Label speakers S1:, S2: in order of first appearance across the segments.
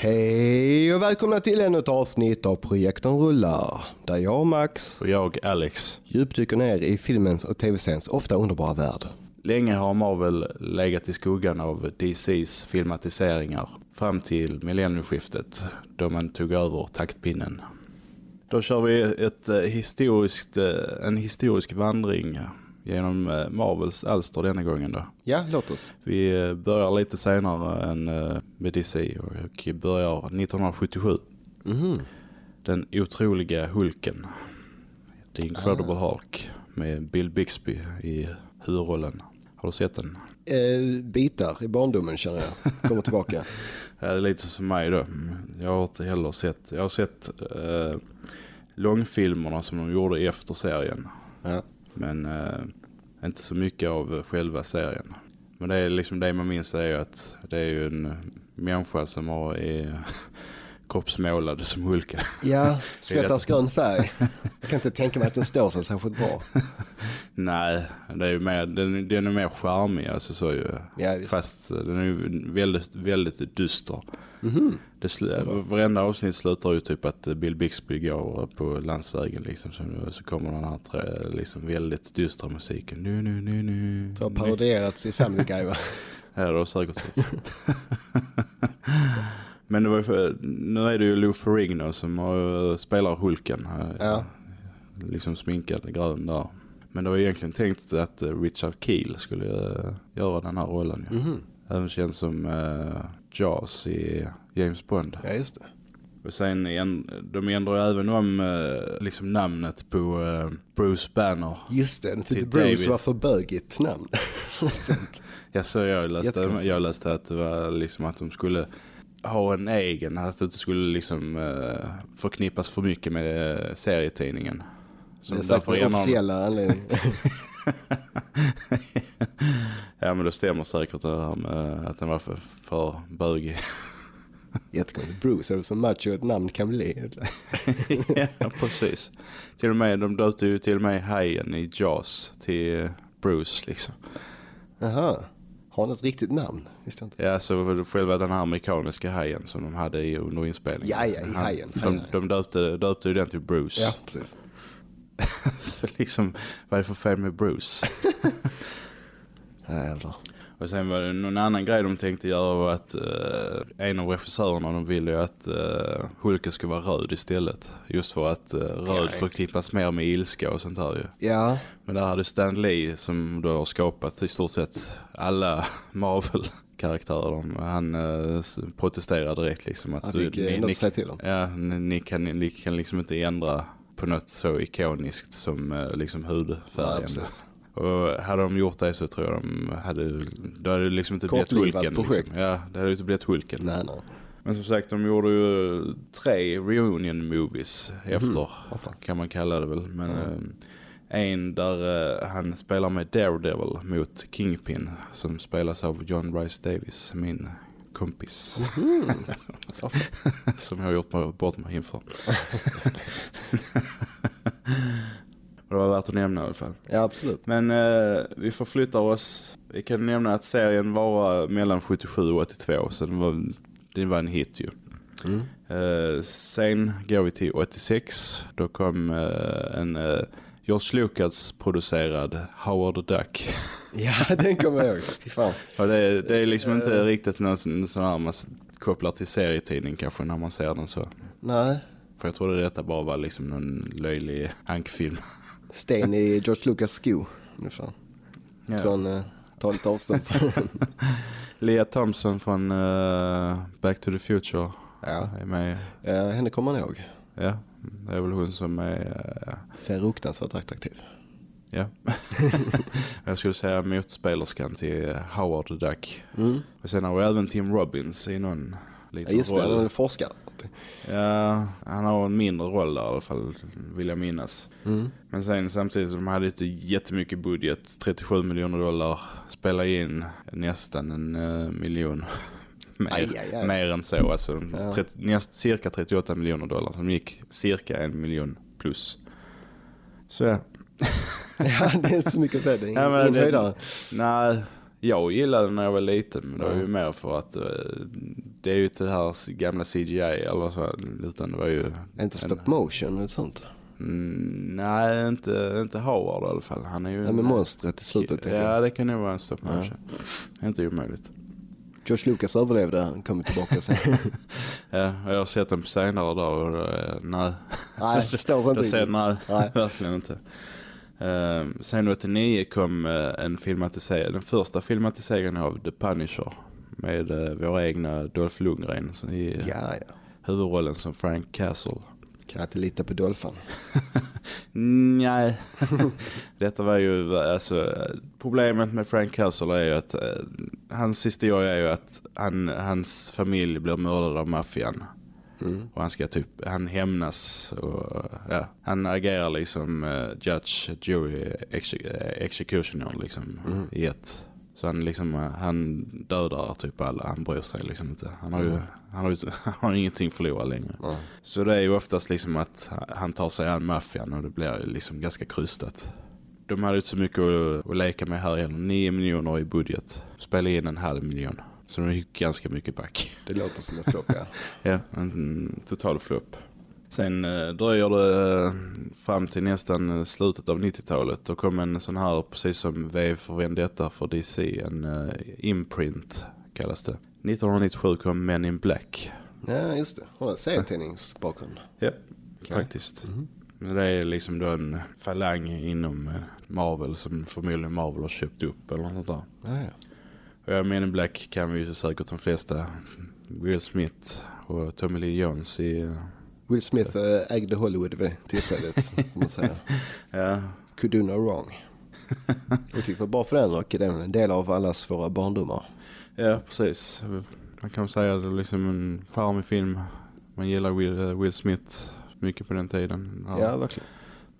S1: Hej och välkomna till ännu ett avsnitt av Projekten rullar. Där jag, Max,
S2: Och jag, Alex.
S1: djupdyker ner i filmens och tv-seriens ofta underbara värld.
S2: Länge har Marvel legat i skuggan av DCs filmatiseringar fram till millennieskiftet då man tog över taktpinnen. Då kör vi ett, eh, historiskt, eh, en historisk vandring genom eh, Marvels alster denna gången då.
S1: Ja, låt oss.
S2: Vi eh, börjar lite senare än eh, med DC och börjar 1977.
S1: Mhm.
S2: Den otroliga Hulken. The Incredible Hulk med Bill Bixby i huvudrollen. Har du sett den?
S1: Eh, bitar i barndomen känner jag. Kommer tillbaka.
S2: Ja, det är lite som mig då. Jag har inte heller sett. Jag har sett eh, långfilmerna som de gjorde efter serien.
S1: Ja.
S2: Men eh, inte så mycket av själva serien. Men det är liksom det man minns är ju att det är ju en människa som har är kroppsmålad som Hulken.
S1: ja, svettans grön färg. Jag kan inte tänka mig att den står sig särskilt bra.
S2: Nej, det är ju mer, den, den är mer charmig alltså så ju.
S1: Ja.
S2: Fast den är ju väldigt, väldigt dyster.
S1: Mhm.
S2: Det sl- varenda avsnitt slutar ju typ att Bill Bixby går på landsvägen liksom. Så, så kommer den här trä, liksom väldigt dystra musiken. Nu, nu, nu, nu.
S1: Det har parodierats i Family Guy va?
S2: Ja, det har säkert gjort. Men det var för, nu är det ju Lou Ferrigno som har, spelar Hulken. här.
S1: Ja.
S2: Liksom sminkad grön där. Men det var egentligen tänkt att eh, Richard Keel skulle eh, göra den här rollen. ju.
S1: Mhm.
S2: Även känns som uh, Jaws i James Bond.
S1: Ja, just det.
S2: Och sen en, de ändrar även om eh, liksom namnet på eh, Bruce Banner.
S1: Just det, den tyckte Bruce
S2: David.
S1: var för bögigt namn.
S2: Jag så jag läste, jag läste att det var liksom att de skulle ha en egen, att det inte skulle liksom eh, förknippas för mycket med eh, serietidningen. Så
S1: det är säkert
S2: ändrar de-
S1: officiella anledningen.
S2: Ja men det stämmer säkert det här med att den var för, för bögig.
S1: Jättekonstigt. Bruce är väl så macho ett namn kan bli.
S2: ja precis. Till och med, de döpte ju till och med hajen i Jaws till Bruce liksom.
S1: Jaha. Har han ett riktigt namn? Visste inte.
S2: Ja, så själva den här amerikanska hajen som de hade i, under inspelningen.
S1: Ja, ja, i
S2: Han-
S1: hajen.
S2: De, de döpte, döpte ju den till Bruce.
S1: Ja, precis.
S2: så liksom, vad är det för fel med Bruce?
S1: Jävlar.
S2: Och sen var det någon annan grej de tänkte göra var att eh, en av regissörerna de ville ju att uh, Hulken skulle vara röd istället. Just för att uh, röd
S1: Nej.
S2: förknippas mer med ilska och sånt här ju.
S1: Ja,
S2: Men där hade Stan Lee som då har skapat i stort sett alla Marvel-karaktärer. de- Han eh, protesterade direkt liksom att
S1: han fick
S2: du-
S1: eh, något att säga till om.
S2: Ja, ni, ni, kan, ni kan liksom inte ändra på något så ikoniskt som eh, liksom hudfärgen.
S1: precis.
S2: Och hade de gjort det så tror jag de hade, då hade det liksom inte blivit Hulken.
S1: projekt.
S2: Liksom. Ja, det hade inte blivit Hulken.
S1: Nej, nej.
S2: Men som sagt, de gjorde ju tre reunion movies efter,
S1: Vad fan.
S2: kan man kalla det väl. Men
S1: Mm.
S2: en där eh, han spelar med Daredevil mot Kingpin som spelas av John Rice Davis, min kompis.
S1: Så,
S2: som jag har gjort bort mig inför. det var värt att nämna i alla fall.
S1: Ja, absolut.
S2: Men eh, vi förflyttar oss. Vi kan nämna att serien var mellan 77 och 82 så den var, den var en hit ju.
S1: Mm.
S2: Eh, sen går vi till 86. Då kom eh, en eh, George Lucas producerad Howard the Duck.
S1: Ja, den kommer jag ihåg. Fy fan.
S2: och det, det är liksom inte riktigt någon sån här man kopplar till serietidning kanske när man ser den så.
S1: Nej,
S2: För jag trodde detta bara var liksom någon löjlig ankfilm.
S1: Sten i George Lucas sko. Ungefär.
S2: Ja.
S1: Från, eh, ta lite avstånd från
S2: Leah Thompson från eh, Back to the Future
S1: Ja,
S2: är med.
S1: ja, henne kommer man ihåg.
S2: Ja, det är väl hon som är... eh,
S1: Fruktansvärt attraktiv.
S2: ja. jag skulle säga motspelerskan till Howard the Duck.
S1: Mm.
S2: Och sen har vi även Tim Robbins i någon
S1: Ja,
S2: liten
S1: just det, han
S2: roll.
S1: är forskare.
S2: Ja, han har en mindre roll där i alla fall, vill jag minnas.
S1: Mm.
S2: Men sen samtidigt, de hade inte jättemycket budget. 37 miljoner dollar. Spela in nästan en eh, miljon. mer,
S1: Aj, aj, aj.
S2: mer än så. Alltså,
S1: Ja.
S2: 30, näst, cirka 38 miljoner dollar. Som gick cirka en miljon plus. Så ja.
S1: Ja, det är inte så mycket att säga. Det är ingen,
S2: Ja,
S1: ingen höjdare.
S2: Nej, jag gillade den när jag var liten. Men det var
S1: Ja.
S2: ju mer för att eh, det är ju inte det här gamla CGI eller så, utan det var ju...
S1: Inte stop motion och sånt.
S2: Mm, nej, inte, inte Howard i alla fall. Han är ju...
S1: Ja, med monstret i slutet. tänker jag.
S2: Ja, det kan nog vara en stop motion. Inte omöjligt.
S1: George Lucas överlevde, han kom tillbaka sen.
S2: Ja, och jag har sett den på senare dag och eh, nej.
S1: Nej, det står inte
S2: Jag ser nej,
S1: Nej.
S2: verkligen inte. Um, sen 89 kom eh, en filmatisering, den första filmatiseringen av The Punisher med uh, vår egna Dolph Lundgren i
S1: Ja, ja.
S2: huvudrollen som Frank Castle.
S1: Kan inte lita på Dolphan.
S2: Nej, detta var ju alltså problemet med Frank Castle är ju att eh, hans historia är ju att han, hans familj blir mördad av maffian.
S1: Mm.
S2: Och han ska typ, han hämnas och ja, han agerar liksom uh, judge, jury, exe, executioner liksom
S1: Mm.
S2: i ett. Så han liksom, eh, han dödar typ alla, han bryr sig liksom inte. Han har ju,
S1: Mm.
S2: han har ju han har ingenting förlorat längre.
S1: Ja.
S2: Så det är ju oftast liksom att han tar sig an maffian och det blir liksom ganska krystat. De hade inte så mycket att, att leka med här heller. 9 miljoner i budget. Spela in en halv miljon. Så de gick ganska mycket back.
S1: Det låter som en flopp, ja.
S2: Ja, en total flopp. Sen eh, dröjer det eh, fram till nästan eh, slutet av 90-talet. Då kom en sån här, precis som V för Vendetta för DC, en eh, imprint kallas det. 1997 kom Men in Black.
S1: Ja, just det. Hon har serietidningsbakgrund.
S2: Ja, faktiskt. Men det är liksom då en falang inom Marvel som förmodligen Marvel har köpt upp eller något sånt där.
S1: Ja, ja.
S2: Och Men in Black kan vi ju säkert de flesta. Will Smith och Tommy Lee Jones i...
S1: Will Smith eh, ägde Hollywood vid det tillfället, man säga.
S2: Ja,
S1: Could do no wrong. Jag var bra för den och det är en del av allas våra barndomar.
S2: ja precis. Man kan säga att det är liksom en charmig film. Man gillar Will, eh, Will Smith mycket på den tiden. Ja,
S1: Ja, verkligen.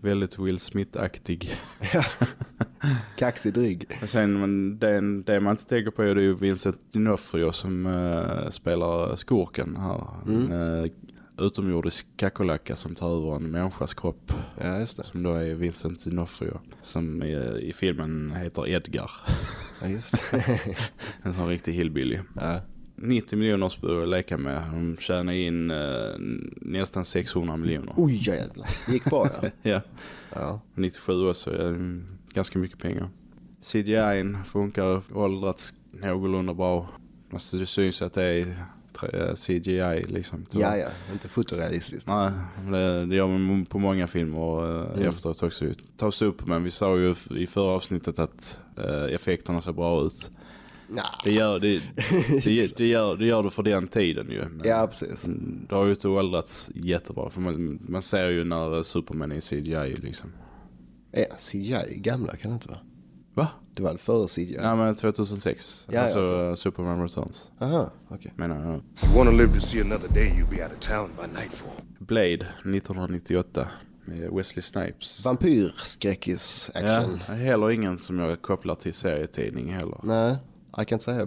S2: Väldigt Will Smith-aktig.
S1: Ja. Kaxig dryg.
S2: Och sen men det, det man inte tänker på är det ju Vincent D'Onofrio som eh, spelar skurken här. En uh, utomjordisk kakolacka som tar över en människas kropp.
S1: Ja, just det.
S2: Som då är Vincent D'Onofrio. Som i, i filmen heter Edgar.
S1: Ja, just det.
S2: En sån riktig hillbilly.
S1: Ja.
S2: 90 miljoner spö att leka med. De tjänar in eh, nästan 600 miljoner.
S1: Oj, jävlar. Det gick bra, ja.
S2: Ja,
S1: ja.
S2: 97 också. är det ganska mycket pengar. CGI funkar åldrats någorlunda bra. Alltså det syns att det är tre- CGI liksom.
S1: Ja, ja. Inte fotorealistiskt.
S2: Nej, det, det gör man på många filmer eh,
S1: Mm.
S2: efteråt också. Tas upp, men vi sa ju i förra avsnittet att eh, effekterna ser bra ut.
S1: Nah.
S2: Det gör det, det, det, gör, det gör det för den tiden ju. Men
S1: Ja, precis.
S2: Det har ju inte åldrats jättebra. För man, man ser ju när Superman är i CGI liksom.
S1: Ja, CGI gamla kan det inte vara.
S2: Va?
S1: Det var väl före CGI?
S2: Ja men 2006.
S1: Ja, ja,
S2: alltså
S1: okej.
S2: Superman Returns.
S1: Aha, okej.
S2: Menar jag.
S3: You want to live to see another day, you'll be out of town by nightfall.
S2: Blade 1998 med Wesley Snipes.
S1: Vampyrskräckis
S2: Ja,
S1: action.
S2: heller ingen som jag kopplar till serietidning heller.
S1: Nej, jag kan inte säga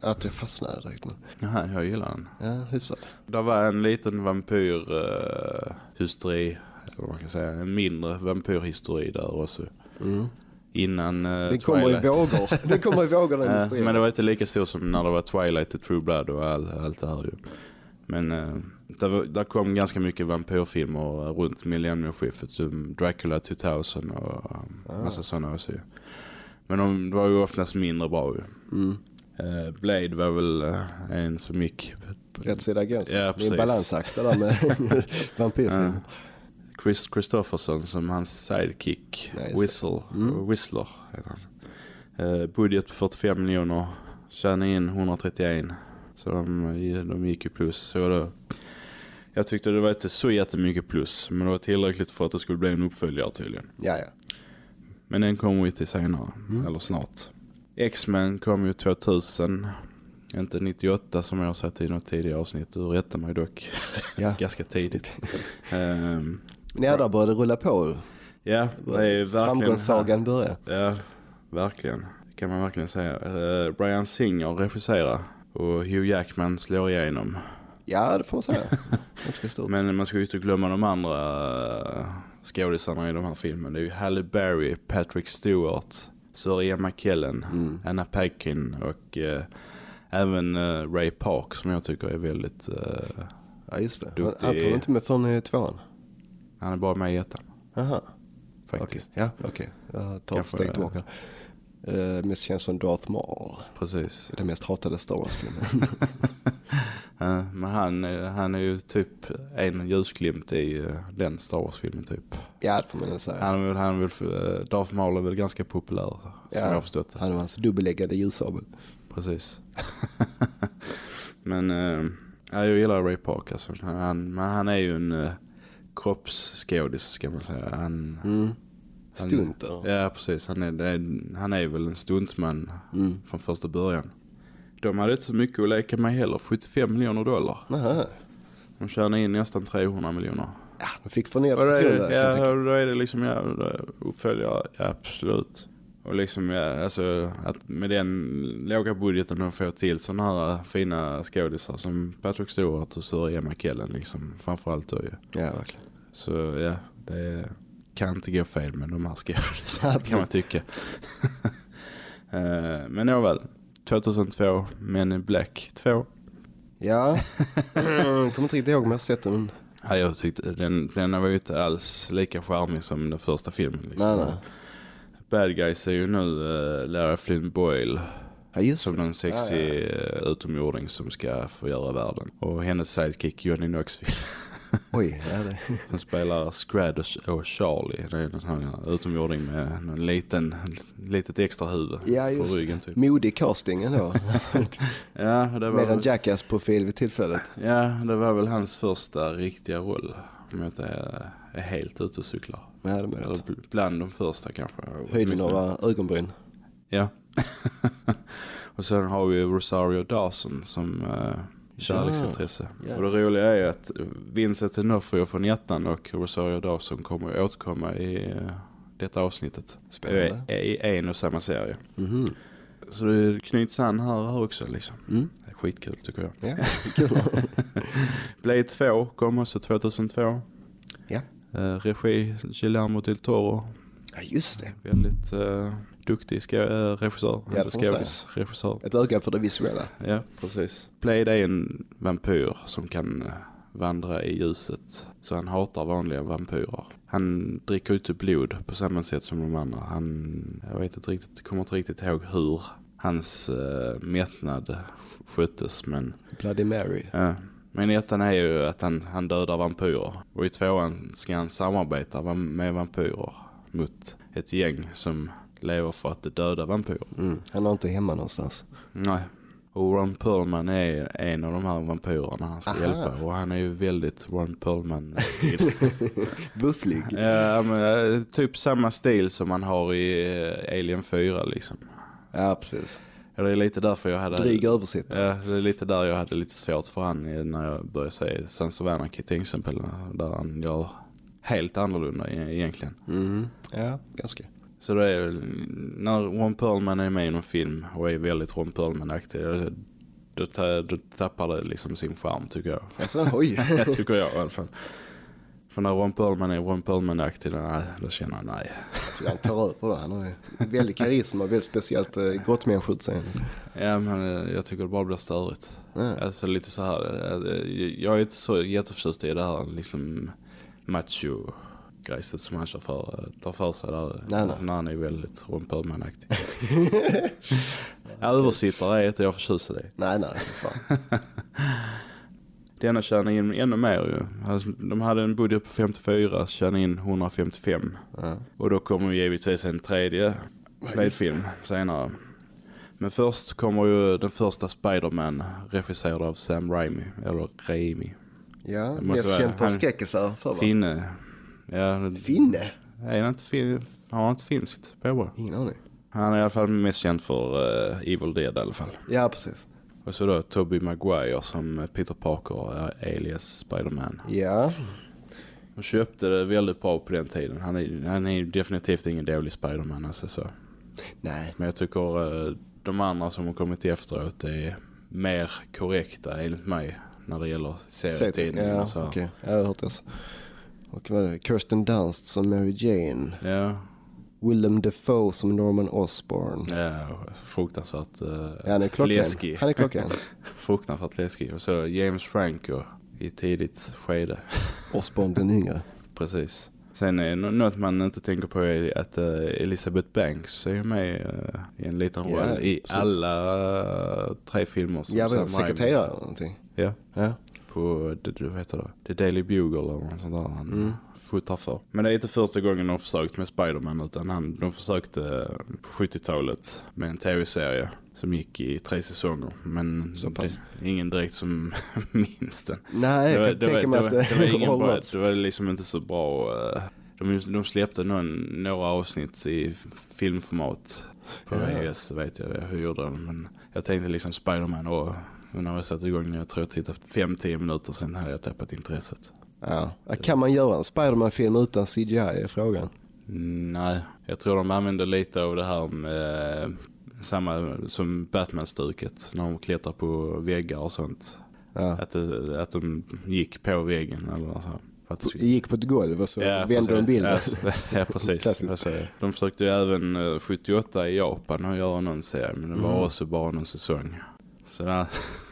S1: att jag fastnade direkt. Men,
S2: Jaha, jag gillar den.
S1: ja, hyfsat.
S2: Det var en liten vampyrhysteri, eller vad man kan säga, en mindre vampyrhistoria där också.
S1: Mm.
S2: Innan uh,
S1: Det kommer i vågor. Det kommer i vågor den historien.
S2: men det var inte lika stor som när det var Twilight och True Blood och all, allt det här ju. Men uh, där, där kom ganska mycket vampyrfilmer runt millenniumskiftet som Dracula 2000 och um, massa sådana också ju. Men de det var ju oftast mindre bra ju.
S1: Mm.
S2: Blade var väl en som gick
S1: På rätt sida gränsen.
S2: Ja,
S1: det är
S2: precis.
S1: en balansakt där med vampyrfilmer.
S2: Chris Christopherson som hans sidekick,
S1: Ja, det.
S2: Whistle,
S1: Mm.
S2: Whistler heter han. Eh, budget på 45 miljoner, tjänade in 131. Så de, de gick ju plus. Så då, jag tyckte det var inte så jättemycket plus, men det var tillräckligt för att det skulle bli en uppföljare tydligen.
S1: Ja, ja.
S2: Men den kommer vi till senare, eller snart. X-Men kom ju 2000, inte 98 som jag har sett i något tidigare avsnitt. Du rättar mig dock
S1: ja.
S2: ganska tidigt.
S1: Ja, där började det rulla på.
S2: Ja, det är verkligen...
S1: Framgångssagan började.
S2: Ja, verkligen. Kan man verkligen säga. Uh, Brian Singer regisserar och Hugh Jackman slår igenom.
S1: Ja, det får man säga. Ganska stort.
S2: Men man ska ju inte glömma de andra uh, skådisarna i de här filmen. Det är ju Halle Berry, Patrick Stewart, Sir Ian McKellen,
S1: Mm.
S2: Anna Paquin och uh, Även eh, Ray Park som jag tycker är väldigt... eh,
S1: Ja, just det.
S2: Duktig.
S1: han kommer inte med förrän i tvåan.
S2: Han är bara med i ettan
S1: Aha,
S2: faktiskt.
S1: okej. Ja, okej. Jag tar ett steg tillbaka. Uh, mest känd som Darth Maul.
S2: Precis.
S1: Den mest hatade Star Wars-filmen.
S2: Eh, men han, han är ju typ en ljusglimt i eh, den Star Wars-filmen typ.
S1: ja, det får man väl säga.
S2: Han han eh, Darth Maul är väl ganska populär som
S1: Ja.
S2: jag har förstått.
S1: Han var hans dubbeläggade ljussabel.
S2: Precis. men ja, jag gillar Ray Park alltså. Han, men han är ju en kroppsskådis ska man säga. Han,
S1: Mm. Stunt eller?
S2: ja precis, han är, är, han är väl en stuntman
S1: Mm.
S2: från första början. De hade inte så mycket att leka med heller, 75 miljoner dollar.
S1: Nähä.
S2: De tjänade in nästan 300 miljoner.
S1: Ja, de fick
S2: är,
S1: förtroende.
S2: det, ja, då är det liksom ja, uppföljare, ja, absolut. Och liksom ja, alltså att med den låga budgeten de får till sådana här fina skådisar som Patrick Stewart och Sir Ian McKellen liksom framförallt då ju.
S1: Ja, verkligen.
S2: Så ja, det kan inte gå fel med de här skådisarna kan man tycka. Eh, Men nåväl, 2002, Men in Black 2.
S1: Ja, kommer inte riktigt ihåg om jag sett den. men-
S2: Ja, jag tyckte den, den var ju inte alls lika charmig som den första filmen. Liksom.
S1: Nej, nej.
S2: Bad guys är ju nu uh, Lara Flynn Boyle
S1: Ja,
S2: som någon sexig
S1: Ja, ja.
S2: eh, utomjording som ska förgöra världen. Och hennes sidekick Johnny Knoxville
S1: Oj, ja det.
S2: som spelar Scrad och, Charlie. Det är en sån här utomjording med en liten, litet extra huvud
S1: Ja,
S2: på
S1: just
S2: ryggen
S1: det.
S2: typ.
S1: Modig casting ändå.
S2: Ja, det var
S1: Mer en Jackass-profil vid tillfället.
S2: ja, det var väl hans första riktiga roll. Om jag inte är, helt ute och cyklar.
S1: Ja, det
S2: Eller bland de första kanske.
S1: Höjde
S2: Åtminstone.
S1: några ögonbryn.
S2: Ja. och sen har vi Rosario Dawson som uh, kärleksintresse.
S1: Ja.
S2: Och det roliga är att Vincent D'Onofrio från ettan och Rosario Dawson kommer att återkomma i uh, detta avsnittet.
S1: Spännande.
S2: I, I en och samma serie.
S1: Mhm.
S2: Så det knyts an här, här också liksom.
S1: Mm.
S2: Det är skitkul tycker jag.
S1: Ja, kul.
S2: Blade 2 kom också 2002.
S1: ja.
S2: Uh, regi Guillermo del Toro.
S1: ja, just det.
S2: Väldigt uh, duktig ska, uh, regissör.
S1: Ja, man
S2: skådis, regissör.
S1: Ett öga för det visuella.
S2: Ja, precis. Blade är en vampyr som kan eh, vandra i ljuset. Så han hatar vanliga vampyrer. Han dricker ut blod på samma sätt som de andra. Han, jag vet inte riktigt, kommer inte riktigt ihåg hur hans uh, mättnad sköttes. Men,
S1: Bloody Mary.
S2: ja. Men ettan är ju att han, han dödar vampyrer. Och i tvåan ska han samarbeta med vampyrer mot ett gäng som lever för att döda vampyrer.
S1: Mm. Han är inte hemma någonstans.
S2: Nej. Och Ron Perlman är en av de här vampyrerna han ska
S1: Aha.
S2: hjälpa. Och han är ju väldigt Ron Perlman.
S1: Bufflig.
S2: ja, men eh, typ samma stil som man har i eh, Alien 4 liksom.
S1: Ja, precis.
S2: Ja, det är lite därför jag hade...
S1: Dryg översittare.
S2: Ja, det är lite där jag hade lite svårt för han när jag började se Sons of Anarchy till exempel. Där han gör helt annorlunda e- egentligen.
S1: Mm. Ja, ganska.
S2: Så det är när Ron Perlman är med i någon film och är väldigt Ron Perlman-aktig. Då, ta- då tappar det liksom sin charm tycker jag.
S1: Alltså, oj.
S2: jag tycker jag i alla fall. För när Ron Perlman är Ron Perlman-aktig, då, nej, känner jag nej.
S1: Han tar över då. Han har väldigt karisma, väldigt speciellt eh, gott människoutseende.
S2: Ja, men eh, jag tycker det bara blir störigt.
S1: Ja.
S2: Alltså lite så här, eh, jag är inte så jätteförtjust i det här liksom macho grejset som han kör för, tar för sig där.
S1: nej.
S2: Alltså, när han är väldigt Ron Perlman-aktig. Översittare är inte jag förtjust i det.
S1: Nej, nej.
S2: Denna tjänar in ännu mer ju. Alltså, de hade en budget på 54, tjänade in 155.
S1: Ja.
S2: Och då kommer ju givetvis en tredje Blade-film senare. Men först kommer ju den första Spider-Man regisserad av Sam Raimi, eller Raimi.
S1: Ja, mest känd för skräckisar för va?
S2: Finne. Ja,
S1: Finne?
S2: är han inte fin, har han inte finskt påbrå?
S1: Ingen aning.
S2: Han är i alla fall mest känd för uh, Evil Dead i alla fall.
S1: Ja, precis.
S2: Och så då Tobey Maguire som Peter Parker, eh, alias Spider-Man.
S1: Ja,
S2: Och köpte det väldigt bra på den tiden. Han är, han är definitivt ingen dålig Spider-Man alltså så.
S1: nej.
S2: Men jag tycker eh, de andra som har kommit efteråt är mer korrekta enligt mig när det gäller serietidningar
S1: Ja,
S2: så.
S1: okej. Jag har hört det. Och vad är det? Kirsten Dunst som Mary Jane.
S2: Ja,
S1: Willem Dafoe som Norman Osborn.
S2: Ja, fruktansvärt uh,
S1: Ja, han är klockren.
S2: läskig.
S1: Han är klockren.
S2: fruktansvärt läskig. Och så James Franco i tidigt skede.
S1: Osborn den yngre.
S2: Precis. Sen är nå- något man inte tänker på är att eh, Elizabeth Banks är med eh, i en liten roll i
S1: precis.
S2: alla eh, tre filmer som
S1: Ja,
S2: Sam
S1: sekreterare eller någonting.
S2: Ja,
S1: Ja.
S2: på det, vad heter det? The Daily Bugle eller något sånt där han
S1: Mm.
S2: Fotar för. Men det är inte första gången de försökt med Spider-Man utan han, de försökte eh, på 70-talet med en tv-serie som gick i tre säsonger. Men
S1: Så pass.
S2: det är ingen direkt som minns den.
S1: Nej, jag kan tänka mig att
S2: det, det, var ingen bra, det var liksom inte så bra. eh, De, de släppte någon, några avsnitt i filmformat på
S1: Ja.
S2: VHS vet jag det. Hur gjorde den? Men jag tänkte liksom Spider-Man och när jag satte igång jag tror jag tittade 5-10 minuter sen hade jag tappat intresset.
S1: Ja. Ja, Kan man göra en Spiderman-film utan CGI är frågan.
S2: Nej, jag tror de använde lite av det här med samma som Batman-stuket när de klättrar på väggar och sånt.
S1: Ja.
S2: Att, det, att de gick på väggen eller så. Skulle-
S1: Gick på ett golv och så vände
S2: precis.
S1: de bilden.
S2: Ja, ja precis. Alltså, de försökte ju även eh, 78 i Japan att göra någon serie. Men det var
S1: Mm.
S2: också bara någon säsong. Så det,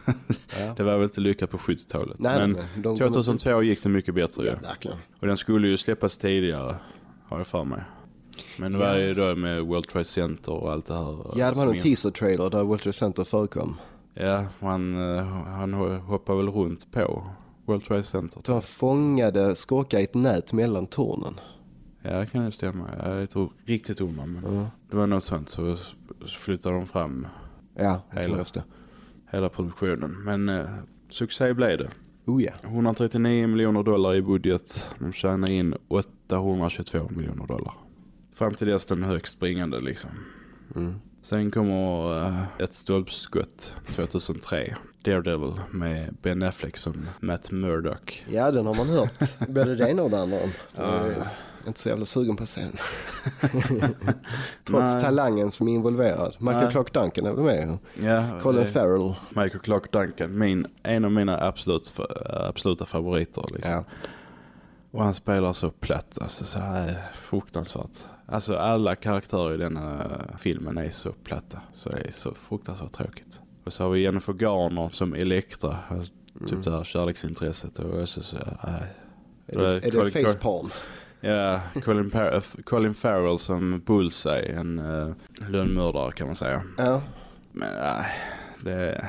S1: Ja.
S2: det var väl inte lyckat på 70-talet.
S1: Nej,
S2: men
S1: nej, de-
S2: 2002 gick det mycket bättre.
S1: Ja, verkligen.
S2: Och den skulle ju släppas tidigare. Har jag för mig. Men det var ju då med World Trade Center och allt det här.
S1: Ja, det var
S2: in-
S1: teaser-trailer där World Trade Center förekom.
S2: Ja, han, eh, han hoppade väl runt på World Trade Center.
S1: Han fångade skurkar i ett nät mellan tornen.
S2: Ja, det kan ju stämma. Jag är inte riktigt omma, men
S1: Ja,
S2: det var något sånt. Så flyttade de fram
S1: ja jag tror
S2: Hela.
S1: just det.
S2: Hela produktionen. Men eh, succé blev det.
S1: Oh ja.
S2: 139 miljoner dollar i budget. De tjänade in 822 miljoner dollar. Fram till dess den högst springande liksom.
S1: Mm.
S2: Sen kommer eh, ett stolpskott 2003. Daredevil med Ben Affleck som Matt Murdock.
S1: Ja, den har man hört. Både det ena och det andra om. Är inte så jävla sugen på den. Trots
S2: Nej.
S1: talangen som är involverad. Michael
S2: Nej.
S1: Clark Duncan är väl med?
S2: Ja,
S1: Colin Farrell.
S2: Michael Clark Duncan. Min, en av mina absolut, absoluta favoriter. Liksom.
S1: Ja.
S2: Och han spelar så platt, alltså så här fruktansvärt. Alltså alla karaktärer i denna filmen är så platta, så det är så fruktansvärt tråkigt. Och så har vi Jennifer Garner som Elektra, typ det här kärleksintresset och så, så nej.
S1: Är det, är det facepalm?
S2: Ja, Colin, Par- Colin Farrell som Bullseye, en uh, lönnmördare kan man säga.
S1: Ja,
S2: Men nej, det...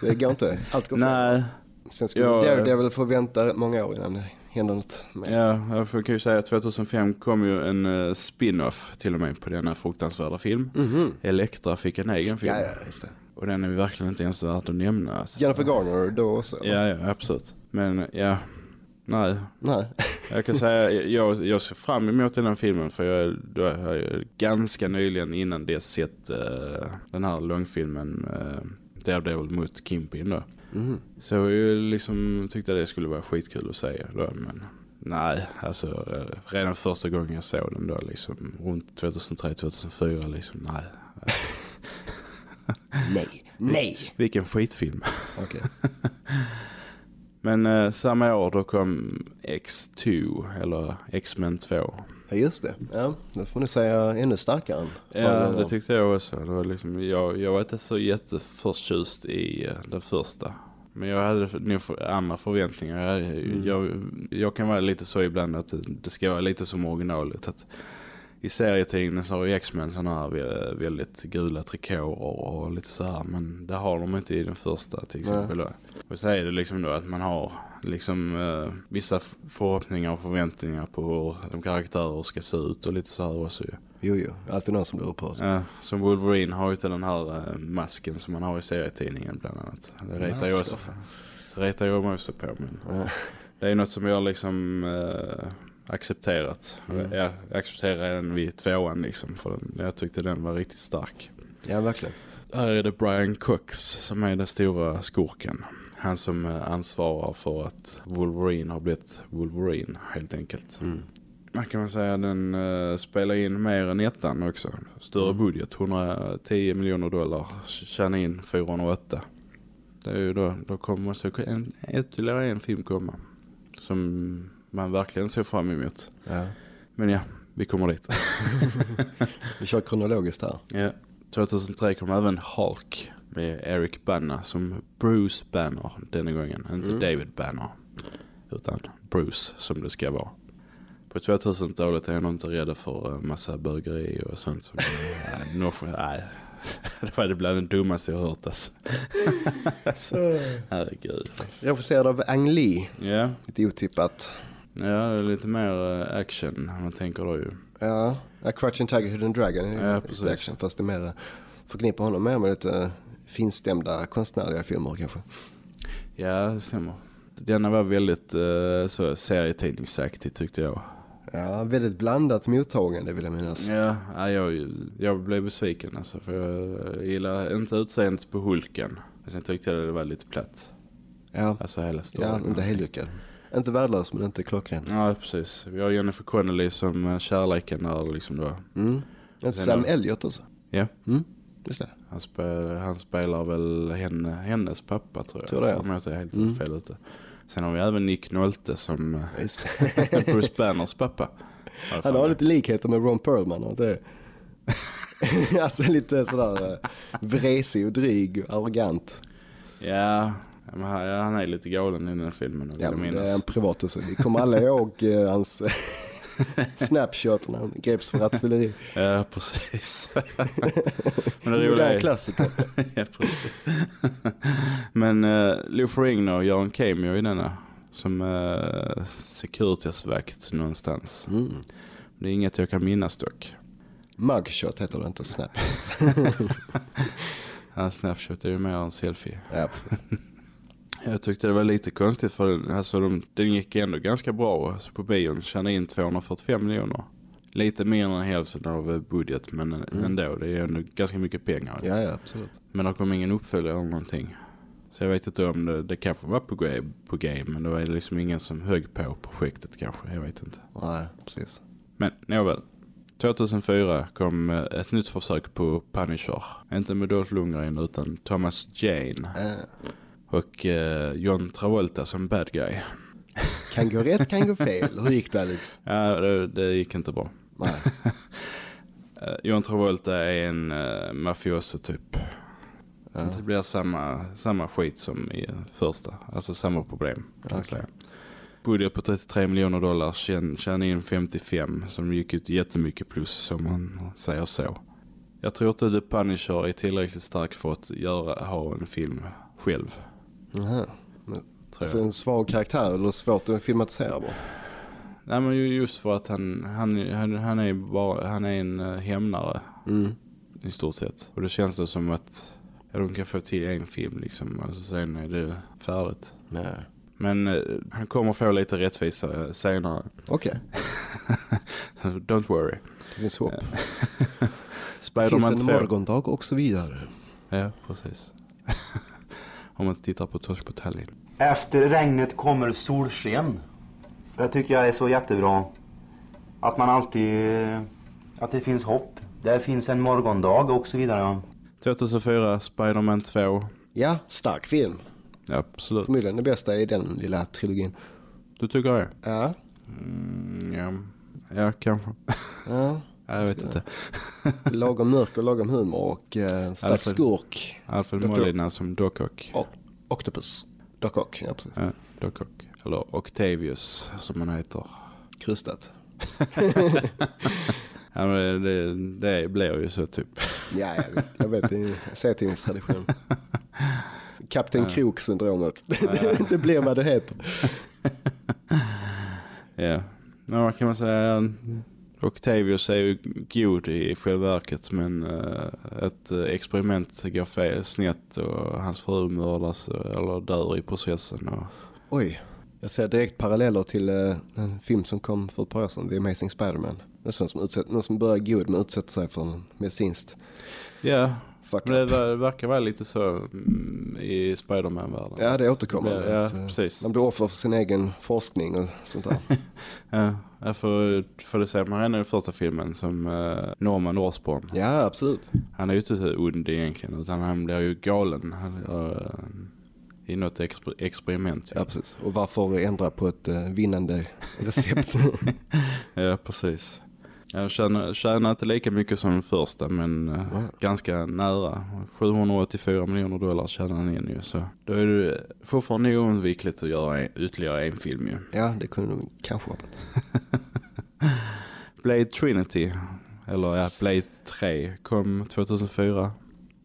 S1: det går inte. Allt går
S2: nej,
S1: Sen skulle
S2: Ja,
S1: Daredevil få vänta många år innan det händer något. mer.
S2: Ja, jag kan ju säga att 2005 kom ju en eh, spin-off till och med på denna fruktansvärda film.
S1: Mhm.
S2: Elektra fick en egen film.
S1: Ja, ja, just det.
S2: Och den är ju verkligen inte ens värd att nämna. Alltså.
S1: Jennifer Garner då också?
S2: Ja, ja, absolut. Men ja, nej.
S1: Nej.
S2: Jag kan säga, jag, jag ser fram emot den här filmen för jag, då har jag ganska nyligen innan dess sett eh, den här långfilmen uh, Daredevil mot Kimpin då.
S1: Mhm.
S2: Så jag liksom tyckte det skulle vara skitkul att säga då, men nej, alltså eh, redan första gången jag såg den då liksom runt 2003-2004 liksom, nej.
S1: Nej. Nej.
S2: Vilken skitfilm.
S1: Okej.
S2: Men eh, samma år då kom X2, eller X-Men 2.
S1: Ja, just det. Ja, det får ni säga ännu starkare.
S2: Ja, det tyckte jag också. Det var liksom, jag, jag var inte så jätteförtjust i eh, den första. Men jag hade nog andra förväntningar. Jag,
S1: Mm.
S2: jag, jag kan vara lite så ibland att det- det ska vara lite som originalet. Att I serietidningen så har ju X-Men sådana här vä- väldigt gula trikåer och lite så här. Men det har de inte i den första till exempel. då. Och så är det liksom då att man har liksom eh, vissa förhoppningar och förväntningar på hur de karaktärer ska se ut och lite så här också ju.
S1: Jo, jo. Alltid någon som blir upprörd.
S2: Ja, som Wolverine har ju inte den här eh, masken som man har i serietidningen bland annat. Det retar jag också, så retar jag mig också på. Men
S1: Ja.
S2: det är något som jag liksom eh, accepterat.
S1: Mm.
S2: Jag accepterar den vid tvåan liksom. För den, jag tyckte den var riktigt stark.
S1: Ja, verkligen.
S2: Här är det Brian Cox som är den stora skurken. Han som eh, ansvarar för att Wolverine har blivit Wolverine helt enkelt.
S1: Mm.
S2: Man kan man säga den uh, spelar in mer än ettan också. Större
S1: Mm.
S2: budget, 110 miljoner dollar. Tjänar in 408. Det är ju då, då kommer så en, ytterligare en film komma. Som man verkligen ser fram emot.
S1: Ja.
S2: Men ja, vi kommer dit.
S1: Vi kör kronologiskt här.
S2: ja. 2003 kom även Hulk med Eric Bana som Bruce Banner denna gången. Inte David Banner. Utan Bruce som det ska vara. På 2000-talet är jag nog inte rädd för eh, massa bögeri och sånt. Som, nej. Det var det bland det dummaste jag hört alltså. herregud.
S1: Regisserad av Ang Lee.
S2: Ja,
S1: Lite otippat.
S2: Ja, det är lite mer eh, action man tänker då ju.
S1: Ja, A Crouching Tiger, Hidden Dragon är
S2: Ja,
S1: lite action. Fast det är mer, förknippar honom mer med lite finstämda konstnärliga filmer kanske.
S2: Ja, det stämmer. Denna var väldigt uh, så serietidningsaktig tyckte jag.
S1: Ja, väldigt blandat mottagande vill jag minnas.
S2: Ja, ja, jag, jag blev besviken alltså. För jag gillar inte utseendet på Hulken. Sen tyckte jag det var lite platt.
S1: Ja,
S2: Alltså hela storyn.
S1: ja inte helt lyckad. Inte värdelös men inte klockren.
S2: Ja, precis. Vi har Jennifer Connelly som eh, kärleken där liksom då.
S1: Mm. Inte Sam Elliot också.
S2: Ja,
S1: Mm, just det.
S2: han, spel, han spelar väl henne, hennes pappa tror jag.
S1: Tror det, ja.
S2: Om jag inte helt
S1: Mm.
S2: fel ute. Sen har vi även Nick Nolte som eh, Bruce Banners pappa. jag för
S1: Han har lite likheter med Ron Perlman. Och det. alltså lite sådär eh, vresig och dryg och arrogant.
S2: Ja, men han, ja, han är lite galen i den här filmen.
S1: Ja, det är en privat också. Vi kommer alla ihåg eh, hans snapshot när han greps för rattfylleri.
S2: Ja, precis. men det roliga är...
S1: klassiker.
S2: ja, precis. men uh, Lou Ferrigno gör en cameo i denna. Som uh, Securities-vakt någonstans.
S1: Mm.
S2: Det är inget jag kan minnas dock.
S1: Mugshot heter det inte, snap.
S2: Hans snapshot är ju mer en selfie.
S1: Ja, precis.
S2: Jag tyckte det var lite konstigt för alltså, de, den gick ändå ganska bra alltså, på bion. Tjänade in 245 miljoner. Lite mer än hälften av eh, budget men
S1: Mm.
S2: ändå. Det är ändå ganska mycket pengar.
S1: ja, ja, absolut.
S2: Men det kom ingen uppföljare eller någonting. Så jag vet inte om det, det kanske var på, på game men det var liksom ingen som högg på projektet kanske. Jag vet inte.
S1: Nej, precis.
S2: Men nåväl. 2004 kom eh, ett nytt försök på Punisher. Inte med Dolph Lundgren utan Thomas Jane.
S1: Eh,
S2: Och eh, John Travolta som bad guy.
S1: kan gå rätt, kan gå fel. Hur gick det Alex?
S2: Ja, det, det gick inte bra.
S1: Nej.
S2: Eh, John Travolta är en uh, mafioso typ.
S1: Ja.
S2: Det blir samma, samma skit som i första. Alltså samma problem. Säga. Budget på 33 miljoner dollar, tjän- tjänade in 55 som gick ut jättemycket plus som man säger så. Jag tror inte The Punisher är tillräckligt stark för att göra, ha en film själv.
S1: Jaha. Men, Alltså en svag karaktär eller svårt att filmatisera bara.
S2: Nej men ju- just för att han, han, han, han är bara, han är en uh, hämnare
S1: Mm.
S2: i stort sett. Och det känns det som att ja, de kan få till en film liksom. Alltså sen är det färdigt.
S1: Nej.
S2: Men eh, han kommer få lite rättvisa eh, senare.
S1: Okej,
S2: Don't worry.
S1: det finns hopp. Finns
S2: Spiderman
S1: en
S2: 2.
S1: morgondag och så vidare.
S2: Ja, precis. Om man tittar på Torsk på Tallinn.
S4: Efter regnet kommer solsken. För det tycker jag är så jättebra. Att man alltid... Att det finns hopp. Det finns en morgondag och så vidare.
S2: 2004, Spiderman 2.
S1: Ja, stark film.
S2: Ja, absolut.
S1: Förmodligen det bästa i den lilla trilogin.
S2: Du tycker det?
S1: Ja,
S2: Mm, ja. ja, kanske.
S1: ja.
S2: Ja, jag vet inte.
S1: Lagom mörk och lagom humor och eh, stark
S2: Alfred.
S1: skurk.
S2: Alfred. Molina som Doc Ock.
S1: Och Octopus. Doc Ock, ja precis.
S2: Ja, Doc Ock. Eller Octavius som han heter.
S1: Krustat.
S2: Ja, men det, det blir ju så typ.
S1: Ja, jag vet, jag vet det är serietidningstradition. Kapten Krok-syndromet. Det, det blir vad det heter.
S2: Ja, men vad kan man säga? Octavius är ju god i själva verket men eh, ett eh, experiment går fel, snett och hans fru mördas eh, eller dör i processen. Och,
S1: Oj, jag ser direkt paralleller till en film som kom för ett par år sedan, The Amazing Spider-Man. Sån som, utsätt, någon som börjar god men utsätter sig för medicinskt
S2: ja,
S1: fuck
S2: men det
S1: up.
S2: ver- verkar vara lite så mm, i Spider-Man-världen.
S1: Ja, det återkommer.
S2: Ja,
S1: För
S2: precis.
S1: Man blir offer för sin egen forskning och sånt där.
S2: Ja, får, får det säga man redan i den första filmen som eh, Norman Osborn.
S1: ja, absolut.
S2: Han är ju inte så ond egentligen utan han blir ju galen han, eh, i något exper- experiment.
S1: Ja, precis. Och varför ändra på ett eh, vinnande recept?
S2: Ja, precis. Jag tjänar, tjänar inte lika mycket som den första men eh,
S1: Ja.
S2: ganska nära. 784 miljoner dollar tjänar han in ju. Så då är det fortfarande oundvikligt att göra ytterligare en film ju.
S1: Ja, det kunde de kanske varit.
S2: Blade Trinity, eller ja, Blade 3, kom 2004.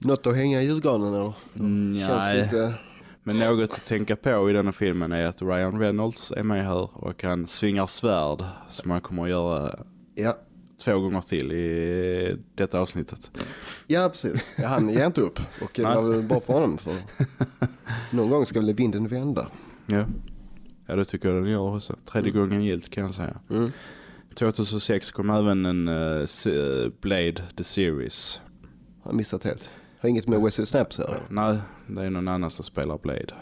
S1: Något att hänga i julgranen eller?
S2: Mm, nej.
S1: lite...
S2: Men något att tänka på i denna filmen är att Ryan Reynolds är med här och han svingar svärd som han kommer att göra
S1: Ja.
S2: Två gånger till i detta avsnittet.
S1: ja, precis. Han ger inte upp. Och det var väl bra för honom. För någon gång ska väl vinden vända.
S2: Ja. ja, det tycker jag den gör också. Tredje gången gilt kan jag säga.
S1: Mm.
S2: 2006 kom även en se- Blade The Series.
S1: Han har missat helt. Har inget med Wesley Snipes göra.
S2: Nej, det är någon annan som spelar Blade.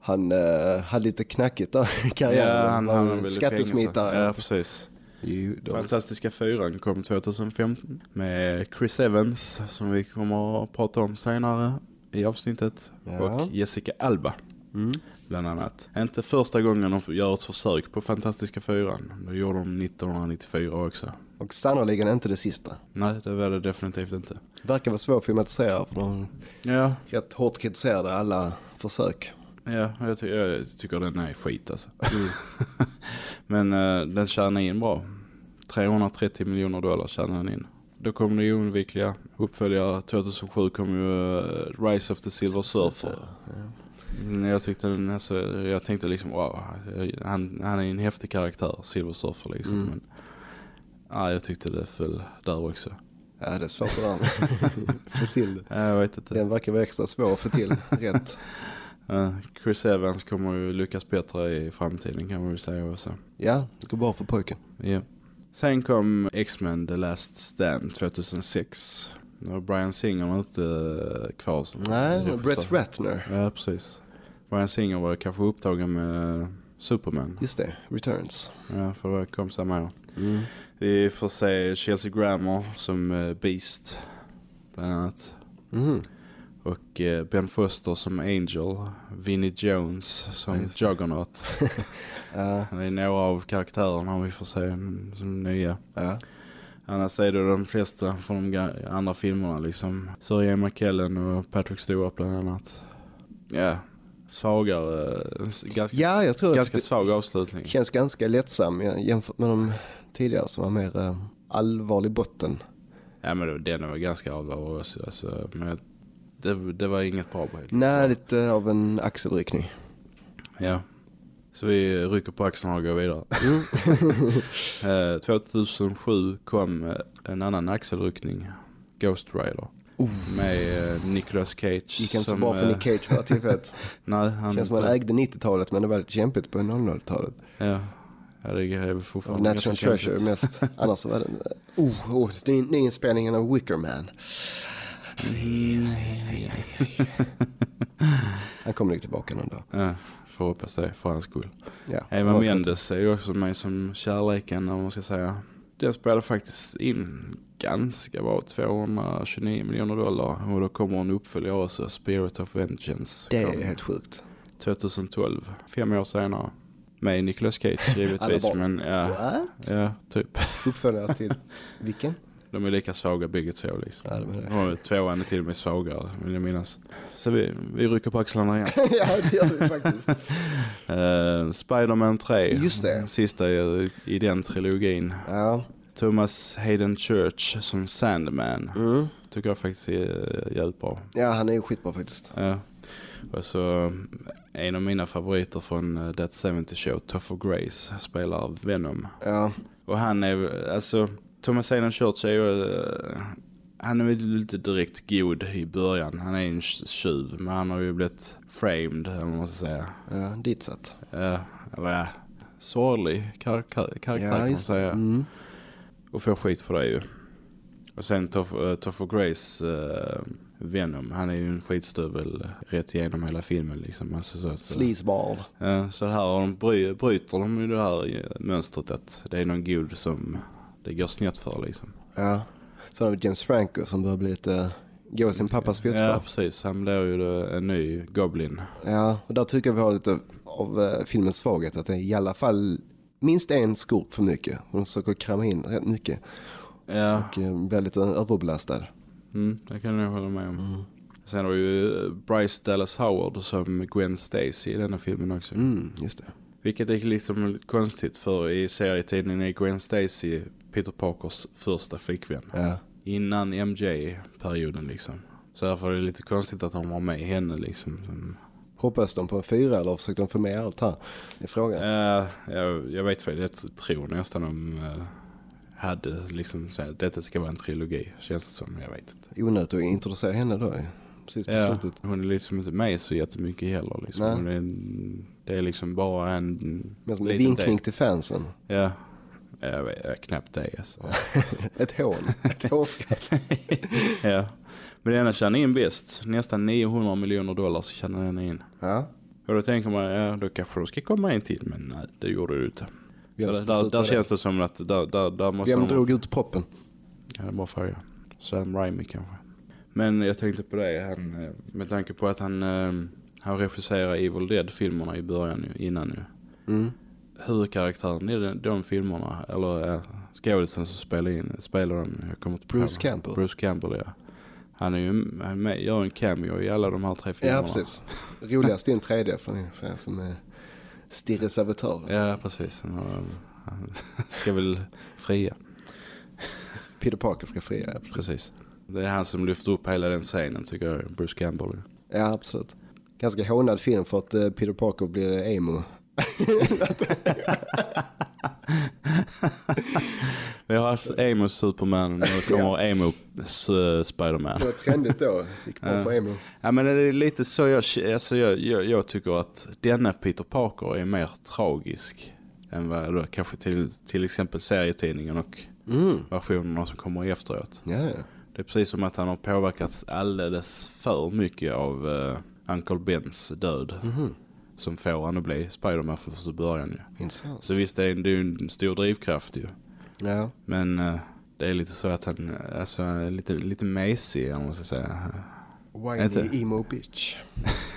S1: Han uh, hade lite knackigt där i karriären.
S2: Ja, han väl i
S1: Skattesmitare.
S2: Ja, precis.
S1: Jo, då.
S2: Fantastiska fyran kom 2015 med Chris Evans som vi kommer att prata om senare i avsnittet.
S1: Ja.
S2: Och Jessica Alba
S1: Mm.
S2: bland annat. Inte första gången de gör ett försök på Fantastiska fyran. Det gjorde de 1994 också.
S1: Och sannoliken inte det sista.
S2: Nej, det var det definitivt inte.
S1: Verkar vara svår att filmatisera för de
S2: Ja,
S1: rätt hårt kritiserade alla försök.
S2: Ja jag, ty jag tycker den är skit alltså. Men eh, den tjänar in bra. 330 miljoner dollar tjänar den in. Då kom det ju oundvikliga uppföljare. 2007 kom ju eh, Rise of the Silver Surfer. Men Jag tyckte den, alltså, jag tänkte liksom wow, han, han är en häftig karaktär, Silver Surfer liksom.
S1: Mm.
S2: Men, ja, jag tyckte det föll där också.
S1: Ja, det är svårt att få till det.
S2: Ja, Jag vet inte.
S1: Den verkar vara extra svår att få till rätt.
S2: Chris Evans kommer ju lyckas bättre i framtiden kan man ju säga också.
S1: Ja, det går bra för pojken.
S2: Ja. Sen kom X-Men The Last Stand 2006. Nu har Brian Singer inte eh, kvar som
S1: Nej. Brett Ratner.
S2: Ja, precis. Brian Singer var kanske upptagen med Superman.
S1: Just det, Returns.
S2: Ja, för det kom samma år.
S1: Mm.
S2: Vi får se Chelsea Grammer som eh, Beast, bland annat.
S1: Mhm.
S2: Och eh, Ben Foster som Angel. Vinnie Jones som
S1: Ja.
S2: Juggernaut.
S1: Ja,
S2: Det är några av karaktärerna vi får se mm, som nya.
S1: ja.
S2: Annars är det de flesta från de andra filmerna liksom. Ian McKellen och Patrick Stewart bland annat. Ja, svagare, eh, ganska,
S1: ja jag tror
S2: ganska
S1: det
S2: svag avslutning.
S1: känns ganska lättsam jämfört med de tidigare som var mer uh, allvarlig botten.
S2: Ja men det- den var ganska allvarlig också. Alltså, men det, det var inget bra på helt.
S1: Nej, lite av en axelryckning.
S2: Ja. Så vi rycker på axlarna och går vidare. Eh, 2007 kom eh, en annan axelryckning. Ghost Rider. Med eh, Nicolas Cage.
S1: Gick inte så
S2: som,
S1: bra för
S2: eh,
S1: Nick Cage för tillfället.
S2: Nej, han...
S1: Känns som han ägde 90-talet men det var lite kämpigt på 00-talet.
S2: Ja. ja, det är fortfarande
S1: National Treasure
S2: kämpigt.
S1: mest. Annars var det... Oh, oh ny, nyinspelningen av Wicker Man. Han kommer nog tillbaka någon dag.
S2: Ja, får hoppas det för hans skull.
S1: Ja,
S2: Eva Mendes är ju också med som kärleken om man ska säga. Den spelar faktiskt in ganska bra, 229 miljoner dollar. Och då kommer en uppföljare också, Spirit of Vengeance.
S1: Det är helt sjukt.
S2: 2012, fem år senare. Med Nicolas Cage givetvis,
S1: bara,
S2: men ja,
S1: What?
S2: ja, typ.
S1: Uppföljare till vilken?
S2: De är lika svaga bägge två liksom.
S1: Ja, det var det.
S2: Och tvåan är till och med svagare, vill jag minnas. Så vi, vi rycker på axlarna igen.
S1: ja, det gör vi faktiskt.
S2: Uh, Spider-Man 3.
S1: Just det.
S2: Sista i, i den trilogin.
S1: Ja.
S2: Thomas Hayden Church som Sandman.
S1: Mm.
S2: Tycker jag faktiskt är jävligt bra.
S1: ja, han är ju skitbra faktiskt.
S2: Ja. Och så eh, en av mina favoriter från eh, That 70 Show, Tough of Grace, spelar Venom.
S1: Ja,
S2: Och han är, alltså, Thomas Hayden Church är ju, eh, han är väl lite direkt god i början. Han är en tjuv, men han har ju blivit framed, eller vad man ska säga.
S1: ja ditsatt.
S2: Ja, eller ja, sorglig kar kar karaktär kan man säga.
S1: Mm.
S2: Och får skit för det ju. Och sen Tough of Grace uh, Venom, han är ju en skitstövel rätt igenom hela filmen liksom. Alltså, så, så,
S1: Sleazeball.
S2: Ja, så här har de bry, bryter de ju det här eh, mönstret att det är någon god som det går snett för liksom.
S1: Ja. Så har vi James Franco som börjar bli lite, gå sin pappas
S2: Ja,
S1: fotspår.
S2: precis. Han blir ju en ny Goblin.
S1: Ja, och där tycker jag vi har lite av eh, filmens svaghet. Att det är i alla fall minst en skurk för mycket. Och de försöker krama in rätt mycket.
S2: Ja,
S1: och eh, blir lite överbelastad.
S2: mm, det kan jag hålla med om. Sen har vi ju Bryce Dallas Howard som Gwen Stacy i denna filmen också.
S1: Mm, just det.
S2: Vilket är liksom konstigt för i serietidningen är Gwen Stacy Peter Parkers första flickvän.
S1: Ja.
S2: Innan MJ-perioden liksom. Så därför är det lite konstigt att de har med henne liksom. Som,
S1: Hoppas de på en fyra eller försökte de få med allt här i frågan?
S2: Eh, jag, jag vet vad jag tror nästan de uh, hade liksom så här, detta ska vara en trilogi. Känns det som, jag vet inte.
S1: Onödigt att introducera henne då. Precis på
S2: Ja,
S1: slutet.
S2: hon är liksom inte med så jättemycket heller. Liksom. Är, det är liksom bara en
S1: Men som en vinkning
S2: del.
S1: till fansen.
S2: Ja, jag vet, jag, knappt det alltså.
S1: Ett hån. Ett hånskratt.
S2: ja. Men den tjänar in bäst. Nästan 900 miljoner dollar så tjänar den in.
S1: Ja.
S2: Och då tänker man, ja då kanske de ska komma en till. Men nej, det gjorde det inte. Så där, där, där känns det som att där, där, där måste
S1: Vem drog ut proppen?
S2: Ja, det är bara fråga. Sam Raimi kanske. Men jag tänkte på det, han, eh, med tanke på att han, eh, han regisserar Evil Dead-filmerna i början innan ju.
S1: Mm.
S2: Huvudkaraktären i de, filmerna, eller äh, skådisen som spelar in, spelar den, jag kommer inte på
S1: Bruce Campbell.
S2: Bruce Campbell, ja. Han är ju han är med, gör en cameo i alla de här tre filmerna.
S1: Ja, precis. Roligast i en tredje ni säga som är Stirre Sabotör.
S2: Ja, precis. Han, han ska väl fria.
S1: Peter Parker ska fria, absolut.
S2: Precis. Det är han som lyfter upp hela den scenen tycker jag, Bruce Campbell.
S1: Ja, absolut. Ganska hånad film för att eh, Peter Parker blir emo.
S2: Vi har haft Emo Superman och nu kommer Emo S- Spiderman.
S1: Det var trendigt då. Gick bra för emo.
S2: Ja men det är lite så jag, alltså jag, jag, jag tycker att denna Peter Parker är mer tragisk än vad då kanske till, till exempel serietidningen och
S1: Mm.
S2: versionerna som kommer efteråt.
S1: Ja, ja.
S2: Det är precis som att han har påverkats alldeles för mycket av uh, Uncle Bens död.
S1: Mhm.
S2: Som får han att bli Spiderman från första början ju.
S1: Intressant.
S2: Så visst det är det är en stor drivkraft ju.
S1: Ja.
S2: Men eh, det är lite så att han alltså, är lite, lite mesig om man ska säga. Inte.
S1: Whiny emo bitch.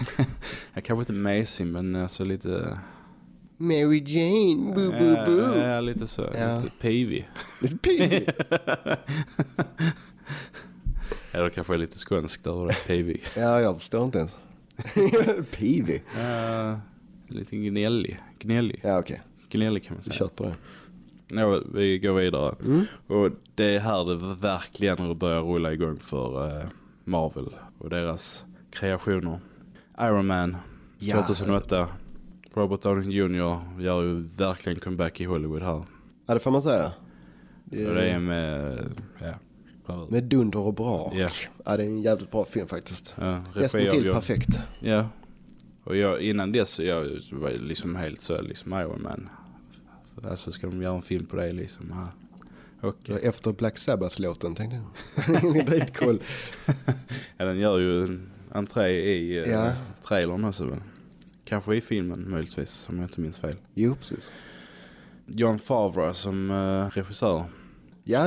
S2: Jag kanske inte mesig men alltså lite...
S1: Mary Jane, boo boo boo.
S2: ja, lite så.
S1: Ja.
S2: Lite pivig.
S1: Lite pigg.
S2: Eller kanske lite skånskt över det, pivig.
S1: Ja, jag förstår inte ens. Pivig.
S2: Uh, lite gnällig. Gnällig.
S1: Ja, okej.
S2: Gnällig kan man
S1: Vi
S2: säga.
S1: kör på det.
S2: Nå, vi går vidare.
S1: Mm.
S2: Och det är här det verkligen börjar rulla igång för eh, Marvel och deras kreationer. Iron Man
S1: Ja.
S2: 2008. Robert Downey Jr. gör ju verkligen comeback i Hollywood här.
S1: Ja, det får man säga. Det
S2: Och det är med, ja, vad-
S1: Med dunder och brak.
S2: Ja.
S1: Ja, det är en jävligt bra film faktiskt.
S2: ja
S1: Nästan
S2: av
S1: till
S2: John-
S1: perfekt.
S2: Ja. Och jag, innan dess så jag var jag liksom helt så liksom Iron Man. Alltså ska de göra en film på det liksom? Ja. Okej.
S1: Efter Black Sabbath-låten tänkte jag. Dritcool.
S2: Ja, den gör ju en entré i uh,
S1: Ja.
S2: trailern också väl? Kanske i filmen möjligtvis, om jag inte minns fel.
S1: Jo, precis.
S2: John Favreau som uh, regissör.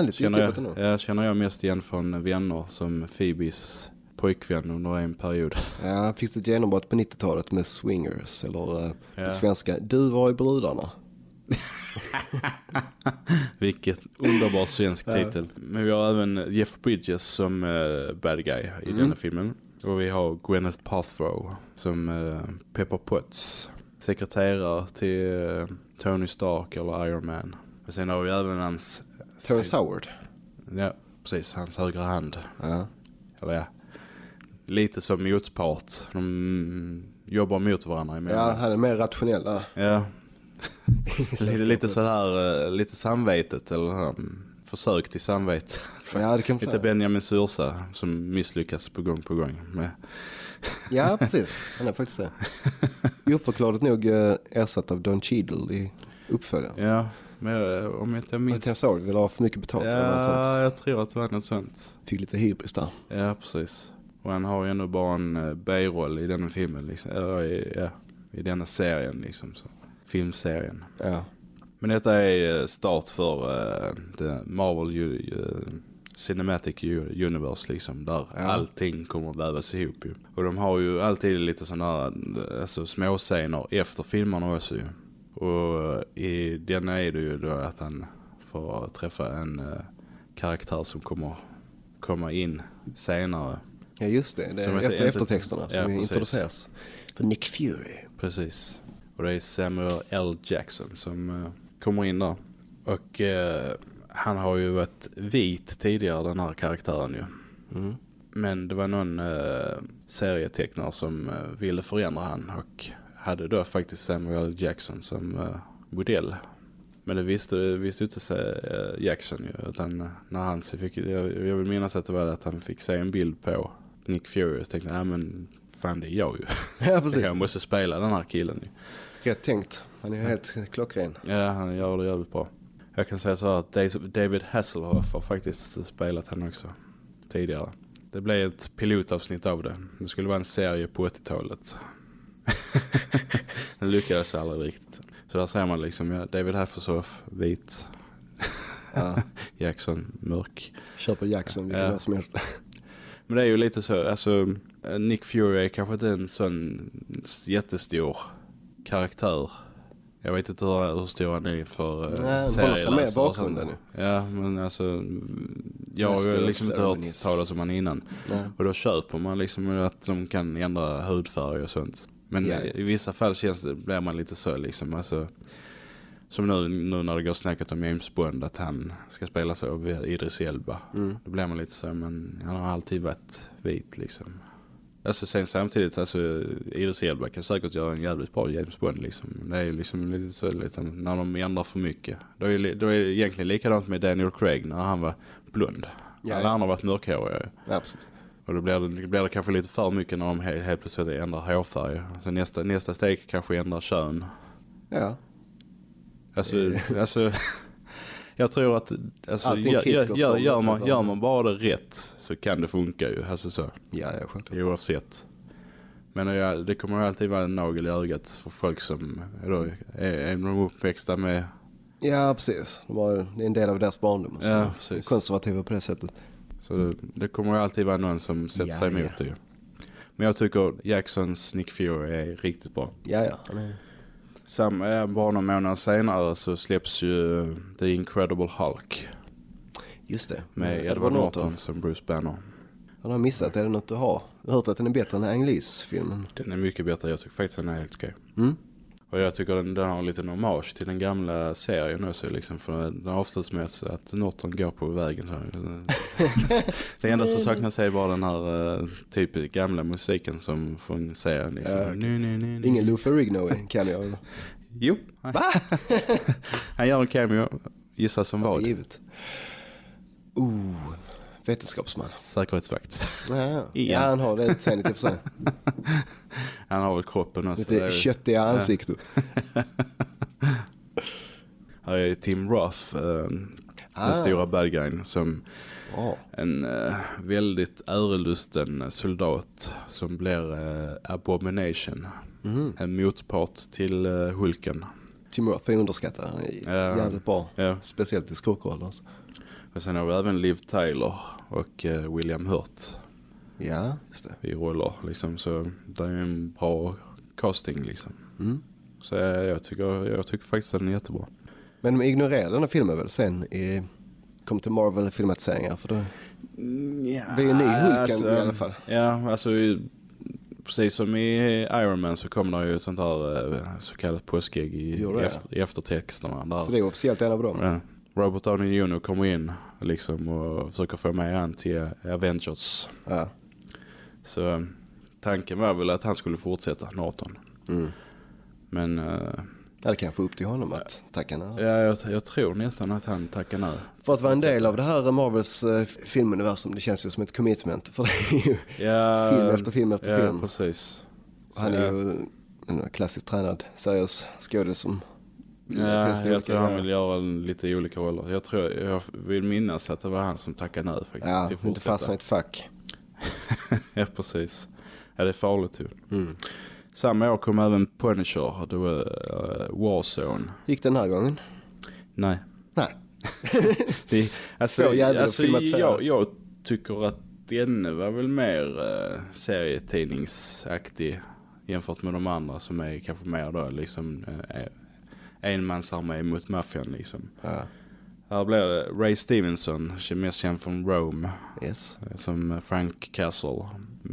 S1: Lite
S2: Känner
S1: otippat
S2: jag,
S1: ändå.
S2: jag känner jag mest igen från Vänner som Phoebes pojkvän under en period.
S1: Ja, det ett genombrott på 90-talet med Swingers eller uh,
S2: Ja.
S1: på svenska Du var i brudarna.
S2: Vilket underbar svensk titel. Men vi har även Jeff Bridges som uh, bad guy i
S1: Mm.
S2: denna filmen. Och vi har Gwyneth Paltrow som uh, Pepper Potts. Sekreterare till eh, Tony Stark eller Iron Man. Och sen har vi även hans...
S1: Terrence Howard.
S2: Ja, precis. Hans högra hand.
S1: Ja.
S2: Eller ja, lite som motpart. De jobbar mot varandra
S1: ja,
S2: emellanåt.
S1: han är mer rationell.
S2: Ja. lite, lite sådär, eh, lite samvetet eller um, försök till samvete.
S1: Ja, det kan man
S2: Lite
S1: säga.
S2: Benjamin Sursa som misslyckas på gång på gång. Med.
S1: Ja, precis. Han är faktiskt det. Oförklarligt nog uh, ersatt av Don Cheadle i uppföljaren.
S2: Ja, men jag- om jag inte minns...
S1: Terrence Howard vill ha för mycket betalt eller något sånt.
S2: Ja, jag tror att det var något sånt.
S1: Fick lite hybris där.
S2: Ja, precis. Och han har ju ändå bara en eh, B-roll i denna filmen. Liksom. Eller i, ja, i denna serien liksom. Så. Filmserien.
S1: Ja.
S2: Men detta är eh, start för uh, Marvel U- eh, Cinematic Universe liksom. Där
S1: Ja.
S2: allting kommer att vävas ihop ju. Och de har ju alltid lite sådana här eh, alltså, småscener efter filmerna också ju. Och eh, i denna är det ju då att han får träffa en uh, karaktär som kommer komma in senare.
S1: Ja just det, det är efter
S2: inte-
S1: eftertexterna som
S2: Ja, precis.
S1: introduceras. För Nick Fury.
S2: Precis. Och det är Samuel L. Jackson som eh, kommer in där. Och eh, han har ju varit vit tidigare den här karaktären ju.
S1: Mm.
S2: Men det var någon eh, serietecknare som eh, ville förändra han och hade då faktiskt Samuel. Jackson som eh, modell. Men det visste, visste inte eh, Jackson ju. Utan eh, när han fick, jag, jag vill minnas att det var att han fick se en bild på Nick Fury. Så tänkte ja men fan det är jag ju.
S1: Ja precis,
S2: Jag måste spela den här killen ju.
S1: rätt tänkt. Han är helt klockren.
S2: Ja, han gör det jävligt bra. Jag kan säga så här att David Hasselhoff har faktiskt spelat han också tidigare. Det blev ett pilotavsnitt av det. Det skulle vara en serie på 80-talet. Den lyckades aldrig riktigt. Så där ser man liksom, ja, David Hasselhoff, vit.
S1: Ja.
S2: Jackson, mörk.
S1: Kör på Jackson vilken
S2: Ja.
S1: som helst.
S2: Men det är ju lite så, alltså Nick Fury är kanske inte en sån jättestor karaktär. Jag vet inte hur, hur stor han är för uh,
S1: Nej, med
S2: serieläsare och
S1: bakgrunden
S2: sånt. Ja, men alltså jag har liksom inte hört talas om han innan.
S1: Nej.
S2: Och då köper man liksom att de kan ändra hudfärg och sånt. Men
S1: ja.
S2: i vissa fall känns det, blir man lite så liksom, alltså som nu, nu när det går snacket om James Bond att han ska spela så av Idris Elba.
S1: Mm.
S2: Då blir man lite så, men han har alltid varit vit liksom. Alltså sen samtidigt, alltså Idris Elba kan säkert göra en jävligt bra James Bond liksom. Det är ju liksom lite så liksom, när de ändrar för mycket. Då är, det- är egentligen likadant med Daniel Craig när han var blond.
S1: Ja,
S2: Alla
S1: ja.
S2: andra har varit mörkhåriga.
S1: Ja precis.
S2: Och då blir det, blir det kanske lite för mycket när de helt, helt plötsligt ändrar hårfärg. Så nästa, nästa steg kanske ändrar kön.
S1: Ja.
S2: Alltså, alltså jag tror att alltså, gör, gör, gör, man, gör man bara det rätt så kan det funka ju. Alltså så,
S1: Ja, ja självklart.
S2: oavsett. Men jag, det kommer alltid vara en nagel i ögat för folk som är, då, är, är de uppväxta med
S1: Ja precis. De har, det är en del av deras barndom. så
S2: Ja, precis.
S1: Konservativa på det sättet.
S2: Så det, det kommer alltid vara någon som sätter
S1: Ja,
S2: sig emot
S1: ja.
S2: det. Men jag tycker Jacksons Nick Fury är riktigt bra.
S1: Ja, ja.
S2: Ja, bara några månader senare så släpps ju The Incredible Hulk
S1: Just det.
S2: med
S1: Ja,
S2: Edward
S1: Norton.
S2: Norton som Bruce Banner.
S1: Han har missat. Är det något du har? Jag har hört att den är bättre än Ang Lees filmen.
S2: Den är mycket bättre, jag tycker faktiskt den är helt okej.
S1: Mm.
S2: Och jag tycker den, den har en liten hommage till den gamla serien också liksom. För den avslutas med att Norton går på vägen. Så. det enda som saknas är bara den här uh, typ gamla musiken som från serien liksom.
S1: Ja, okej.
S2: Nu, nu, nu, nu.
S1: Ingen Lou Ferrigno kan jag.
S2: Jo. Han gör en cameo. Gissa som vad?
S1: Givet. Oh, vetenskapsman.
S2: Säkerhetsvakt.
S1: Ja, ja. Han har det utseendet för sig.
S2: Han har väl kroppen också. Det
S1: Lite
S2: är-
S1: köttiga ansiktet.
S2: Här är Tim Roth, eh, den
S1: Ah.
S2: stora bad guyn, som
S1: Ja.
S2: en eh, väldigt ärelusten soldat som blir eh, Abomination.
S1: Mhm.
S2: En motpart till Hulken.
S1: Tim Roth är underskattad. Jävligt bra.
S2: Ja.
S1: Speciellt i skurkroller. Alltså.
S2: Och sen har vi även Liv Tyler och eh, William Hurt
S1: Ja, just det.
S2: i roller. Liksom. Så det är en bra casting liksom.
S1: Mm.
S2: Så jag tycker, jag tycker faktiskt att den är jättebra.
S1: Men de ignorerar den här filmen väl sen i... Kom till Marvel-filmatiseringar för då...
S2: Ja,
S1: Det är ju ny Hulken i alla fall.
S2: Ja, alltså precis som i Iron Man så kommer det ju ett sånt här eh, så kallat påskägg i, efter, i eftertexterna. Där.
S1: Så det är officiellt en av dem.
S2: Ja. Robert Downey Jr. kommer in liksom och försöker få med han till Avengers.
S1: Ja.
S2: Så eh, tanken var väl att han skulle fortsätta, Norton.
S1: Mm.
S2: Men
S1: Ja, det kan jag få upp till honom att tacka nej.
S2: ja, jag, jag tror nästan att han tackar nej.
S1: För att vara en del av det här Marvels eh, filmuniversum, det känns ju som ett commitment. För det är ju
S2: Ja,
S1: film efter film efter
S2: ja,
S1: film.
S2: precis. Så,
S1: Han är ju en klassiskt tränad, seriös skådis som vill testa
S2: jag tror han vill göra lite olika roller. Jag tror, jag vill minnas att det var han som tackade nej faktiskt.
S1: Ja,
S2: till
S1: inte fastna i ett fack.
S2: ja, precis. Ja, det är farligt ju.
S1: Mm.
S2: Samma år kom även Punisher, det var uh, Warzone.
S1: Gick den här gången?
S2: Nej.
S1: Nej.
S2: Det, alltså, alltså, jag, jag tycker att denne var väl mer uh, serietidningsaktig jämfört med de andra som är kanske mer då liksom uh, enmansarmé mot maffian liksom.
S1: Ja.
S2: Här blir det Ray Stevenson, mest känd från Rome,
S1: Yes.
S2: som Frank Castle.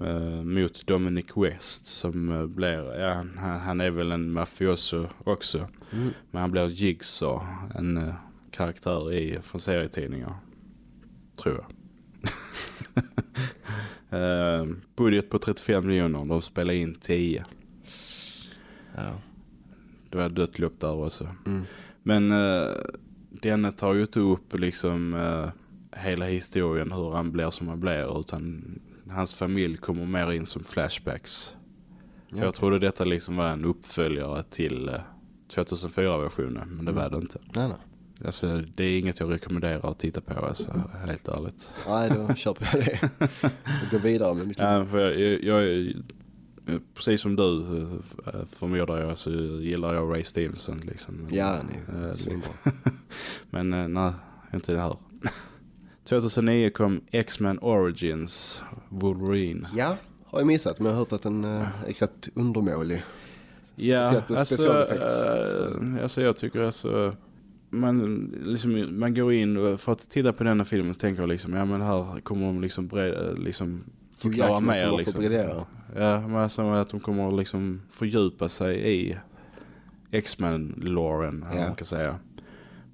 S2: eh, Mot Dominic West som eh, blir, ja han, är väl en mafioso också.
S1: Mm.
S2: Men han blir Jigsaw, en eh, karaktär i, från serietidningar. Tror jag. Eh, budget på 35 miljoner, de spelar in 10.
S1: Ja.
S2: Det var dött lopp där också.
S1: Mm.
S2: Men uh, denne tar ju inte upp liksom eh, hela historien hur han blir som han blir utan hans familj kommer mer in som flashbacks.
S1: Ja.
S2: Jag trodde detta liksom var en uppföljare till uh, 2004-versionen men det var det inte.
S1: Nej, nej.
S2: Alltså, det är inget jag rekommenderar att titta på alltså, helt ärligt.
S1: Nej, då köper jag det. Jag går vidare med mitt liv.
S2: Ja, jag, jag, är- precis som du eh, förmodar jag så gillar jag Ray Stevenson liksom.
S1: Ja, är
S2: Eh,
S1: svinbra.
S2: Men eh, nej, inte det här. 2009 kom X-Men Origins Wolverine.
S1: Ja, har jag missat, men jag har hört att den är rätt undermålig.
S2: Ja, alltså, äh, alltså jag tycker alltså man, liksom, man går in för att titta på denna filmen så tänker jag liksom, ja men här kommer de liksom, bred, liksom förklara mer liksom. Ja, men alltså att de kommer liksom fördjupa sig i X-Men-loren, ja.
S1: Ja.
S2: man kan säga.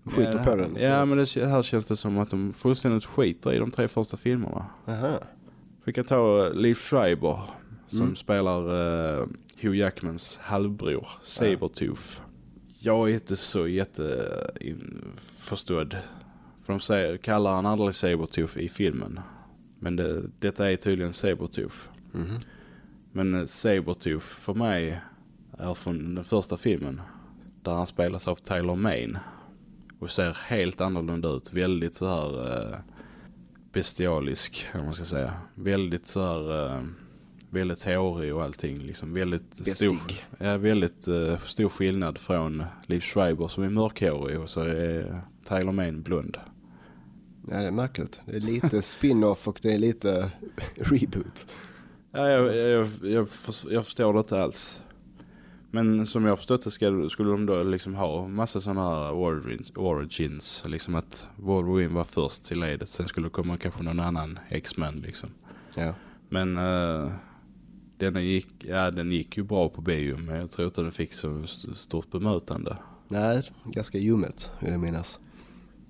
S1: Skjuter
S2: ja,
S1: på den
S2: Ja, men det, här känns det som att de fullständigt skiter i de tre första filmerna.
S1: Aha.
S2: Vi kan ta uh, Liv Schreiber som
S1: Mm.
S2: spelar uh, Hugh Jackmans halvbror, Sabertooth. Jag är inte så jätteförstådd. För de säger, kallar han aldrig Sabertooth i filmen. Men det, detta är tydligen Sabertooth.
S1: Mhm.
S2: Men eh, Sabertooth för mig är från den första filmen. Där han spelas av Tyler Main. Och ser helt annorlunda ut. Väldigt så här eh, bestialisk, om man ska säga. Väldigt så här, eh, väldigt hårig och allting. Liksom väldigt stor,
S1: Bestig.
S2: ja, väldigt stor skillnad från Liv Schreiber som är mörkhårig och så är Tyler Main blond.
S1: Ja, det är märkligt. Det är lite spin-off och det är lite reboot.
S2: Ja, jag, jag, jag, jag förstår det inte alls. Men som jag förstått det ska, skulle de då liksom ha massa sådana här origins, origins. Liksom att Wolverine var först till ledet. Sen skulle det komma kanske någon annan X-Men liksom.
S1: Ja.
S2: Men uh, den, gick, ja, den gick ju bra på bio. Men jag tror inte den fick så st- stort bemötande.
S1: Nej, ganska ljummet vill jag minnas.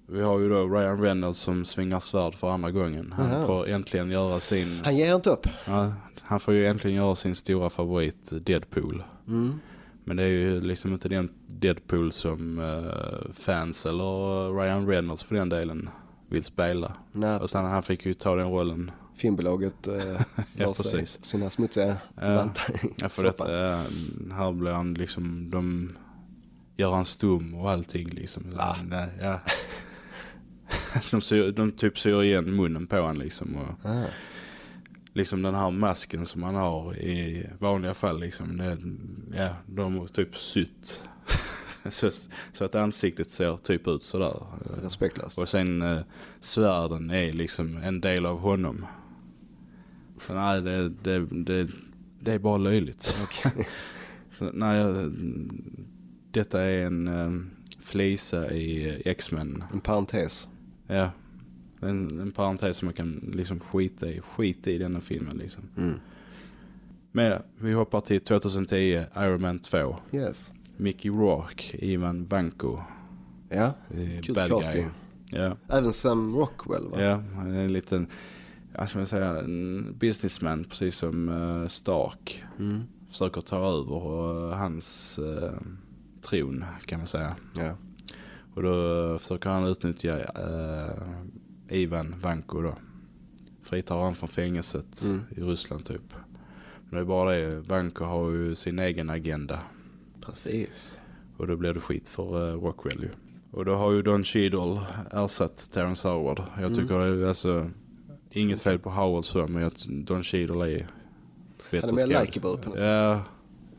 S2: Vi har ju då Ryan Reynolds som svingar svärd för andra gången. Han
S1: Jaha.
S2: får äntligen göra sin...
S1: Han ger inte upp.
S2: Ja, han får ju äntligen göra sin stora favorit Deadpool.
S1: Mm.
S2: Men det är ju liksom inte den Deadpool som eh, fans eller Ryan Reynolds för den delen vill spela.
S1: Nej,
S2: Utan han fick ju ta den rollen.
S1: filmbolaget eh,
S2: Ja, precis.
S1: sina smutsiga
S2: Ja.
S1: vantar i
S2: Ja, för detta, ja, här blir han liksom, de gör han stum och allting liksom.
S1: Va?
S2: Nej, ja. de, syr, de typ syr igen munnen på han liksom. Och,
S1: Ah.
S2: liksom den här masken som man har i vanliga fall liksom. Det, ja, de har typ sytt. så, så att ansiktet ser typ ut sådär.
S1: Respektlöst.
S2: Och sen eh, svärden är liksom en del av honom. Så nej, det, det, det, det är bara löjligt. så, nej, jag, detta är en eh, flisa i X-Men.
S1: En parentes.
S2: Ja, en, en parentes som man kan liksom skita i. Skit i denna filmen liksom.
S1: Mm.
S2: Men vi hoppar till 2010, Iron Man 2.
S1: Yes.
S2: Mickey Rourke, Ivan Vanko.
S1: Ja,
S2: eh,
S1: kul
S2: bad
S1: casting.
S2: guy. Ja.
S1: Även Sam Rockwell va?
S2: Ja, han är en liten, jag ska man säga, en businessman precis som uh, Stark.
S1: Mm.
S2: Försöker ta över uh, hans uh, tron kan man säga.
S1: Ja.
S2: Och då försöker han utnyttja uh, Ivan Vanko då. Fritar han från fängelset
S1: Mm.
S2: i Ryssland typ. Men det är bara det, Vanko har ju sin egen agenda.
S1: Precis.
S2: Och då blir det skit för uh, Rockwell ju. Och då har ju Don Cheadle ersatt Terrence Howard. Jag
S1: Mm.
S2: tycker det är alltså inget fel på Howard så, men jag, Don Cheadle är bättre
S1: Han är mer likeable på något
S2: Ja,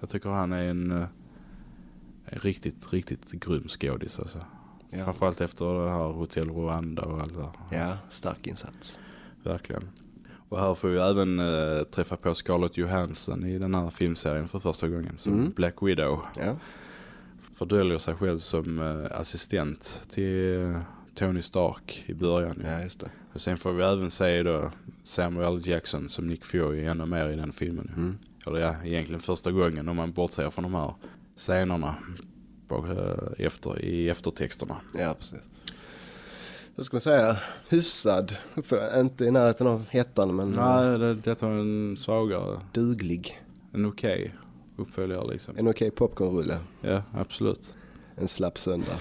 S2: jag tycker han är en, eh, en riktigt, riktigt grym skådis alltså.
S1: Ja.
S2: Framförallt efter det här Hotel Rwanda och allt det
S1: ja, stark insats.
S2: Verkligen. Och här får vi även eh, träffa på Scarlett Johansson i den här filmserien för första gången som
S1: Mm.
S2: Black Widow.
S1: Ja.
S2: fördöljer sig själv som eh, assistent till, Tony Stark i början.
S1: Ja, just det.
S2: Och sen får vi även se då Samuel. Jackson som Nick Fury ännu mer i den filmen.
S1: Mm.
S2: Eller ja, egentligen första gången om man bortser från de här scenerna efter, i eftertexterna.
S1: Ja, precis. Vad ska man säga? Hyfsad uppföljare. Inte i närheten av hettan, men
S2: Nej, det, detta var en svagare,
S1: duglig.
S2: en okej uppföljare liksom.
S1: En okej popcornrulle.
S2: Ja, absolut.
S1: En slapp söndag.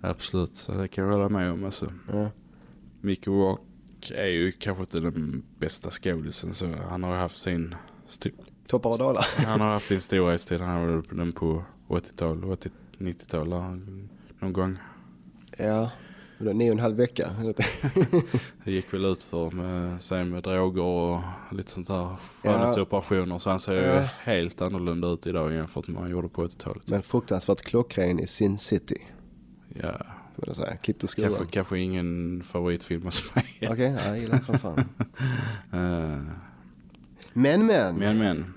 S2: Absolut, så det kan jag hålla med om. Alltså.
S1: Ja.
S2: Mickey Rock är ju kanske inte den bästa skådisen så han har haft sin st-
S1: Toppar och dalar.
S2: han har haft sin storhetstid. Han har väl den på 80-tal, 80 90-tal där, någon gång.
S1: Ja, det nio och en halv vecka.
S2: Det gick väl ut för med, sen med droger och lite sånt där skönhetsoperationer. Så han ser ju
S1: Ja.
S2: helt annorlunda ut idag jämfört med vad han gjorde på 80-talet.
S1: Men fruktansvärt klockren i Sin City.
S2: Ja,
S1: Får jag säga. Klippt och
S2: kanske, kanske ingen favoritfilm hos mig.
S1: Okej, ja, jag gillar det som fan.
S2: Eh,
S1: Men men.
S2: Men men.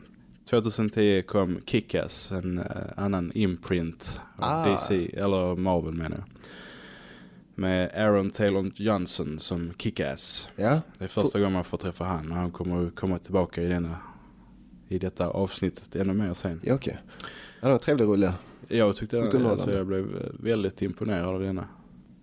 S2: 2010 kom Kick-Ass, en eh, annan imprint av
S1: Ah.
S2: DC, eller Marvel menar jag. Med Aaron Taylor Johnson som Kick-Ass.
S1: Ja,
S2: Det är första gången man får träffa han och han kommer komma tillbaka i, denna, i detta avsnittet ännu mer sen.
S1: ja okej. Ja, det var en trevlig rulle.
S2: Jag tyckte den, alltså, jag blev eh, väldigt imponerad av denna.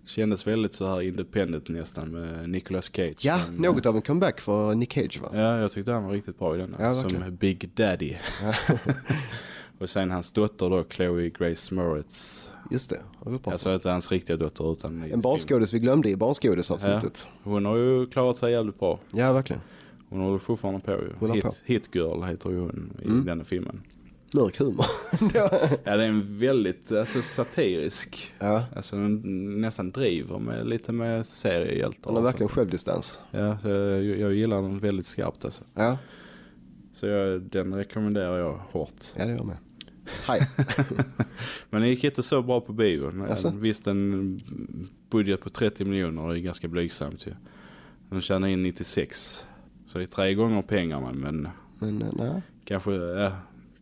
S2: Kändes väldigt så här independent nästan med Nicolas Cage.
S1: Ja,
S2: som,
S1: något av en comeback för Nick Cage va?
S2: Ja, jag tyckte han var riktigt bra i denna.
S1: Ja,
S2: som. Big Daddy. och sen hans dotter då, Chloe Grace Moritz.
S1: Just det. har vi pratat om.
S2: Alltså inte hans riktiga dotter utan...
S1: En barnskådis vi glömde i barnskådisavsnittet.
S2: Hon har ju klarat sig jävligt bra.
S1: Ja. verkligen.
S2: Hon håller fortfarande på ju. Hit,
S1: på.
S2: Hit Girl heter ju hon i
S1: Mm.
S2: den filmen.
S1: Mörk humor.
S2: Ja, det är en väldigt alltså, satirisk.
S1: ja,
S2: Alltså den nästan driver med lite med seriehjältar.
S1: han har verkligen
S2: sånt.
S1: självdistans.
S2: Ja, så jag, jag gillar den väldigt skarpt alltså.
S1: Ja,
S2: Så jag, den rekommenderar jag hårt.
S1: ja det gör jag med. Hej.
S2: Men det gick inte så bra på bio.
S1: Jaså?
S2: Visst en budget på 30 miljoner är ganska blygsamt ju. De tjänar in 96. Så det är tre gånger pengarna men
S1: Men eh, nej.
S2: kanske ja,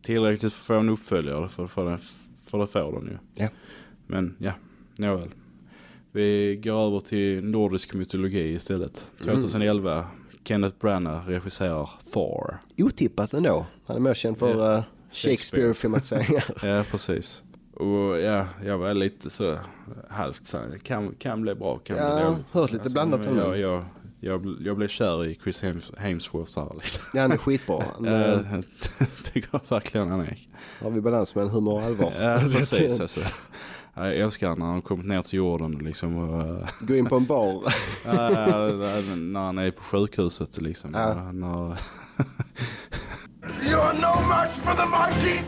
S2: tillräckligt för att få en uppföljare för, för, den, för det får den ju.
S1: Ja.
S2: Men ja, nåväl. Vi går över till nordisk mytologi istället. 2011, Kenneth Branagh regisserar Thor.
S1: Otippat ändå. Han är mer känd för
S2: Ja.
S1: eh, Shakespeare-filmatiseringar.
S2: Ja, precis. Och ja, jag var lite så halvt så kan, kan bli bra, kan
S1: Ja,
S2: bli dåligt.
S1: hört lite blandat
S2: men
S1: om
S2: jag, jag, jag, jag blev kär i Chris Hems, Hemsworth här liksom.
S1: ja, han är skitbra. Han, eh,
S2: Jag tycker verkligen han är.
S1: har vi balans mellan humor och allvar.
S2: Ja, precis alltså. Jag älskar när han har kommit ner till jorden liksom. Och, äh,
S1: Gå in på en bar.
S2: när han är på sjukhuset liksom.
S1: Ja.
S2: När,
S3: You're no match for the mighty!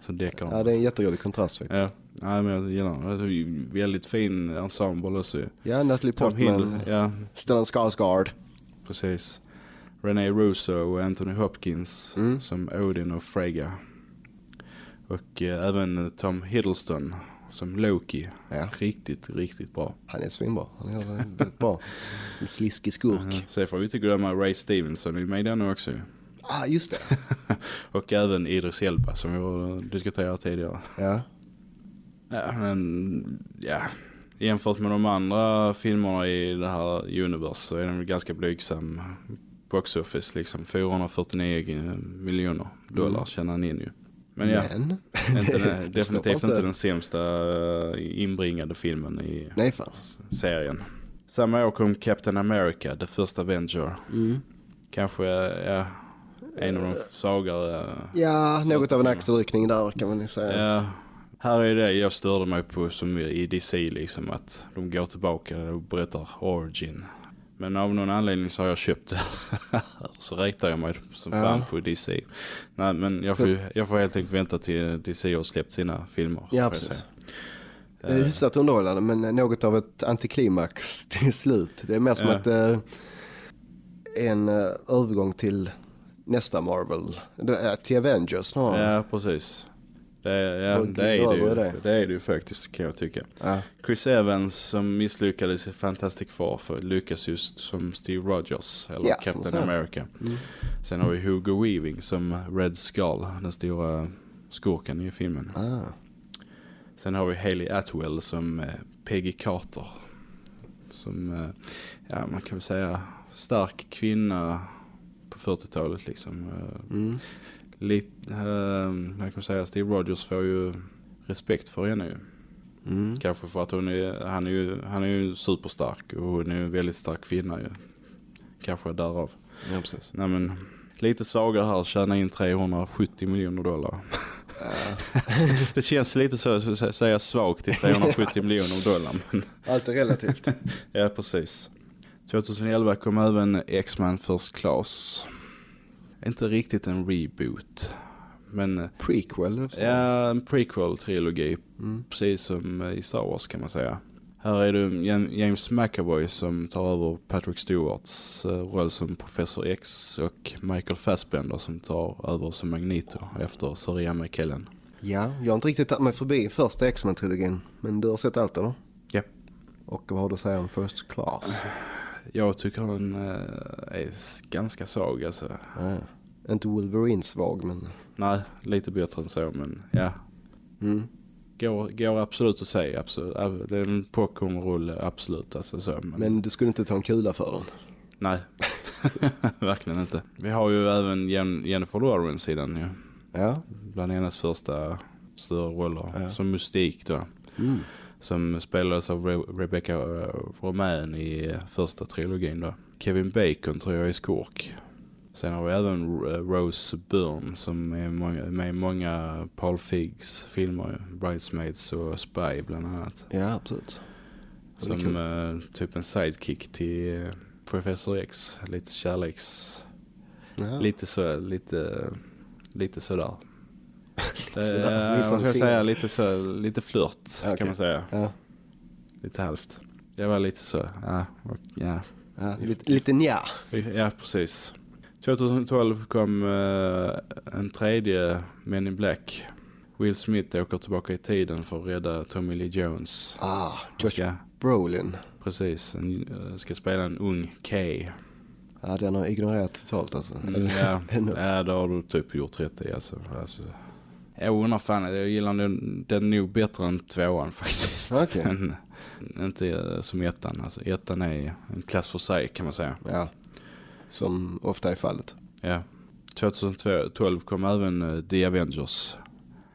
S2: så däckar han.
S1: Ja, det är en jätterolig kontrast faktiskt.
S2: Ja, nej, men jag gillar är ju väldigt fin ensemble också.
S1: Ja, Natalie Portman,
S2: ja
S1: Stellan Skarsgård.
S2: precis. René Russo och Anthony Hopkins
S1: Mm.
S2: som Odin och Freyga. Och eh, även Tom Hiddleston som Loki.
S1: Ja.
S2: Riktigt, riktigt bra.
S1: Han är svinbra. Han det väldigt bra. En sliskig skurk.
S2: Mm. Sen får vi inte glömma Ray Stevenson är med i den också.
S1: Ah, just det.
S2: och även Idris Elba som vi har diskuterat tidigare.
S1: Ja.
S2: Ja, men ja. Jämfört med de andra filmerna i det här universe så är den ganska blygsam box office liksom. 449 miljoner dollar tjänar han in ju. Men ja,
S1: Men.
S2: inte, den- definitivt inte den sämsta eh, inbringade filmen i
S1: Nej
S2: serien. Samma år kom Captain America, The First Avenger.
S1: Mm.
S2: Kanske ja, en av de svagare.
S1: Ja, något av en axelryckning där kan man ju säga.
S2: Ja, här är det jag störde mig på som i DC liksom att de går tillbaka och berättar origin. Men av någon anledning så har jag köpt det. så räknar jag mig som
S1: Ja.
S2: fan på DC. Nej men jag får, jag får helt enkelt vänta till DC har släppt sina filmer.
S1: Ja, precis. är hyfsat underhållande men något av ett antiklimax till slut. Det är mer som
S2: Ja.
S1: att eh, en eh, övergång till nästa Marvel. Till Avengers snarare.
S2: Ja, precis. Det, ja, det, är det,
S1: det.
S2: det är det ju faktiskt kan jag tycka.
S1: Ja.
S2: Chris Evans som misslyckades i Fantastic Four för lyckas just som Steve Rogers eller
S1: Ja,
S2: Captain. America.
S1: Mm.
S2: Sen har vi Hugo Weaving som Red Skull, den stora skurken i filmen.
S1: Ah.
S2: Sen har vi Haley Atwell som eh, Peggy Carter. Som, eh, ja man kan väl säga, stark kvinna på 40-talet liksom. Eh,
S1: Mm.
S2: Lite, eh, man kan säga Steve Rogers får ju respekt för henne ju.
S1: Mm.
S2: Kanske för att hon är, han är ju, han är ju superstark och hon är ju en väldigt stark kvinna ju. Kanske därav.
S1: Ja, precis.
S2: Nej men, lite svaga här, tjäna in 370 miljoner dollar. det känns lite så, så säga svagt till 370 miljoner dollar. Men,
S1: Allt är relativt.
S2: ja, precis. 2011 kom även X-Men First Class. Inte riktigt en reboot. Men
S1: Prequel. så.
S2: ja, en prequel-trilogi.
S1: Mm.
S2: Precis som i Star Wars kan man säga. Här är det Jam- James McAvoy som tar över Patrick Stewarts eh, roll som Professor X och Michael Fassbender som tar över som Magneto efter Sir McKellen.
S1: Ja, jag har inte riktigt tagit mig förbi första X-Men-trilogin. Men du har sett allt eller?
S2: Ja.
S1: Och vad har du att säga om First Class?
S2: Jag tycker den eh, är ganska svag alltså.
S1: Ja. Inte Wolverine svag men...
S2: Nej, lite bättre än så men ja.
S1: Mm.
S2: Går, går absolut att säga, absolut. Ab- Det är en popcorn-rulle, absolut. Alltså, så, men,
S1: Men du skulle inte ta en kula för den?
S2: Nej, verkligen inte. Vi har ju även Jen- Jennifer Lawrence i den ju.
S1: Ja.
S2: Bland hennes första större roller.
S1: Ja.
S2: Som Mystik då.
S1: Mm.
S2: Som spelades av Re- Rebecca uh, Romain i eh, första trilogin då. Kevin Bacon tror jag är skurk. Sen har vi även eh, Rose Byrne som är med i många Paul Figgs filmer. Bridesmaids och Spy bland annat.
S1: Ja, absolut.
S2: Som eh, typ en sidekick till eh, Professor X. Lite kärleks...
S1: Ja.
S2: Lite så, lite, lite sådär.
S1: sådär,
S2: Eh, vad ska jag säga? Lite så, lite flört
S1: Okej.
S2: kan man säga.
S1: Ja.
S2: Lite halvt. Det var lite så, ja, och, ja.
S1: Ja, lite, lite nja.
S2: Ja, precis. 2012 kom eh, en tredje Men in Black. Will Smith åker tillbaka i tiden för att rädda Tommy Lee Jones.
S1: Ah, Josh
S2: Ska,
S1: Brolin.
S2: precis, en, eh, ska spela en ung Kay.
S1: Ja, den har ignorerat totalt alltså.
S2: Mm, ja, ja, det har du typ gjort rätt i alltså. alltså jag undrar fan, jag gillar den, den nog bättre än tvåan faktiskt.
S1: Okej.
S2: Men inte eh, som ettan. Alltså ettan är en klass för sig kan man säga.
S1: Ja. Som ofta är fallet.
S2: Ja. 2012 kom även eh, The Avengers.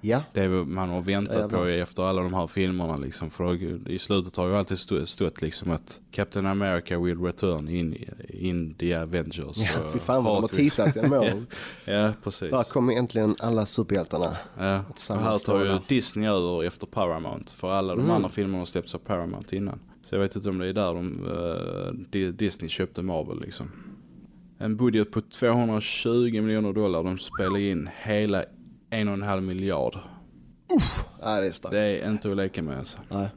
S1: Ja.
S2: Det man har väntat
S1: Jävlar.
S2: på efter alla de här filmerna liksom. För i slutet har ju alltid stå- stått liksom att Captain America will return in, in The Avengers.
S1: Ja, fy fan vad de har teasat genom åren.
S2: Ja, precis.
S1: Där kommer äntligen alla superhjältarna.
S2: Ja, och här tar ju. Disney över efter Paramount. För alla de
S1: Mm.
S2: andra filmerna har släppts av Paramount innan. Så jag vet inte om det är där de, Di- Disney köpte Marvel liksom. En budget på 220 miljoner dollar. De spelar in hela en och en halv miljard.
S1: Ja, det är starkt.
S2: Det är inte att leka med alltså.
S1: Nej.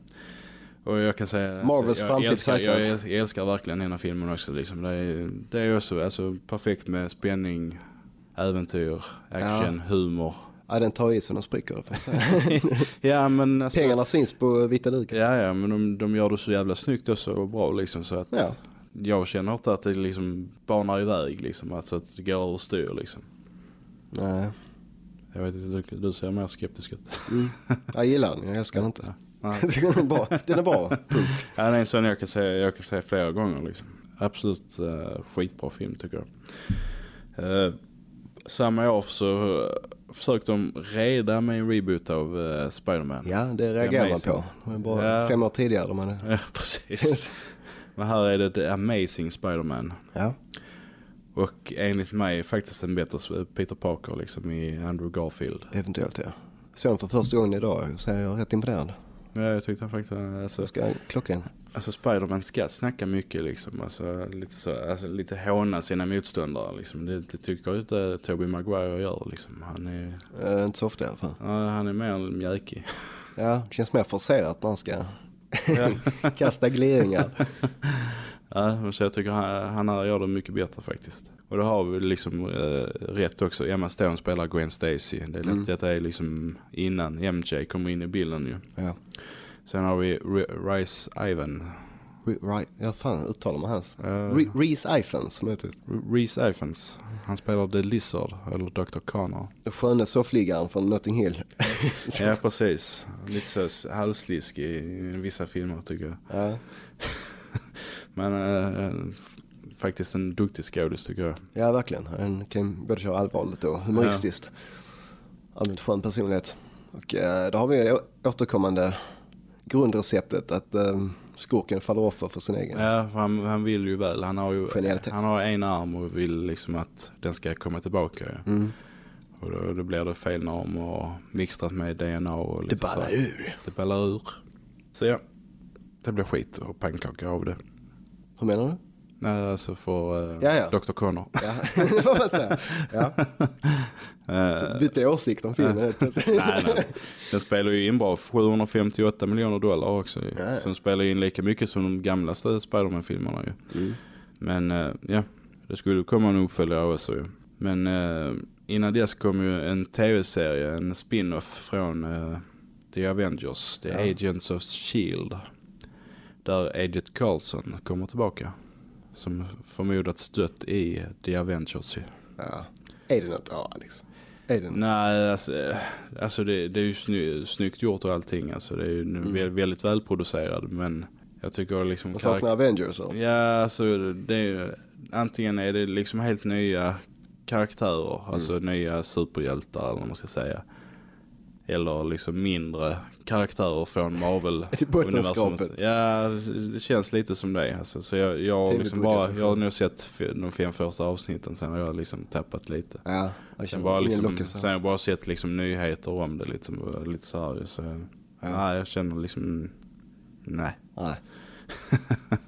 S2: Och jag kan säga,
S1: Marvels
S2: jag,
S1: framtid
S2: älskar, jag, älskar, jag älskar verkligen den här filmen också. Liksom. Det, är, det är också alltså, perfekt med spänning, äventyr, action, humor.
S1: Ja, den tar i så den spricker. jag.
S2: Ja men alltså,
S1: Pengarna syns på vita duken.
S2: Ja, ja, men de, de gör det så jävla snyggt också och bra liksom så att
S1: Ja.
S2: jag känner inte att det liksom banar iväg liksom, alltså att det går överstyr liksom.
S1: Nej.
S2: Jag vet inte, du, du ser mer skeptisk ut.
S1: Mm. Jag gillar den, jag älskar den inte. Tycker den är bra. Den är bra. Punkt.
S2: Ja, det är en sån jag kan säga, jag kan säga flera gånger liksom. Absolut uh, skitbra film tycker jag. Eh, samma år så uh, försökte de reda med en reboot av uh, Spider-Man.
S1: Ja, det reagerar man på. Det var bara
S2: Ja.
S1: fem år tidigare de hade.
S2: Ja, precis. Men här är det The Amazing Spider-Man.
S1: Ja.
S2: Och enligt mig faktiskt en bättre Peter Parker liksom i Andrew Garfield.
S1: Eventuellt ja. Såg den för första gången idag så är jag rätt imponerad.
S2: Ja, jag tyckte han faktiskt, alltså,
S1: Jag ska klockan.
S2: alltså Spider-Man ska snacka mycket liksom. Alltså lite så, alltså lite håna sina motståndare liksom. Det, det tycker jag inte Tobey Maguire gör liksom. Han är,
S1: Uh, inte så ofta i alla fall.
S2: ja, han är mer mjäkig.
S1: Ja, det känns mer forcerat när han ska kasta gliringar.
S2: Ja, så jag tycker han, han här gör det mycket bättre faktiskt. Och då har vi liksom eh, rätt också. Emma Stone spelar Gwen Stacy. Det är lätt
S1: Mm.
S2: detta är liksom innan MJ kommer in i bilden ju.
S1: Ja.
S2: Sen har vi R- Rice Ivan.
S1: Right, ja fan uttalar man hans? Re- Reese Ifans som heter
S2: Reese Ifans. Han spelar The Lizard, eller Dr. Connor.
S1: den sköna soffliggaren från Notting Hill.
S2: Ja, precis. Lite så halvslisk i vissa filmer tycker jag.
S1: ja.
S2: Men eh, faktiskt en duktig skådis tycker jag.
S1: ja, verkligen. Han kan både köra allvarligt och humoristiskt. Allmänt skön personlighet. Och eh, då har vi det återkommande grundreceptet att eh, skurken faller offer för sin egen.
S2: Ja, han, han vill ju väl. Han har ju
S1: Genialitet.
S2: han har en arm och vill liksom att den ska komma tillbaka. Ja.
S1: Mm.
S2: Och då, då blir det fel arm och mixtrat med DNA och lite
S1: Det ballar ur.
S2: Det ballar ur. Så ja, det blir skit och pannkaka av det.
S1: Hur menar du?
S2: Nej, alltså för eh,
S1: Ja, ja.
S2: Dr. Connor.
S1: Ja, det får man säga. Ja.
S2: Eh,
S1: Bytte åsikt om filmen plötsligt.
S2: nej, nej. Den spelar ju in bra 758 miljoner dollar också. ju.
S1: Ja, ja.
S2: Så den spelar in lika mycket som de gamla Spiderman-filmerna.
S1: Mm.
S2: Men eh, ja, det skulle komma en uppföljare också ju. Men eh, innan dess kom ju en tv-serie, en spin-off från eh, The Avengers, The. Agents of S.H.I.E.L.D. Där Agent Carlson kommer tillbaka. Som förmodat dött i The Avengers.
S1: Ja. Är det något? Ja, Alex. Är det något?
S2: Nej, alltså, alltså det, det är ju sny, snyggt gjort och allting. Alltså det är ju
S1: Mm.
S2: vä- väldigt välproducerad. Men jag tycker liksom...
S1: Man saknar Avengers. eller?
S2: Ja, alltså det är Antingen är det liksom helt nya karaktärer. Alltså nya superhjältar eller vad man ska säga. Eller liksom mindre karaktärer från Marvel.
S1: Bottenskapet.
S2: Ja, det känns lite som det. Alltså, så jag, jag, liksom bara, jag har nog sett de fem första avsnitten. Sen har jag liksom tappat lite.
S1: Ja, jag
S2: Sen bara, liksom, sen har jag bara sett liksom nyheter om det lite, lite så här. Så, Nej, jag känner liksom, nej.
S1: Nej.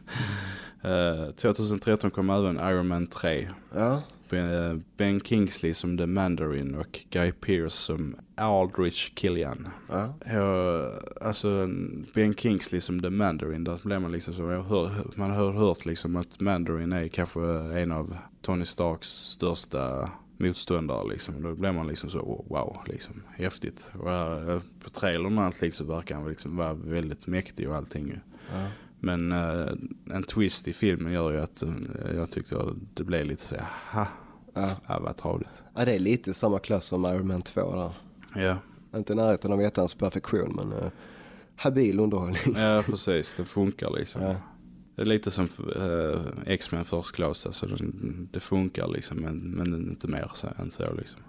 S2: Eh, 2013 kom även Iron Man 3.
S1: Ja,
S2: Ben- Ben Kingsley som The Mandarin och Guy Pearce som Aldrich Killian.
S1: ja.
S2: Ja, alltså Ben Kingsley som The Mandarin, där blev man liksom så, jag hör, man har hört liksom att Mandarin är kanske en av Tony Starks största motståndare liksom. Då blev man liksom så, wow, liksom, häftigt. Och här, på trailern och allt liksom, verkar han liksom vara väldigt mäktig och allting
S1: ja.
S2: Men eh, en twist i filmen gör ju att eh, jag tyckte att det blev lite så, ha,
S1: Ja.
S2: ja, vad tradigt.
S1: ja, det är lite samma klass som Iron Man 2 där.
S2: Ja.
S1: Inte i närheten av ettans perfektion, men uh, habil underhållning.
S2: ja, precis, det funkar liksom.
S1: Ja.
S2: Det är lite som uh, X-Men First Class, alltså den, det funkar liksom, men, men inte mer så, än så liksom.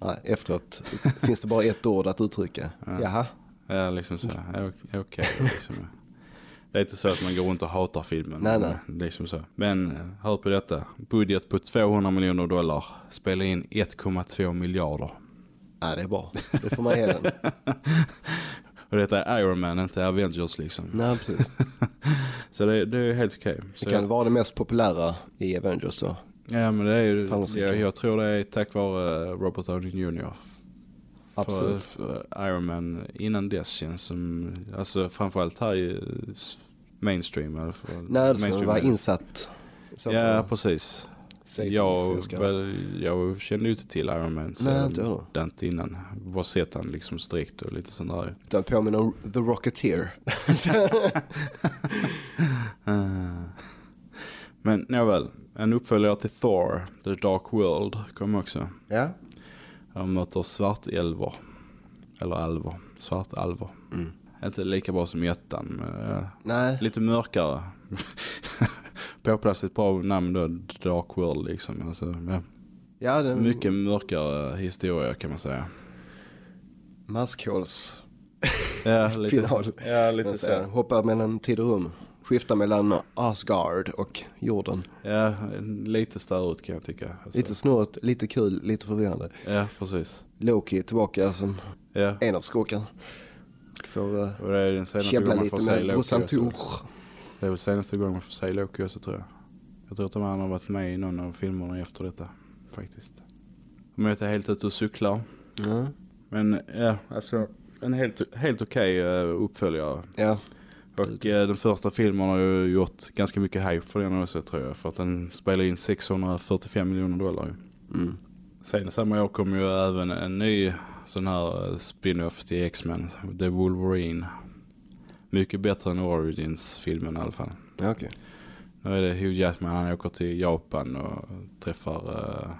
S1: Nej, efteråt finns det bara ett ord att uttrycka.
S2: Ja.
S1: Jaha.
S2: Ja, liksom så, okej, okej, liksom. Det är inte så att man går runt och hatar filmen.
S1: Nej,
S2: men,
S1: nej.
S2: Liksom så. Men eh, hör på detta. Budget på 200 miljoner dollar. Spelar in 1,2 miljarder.
S1: Ja, det är bra. Det får man ge den.
S2: Och detta är Iron Man, inte Avengers liksom.
S1: Nej, precis.
S2: Så det, det är helt okej. Så
S1: Det kan
S2: jag-
S1: vara det mest populära i Avengers. Så.
S2: Ja men det är ju, jag, jag tror det är tack vare eh, Robert Downey Jr.
S1: Absolut.
S2: För, för Iron Man innan dess känns som, alltså framförallt här i mainstream. Eller för,
S1: Nej, det ska vara insatt. i
S2: Ja
S1: fall.
S2: precis. Jag, väl, jag kände ju inte till Iron Man. Så
S1: Nej, inte jag då.
S2: inte innan. Bara sett han liksom strikt och lite sånt där.
S1: Den påminner om The Rocketeer.
S2: Men nåväl, en uppföljare till Thor, The Dark World, kom också.
S1: ja.
S2: Han möter svartälvor. Eller alver. Svartalver.
S1: Mm.
S2: Inte lika bra som Jättan, men eh,
S1: Nej,
S2: lite mörkare. Påplats ett bra namn då, Dark World liksom. Alltså, ja.
S1: ja, den
S2: Mycket mörkare historia kan man säga.
S1: maskhåls
S2: Ja, lite,
S1: final.
S2: Ja, lite så.
S1: Hoppar mellan tid och rum. Skiftar mellan Asgard och jorden.
S2: Ja, lite störigt kan jag tycka. Alltså,
S1: Lite snurrigt, lite kul, lite förvirrande.
S2: Ja, precis.
S1: Loki tillbaka som
S2: Ja.
S1: en av skurkarna. Får uh,
S2: Och det är den senaste
S1: käbbla lite med brorsan. Tor.
S2: Det är väl senaste gången man får se Loki också tror jag. Jag tror att han har varit med i någon av filmerna efter detta. Faktiskt. Om jag inte är helt ute och cyklar.
S1: Ja.
S2: Men ja, alltså en helt, helt okej eh, uppföljare.
S1: ja,
S2: Och eh, den första filmen har ju gjort ganska mycket hype för den också tror jag. För att den spelar in 645 miljoner dollar
S1: mm.
S2: Sen samma år kom ju även en ny sån här eh, spin-off till X-Men, The Wolverine. Mycket bättre än Origins-filmen i alla fall.
S1: Ja, okej.
S2: Nu är det Hugh Jackman, han åker till Japan och träffar... eh,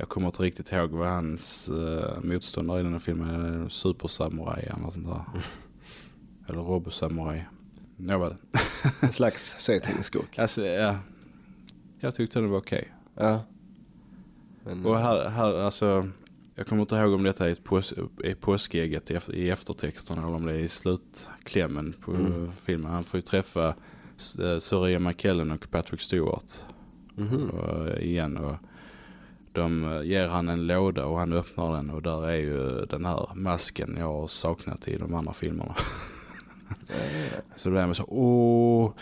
S2: jag kommer inte riktigt ihåg vad hans uh, motståndare i den här filmen. Super Samurai eller sånt där. Eller Robo Samurai. Nåväl.
S1: En slags serietidningsskurk.
S2: Alltså, ja. Jag tyckte det var okej.
S1: Ja. Men,
S2: Och här, här, alltså... Jag kommer inte ihåg om detta är pås är påskägget i, efter, i eftertexterna eller om det är i slutklämmen på
S1: Mm.
S2: filmen. Han får ju träffa uh, Sir McKellen och Patrick Stewart
S1: mhm.
S2: och, eh, igen. Och de eh, ger han en låda och han öppnar den och där är ju den här masken jag har saknat i de andra filmerna. Så det är med så, åh,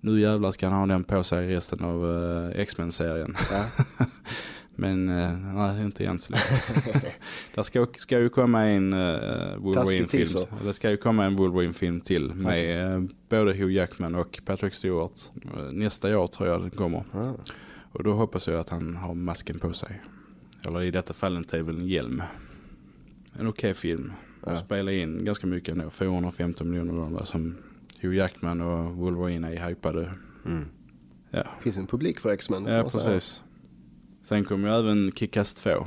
S2: nu jävlar ska han ha den på sig resten av X-Men-serien.
S1: Ja.
S2: Men uh, nej, inte än så länge. Där ska, ska ju komma en uh, Wolverine-film.
S1: teaser.
S2: Det ska ju komma en Wolverine-film till med eh, både Hugh Jackman och Patrick Stewart. Eh, nästa år tror jag den kommer.
S1: Ja.
S2: Och då hoppas jag att han har masken på sig. Eller i detta fallet är väl en hjälm. En okej film.
S1: Ja.
S2: Spela in ganska mycket ändå. 415 miljoner dollar som Hugh Jackman och Wolverine är hypade.
S1: Mm.
S2: Ja,
S1: Finns en publik för X-Men?
S2: ja precis. Sen kommer ju även Kick-Ass 2.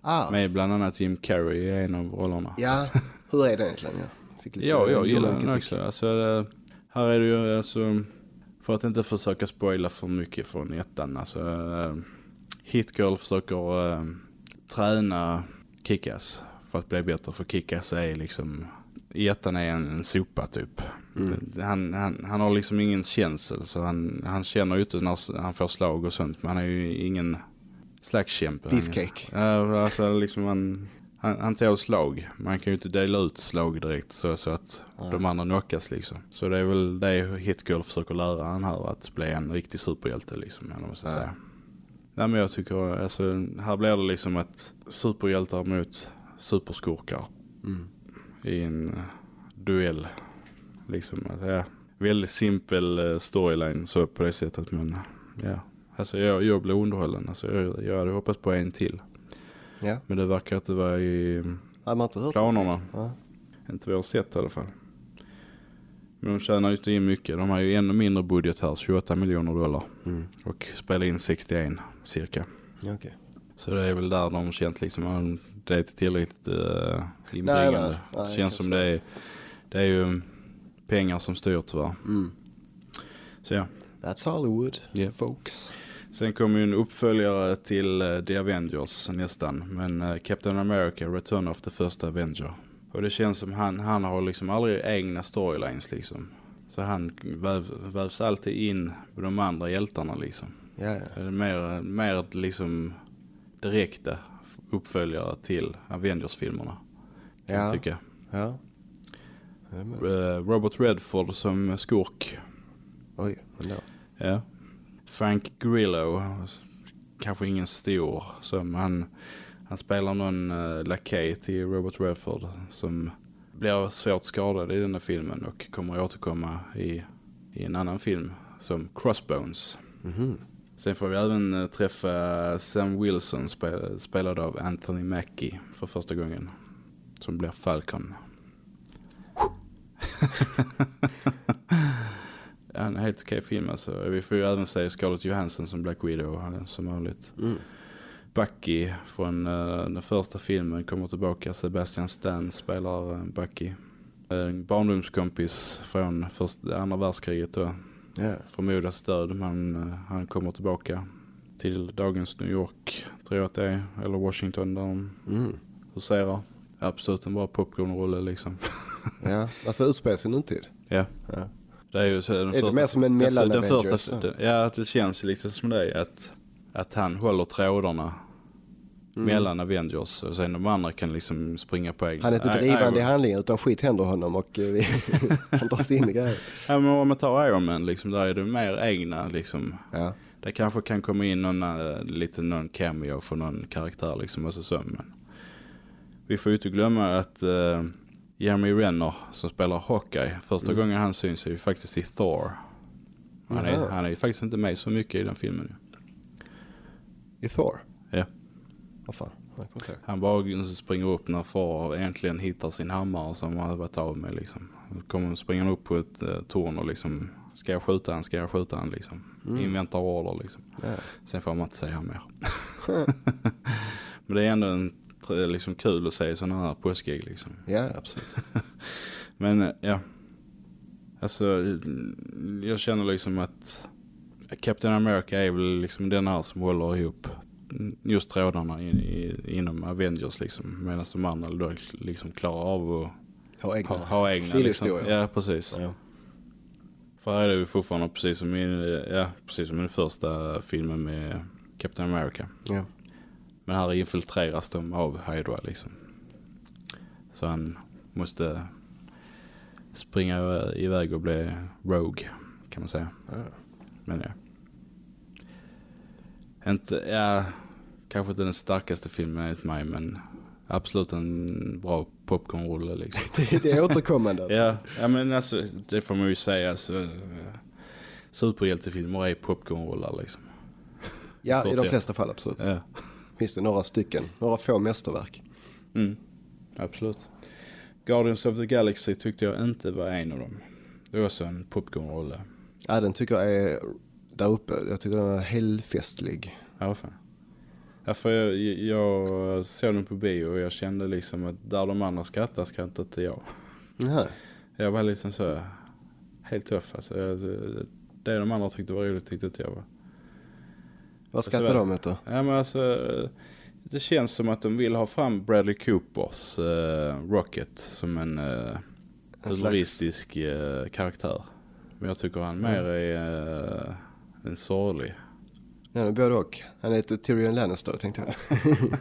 S1: Ah,
S2: Med bland annat Jim Carrey i en av rollerna.
S1: ja. Hur är det egentligen? Jag fick lite
S2: Ja, jag gillar den också. Alltså, det, här är det ju alltså, för att inte försöka spoila för mycket från ettan. Alltså, uh, Hit Girl försöker eh, träna Kickass för att bli bättre. För Kickass är liksom, i ettan är en sopa typ.
S1: Mm.
S2: Han, han, han har liksom ingen känsel så han, han känner ju inte när han får slag och sånt. Men han är ju ingen slagskämpe.
S1: Beefcake.
S2: Ja, alltså liksom han, han, han tar slag. Man kan ju inte dela ut slag direkt så, så att de andra knockas liksom. Så det är väl det Hitgirl försöker lära han här att bli en riktig superhjälte liksom. Eller vad man ska säga. Nej men jag tycker, alltså här blir det liksom ett superhjältar mot superskurkar
S1: Mm.
S2: i en duell. Liksom, alltså, ja. Väldigt simpel eh, storyline så på det sättet men ja. Alltså jag, jag blev underhållen. Alltså, jag, jag hade hoppats på en till.
S1: Ja.
S2: Men det verkar inte vara i
S1: hört
S2: planerna.
S1: Ja.
S2: Inte vad jag har sett i alla fall. Men de tjänar ju inte in mycket. De har ju ännu mindre budget här, 28 miljoner dollar.
S1: Mm.
S2: Och spelar in 61 cirka.
S1: Ja, okej.
S2: Så det är väl där de känt liksom att det är inte tillräckligt uh,
S1: Nej,
S2: inbringande.
S1: nej, nej,
S2: det
S1: jag
S2: känns som det är, det är ju pengar som styr tyvärr.
S1: Mm.
S2: Så ja.
S1: That's Hollywood,
S2: Ja.
S1: folks.
S2: Sen kommer ju en uppföljare till eh, The Avengers nästan. Men eh, Captain America, Return of the First Avenger. Och det känns som han, han har liksom aldrig egna storylines liksom. Så han väv, vävs alltid in med de andra hjältarna liksom.
S1: Ja, ja.
S2: Mer, mer liksom direkta uppföljare till Avengers-filmerna.
S1: Ja.
S2: jag tycka.
S1: ja. Jag är med.
S2: Eh, Robert Redford som skurk.
S1: Oj, men då.
S2: Ja. Frank Grillo, kanske ingen stor som han, han spelar någon uh, lakej till Robert Redford som blir svårt skadad i den här filmen och kommer att återkomma i, i en annan film som Crossbones.
S1: Mhm.
S2: Sen får vi även eh, träffa Sam Wilson spel, spelad av Anthony Mackie för första gången. Som blir Falcon. En helt okej film alltså. Vi får ju även se Scarlett Johansson som Black Widow eh, som vanligt.
S1: Mm.
S2: Bucky från eh, den första filmen kommer tillbaka. Sebastian Stan spelar uh, Bucky. En barndomskompis från första, andra världskriget då.
S1: Ja.
S2: Förmodas död men eh, han kommer tillbaka till dagens New York tror jag att det är. Eller Washington där de
S1: Mm.
S2: huserar. Absolut en bra popcornrulle liksom.
S1: ja. Alltså utspelar sig i nutid.
S2: ja.
S1: Ja.
S2: Det är ju så den
S1: Är det mer som en mellan
S2: den första, den, Ja, det känns lite som det att, att han håller trådarna
S1: Mm.
S2: mellan Avengers och sen de andra kan liksom springa på egen.
S1: Han är inte drivande i handlingen utan skit händer honom och eh, han dras in i grejer.
S2: Ja, men om man tar Iron Man liksom, där är det mer egna liksom.
S1: Ja.
S2: Det kanske kan komma in någon, eh, lite någon cameo för någon karaktär liksom. Och så, så, men vi får ju inte glömma att uh, Jeremy Renner som spelar Hawkeye, första
S1: Mm.
S2: gången han syns är ju faktiskt i Thor. Han är, han är ju faktiskt inte med så mycket i den filmen.
S1: I Thor?
S2: Ja.
S1: Vad fan?
S2: Han bara springer upp när far äntligen hittar sin hammare som han har varit av med liksom. Då kommer springer upp på ett eh, torn och liksom Ska jag skjuta han? Ska jag skjuta han liksom? Inväntar order liksom.
S1: Ja.
S2: Sen får man inte säga mer. Men det är ändå en, liksom kul att se sådana här påskägg liksom.
S1: ja, absolut.
S2: Men eh, ja. Alltså jag känner liksom att Captain America är väl liksom den här som håller ihop just trådarna in, i, inom Avengers liksom. Medan de andra då liksom klarar av att
S1: Ha egna.
S2: ha, ha egna liksom. Ja, precis.
S1: Ja.
S2: För här är det ju fortfarande precis som i, ja, precis som i den första filmen med Captain America.
S1: Ja.
S2: Men här infiltreras de av Hydra liksom. Så han måste springa iväg och bli Rogue kan man säga.
S1: Ja.
S2: Men ja. Inte, ja, kanske inte den starkaste filmen enligt mig men absolut en bra popcornrulle liksom.
S1: Det är återkommande alltså.
S2: Ja, ja men alltså det får man ju säga. Alltså, eh, superhjältefilmer är popcornrullar liksom.
S1: Ja, i de flesta fall absolut.
S2: Ja,
S1: Finns det några stycken, några få mästerverk.
S2: mm, absolut. Guardians of the Galaxy tyckte jag inte var en av dem. Det var också en popcornrulle.
S1: Ja, den tycker jag är där uppe. Jag tycker den är helfestlig.
S2: Ja, fan. Ja, för jag, jag såg den på bio och jag kände liksom att där de andra skrattar skrattar inte jag.
S1: Jaha.
S2: Jag var liksom så helt tuff. Alltså, det de andra tyckte var roligt tyckte inte jag var.
S1: Vad skrattar
S2: Alltså,
S1: de åt då?
S2: Ja men alltså det känns som att de vill ha fram Bradley Coopers eh, Rocket som en, uh,
S1: En slags-
S2: humoristisk eh, karaktär. Men jag tycker han mer är uh, en sorglig.
S1: Ja, både och. Han heter Tyrion Lannister tänkte jag.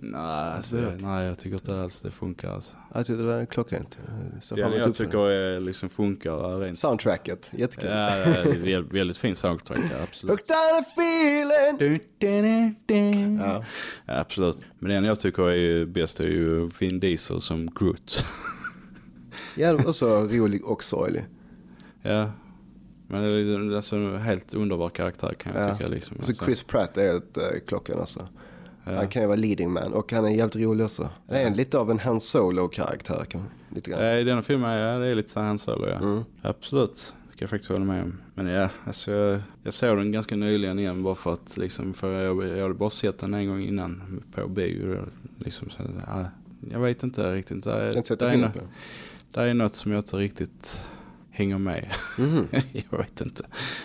S2: Nej, alltså, nej jag tycker inte alls det funkar alltså.
S1: Jag tyckte det var klockrent. Så
S2: Det
S1: fan
S2: jag tycker är, liksom funkar rent.
S1: Soundtracket, jättekul.
S2: Ja, det är väldigt, fin soundtrack, ja, absolut.
S1: Hooked on a feeling!
S2: Du, du, du, du.
S1: Ja.
S2: Ja, absolut. Men den jag tycker är bäst är ju Vin Diesel som Groot.
S1: ja, det var så rolig och sorglig.
S2: Ja. Men det är liksom- alltså en helt underbar karaktär kan jag
S1: Ja.
S2: tycka. Liksom.
S1: Så
S2: Alltså,
S1: Chris Pratt är ett äh, klockan alltså.
S2: Ja.
S1: Han kan ju vara leading man och han är jävligt rolig också. Han är en, lite av en Han Solo-karaktär. Lite grann.
S2: Ja, I denna filmen ja, det är lite så här solo, ja.
S1: Mm.
S2: Absolut. Det jag faktiskt hålla med om. Men ja, alltså jag, jag såg den ganska nyligen igen bara för att liksom, för jag, jag hade bara sett den en gång innan på bio. Liksom, så, ja, jag vet inte riktigt. Det
S1: Jag har
S2: är,
S1: inte
S2: det, är
S1: på.
S2: det är något som jag inte riktigt hänger med.
S1: Mhm.
S2: jag vet inte.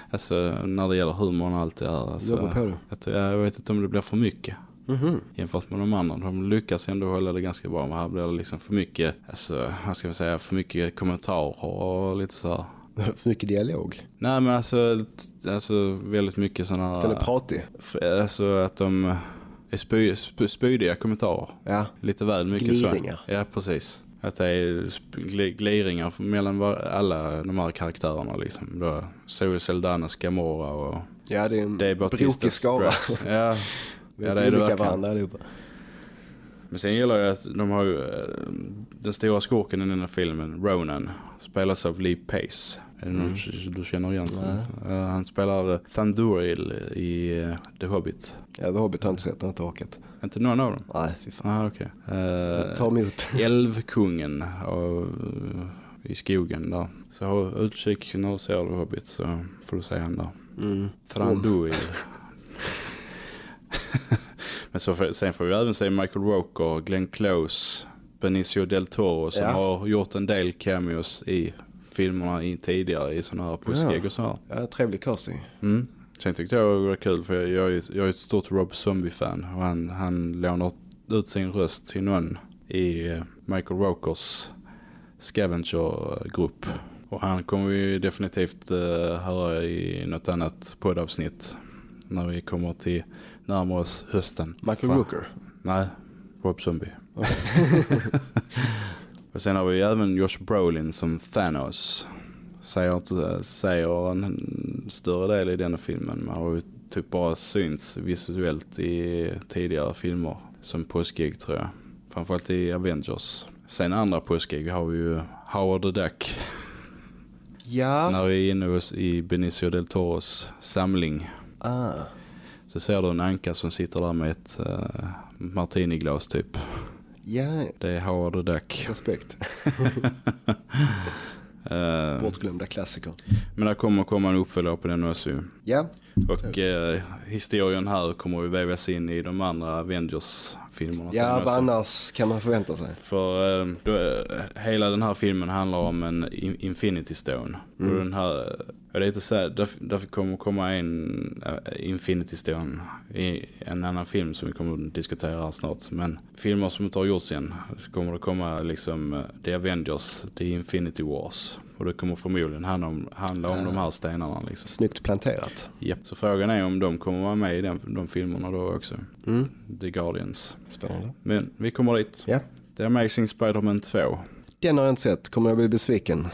S2: Alltså när det gäller humorn och allt det här. Alltså,
S1: Jobba på det.
S2: att, jag vet inte om det blir för mycket.
S1: Mhm.
S2: Jämfört med de andra. De lyckas ändå hålla det ganska bra. Men här blir det liksom för mycket, alltså, vad ska man säga, för mycket kommentarer och lite så här.
S1: För mycket dialog.
S2: Nej men alltså, alltså väldigt mycket sådana
S1: Den är pratig.
S2: Alltså att de är spy, sp, spydiga kommentarer.
S1: Ja.
S2: Lite väl mycket
S1: Gliringar.
S2: så. Ja precis. Att det är gl- gliringar mellan var- alla de här karaktärerna liksom. Då Zoe Saldana, Gamora och
S1: Ja, det är en brokig skara.
S2: Strax. Ja, ja det är det verkligen.
S1: varandra allihopa.
S2: Men sen gäller det att de har ju eh, den stora skurken i den här filmen, Ronan, spelas av Lee Pace. Är det någon du känner igen? Eh, han spelar uh, Thanduril i eh, The Hobbit.
S1: Ja, The Hobbit har jag inte sett, jag har inte orkat.
S2: Inte någon av dem?
S1: Nej, fy fan.
S2: Ah, okej. Eh,
S1: Ta emot.
S2: Älvkungen av, i skogen där. Så utkik när du ser The Hobbit så får du se han där.
S1: Mm.
S2: Thranduil. Men så får, sen får vi även se Michael Roker, Glenn Close, Benicio del Toro som
S1: Ja.
S2: har gjort en del cameos i filmerna in tidigare i sådana här påskägg och så här.
S1: Ja, trevlig casting.
S2: Mm. Sen tyckte jag det var kul för jag, jag, är, jag är ett stort Rob Zombie-fan och han, han lånar ut sin röst till någon i eh, Michael Rokers Scavenger-grupp. Och han kommer vi definitivt uh, höra i något annat poddavsnitt när vi kommer till närmare oss hösten.
S1: Michael
S2: Fan.
S1: Rooker.
S2: Nej, Rob Zombie. och sen har vi även Josh Brolin som Thanos. Säger, säger en större del i denna filmen. Man har ju typ bara synts visuellt i tidigare filmer som påskägg tror jag. Framförallt i Avengers. Sen andra påskägg har vi ju Howard the Duck.
S1: Ja.
S2: När vi är inne i Benicio del Toros samling
S1: Ah.
S2: Så ser du en anka som sitter där med ett, eh, martiniglas typ.
S1: Ja,
S2: Det är Howard Duck.
S1: respekt.
S2: Eh,
S1: Bortglömda klassiker.
S2: men det kommer komma en uppföljare på den också ju.
S1: Ja,
S2: Och eh, historien här kommer ju vävas in i de andra Avengers-filmerna.
S1: ja vad annars kan man förvänta sig?
S2: För eh, då, eh, hela den här filmen handlar om en in- Infinity Stone. Och den här, jag vet inte så här, därför, därför kommer komma en eh, Infinity Stone i en annan film som vi kommer att diskutera här snart. Men filmer som inte har gjorts än så kommer det komma liksom eh, The Avengers, The Infinity Wars. Och det kommer förmodligen handla om, handla om de här stenarna liksom.
S1: Snyggt planterat.
S2: Japp. Så frågan är om de kommer vara med i den, de filmerna då också.
S1: Mm.
S2: The Guardians.
S1: Spännande.
S2: Men vi kommer dit.
S1: Ja.
S2: The Amazing Spider-Man 2.
S1: Den har jag inte sett. Kommer jag bli besviken?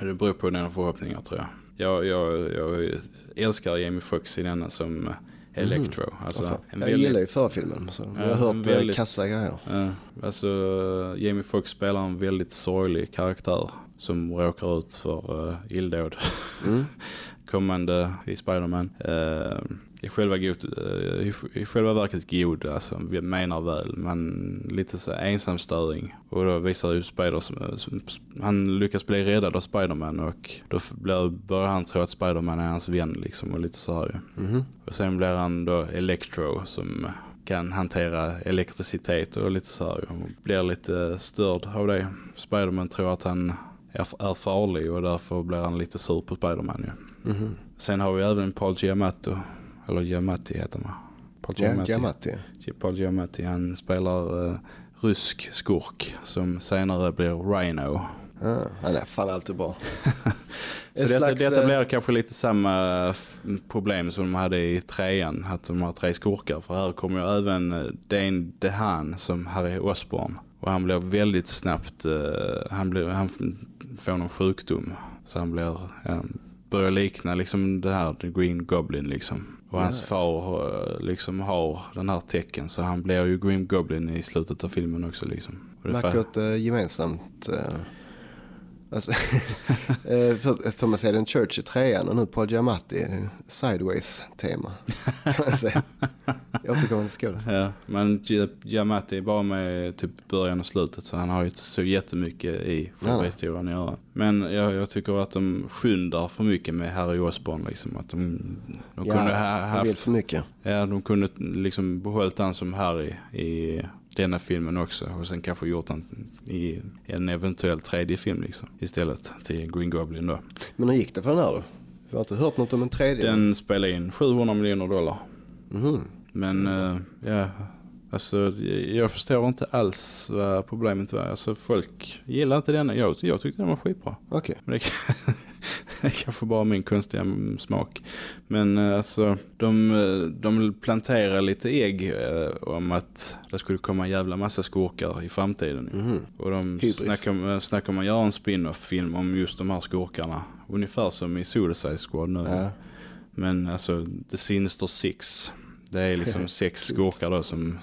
S2: Det beror på dina förhoppningar tror jag. Jag, jag, jag älskar Jamie Foxx i denna som Electro. Alltså,
S1: Vad fan.
S2: en
S1: jag
S2: väldigt-
S1: gillar ju förra filmen. Så jag har hört väldigt...
S2: väldigt-
S1: kassa grejer.
S2: Ja, alltså Jamie Foxx spelar en väldigt sorglig karaktär som råkar ut för uh, illdåd.
S1: Mm.
S2: Kommande i Spider-Man. Uh, i, själva god, eh, i, själva verket god, alltså vi menar väl, men lite så ensamstöring. Och då visar ju Spider, som- som- han lyckas bli räddad av Spider-Man och då börjar han tro att Spider-Man är hans vän liksom och lite så här ju.
S1: Mhm.
S2: Och sen blir han då Electro som kan hantera elektricitet och lite så här. Och blir lite störd av det. Spiderman tror att han är, farlig och därför blir han lite sur på Spiderman ju.
S1: Mhm.
S2: Sen har vi även Paul Giamatti. Eller Giamatti heter man. Paul Giamatti.
S1: Giamatti.
S2: Paul Giamatti han spelar eh, rysk skurk som senare blir Rhino.
S1: Ja, han är fan alltid bra.
S2: Så detta,
S1: slags,
S2: detta
S1: eh,
S2: blir kanske lite samma f- problem som de hade i trean, att de har tre skurkar. För här kommer ju även eh, Dane DeHaan som Harry Osborn. Och han blir väldigt snabbt, eh, han, blir, han får någon sjukdom. Så han blir, ja, börjar likna liksom det här, The Green Goblin liksom. Och hans far eh, liksom har den här tecken så han blir ju Green Goblin i slutet av filmen också liksom.
S1: Vackert eh, gemensamt. Eh, alltså, först, Thomas Hayden Church i trean och nu Paul Giamatti. Sideways-tema. säga. Jag återkommande skådis.
S2: Ja, men Gi- Giamatti är bara med typ början och slutet så han har ju inte så jättemycket i själva historien att göra. Men jag, jag tycker att de skyndar för mycket med Harry Osborn liksom. Att de, de kunde ha
S1: han vill
S2: haft,
S1: för mycket.
S2: ja de kunde liksom behållit han som Harry i denna filmen också. Och sen kanske gjort han i en eventuell tredje film liksom. Istället till Green Goblin då.
S1: Men hur gick det för den här då? Jag har inte hört något om en tredje.
S2: Den spelade in 700 miljoner dollar.
S1: Mhm.
S2: Men eh, ja, alltså jag förstår inte alls vad problemet var. Alltså folk gillar inte denna. Jag, jag tyckte den var skitbra.
S1: Okej.
S2: Är kanske bara min konstiga smak. Men eh, alltså de, eh, de planterar lite ägg eh, om att det skulle komma en jävla massa skurkar i framtiden.
S1: Mhm.
S2: Och de
S1: Hybris.
S2: snackar snackar om att göra en spin-off-film om just de här skurkarna. Ungefär som i Suicide Squad nu.
S1: Ja.
S2: Men alltså The Sinister Six. Det är liksom sex skurkar då som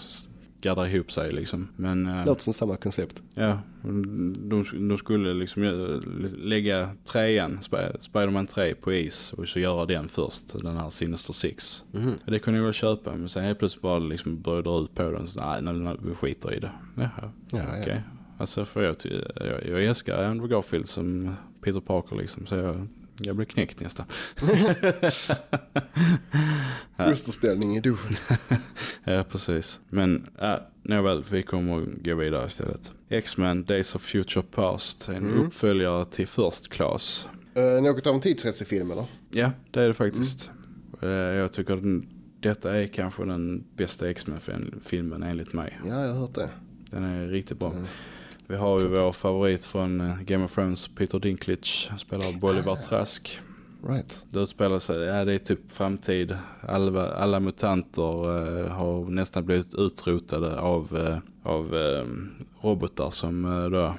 S2: gaddar ihop sig liksom. Men eh,
S1: Låter som samma koncept.
S2: ja, de, de skulle liksom gö- lägga trean, Sp- Spider-Man 3 på is och så göra den först, den här Sinister Six.
S1: Mhm.
S2: Det kunde jag väl köpa men sen helt plötsligt bara liksom började dra ut på den. Så, nej, nej, nej, vi skiter i det. Jaha,
S1: Ja, ja.
S2: okej. Alltså för jag, jag, jag älskar Andrew Garfield som Peter Parker liksom. Så jag, jag blir knäckt nästan.
S1: Fosterställning i duschen.
S2: Ja, precis. Men äh, nåväl, vi kommer att gå vidare istället. X-Men Days of Future Past, en
S1: Mm.
S2: uppföljare till First Class.
S1: Uh, något av en tidsresefilm eller?
S2: Ja, det är det faktiskt. Eh, jag tycker att den, detta är kanske den bästa X-Men-filmen enligt mig.
S1: Ja, jag har hört det.
S2: Den är riktigt bra.
S1: Mm.
S2: Vi har ju vår favorit från eh, Game of Thrones, Peter Dinklage, spelar Bolivar Trask.
S1: Right.
S2: Det utspelar sig, ja det är typ framtid. Alla, alla mutanter eh, har nästan blivit utrotade av, eh, av eh, robotar som eh, då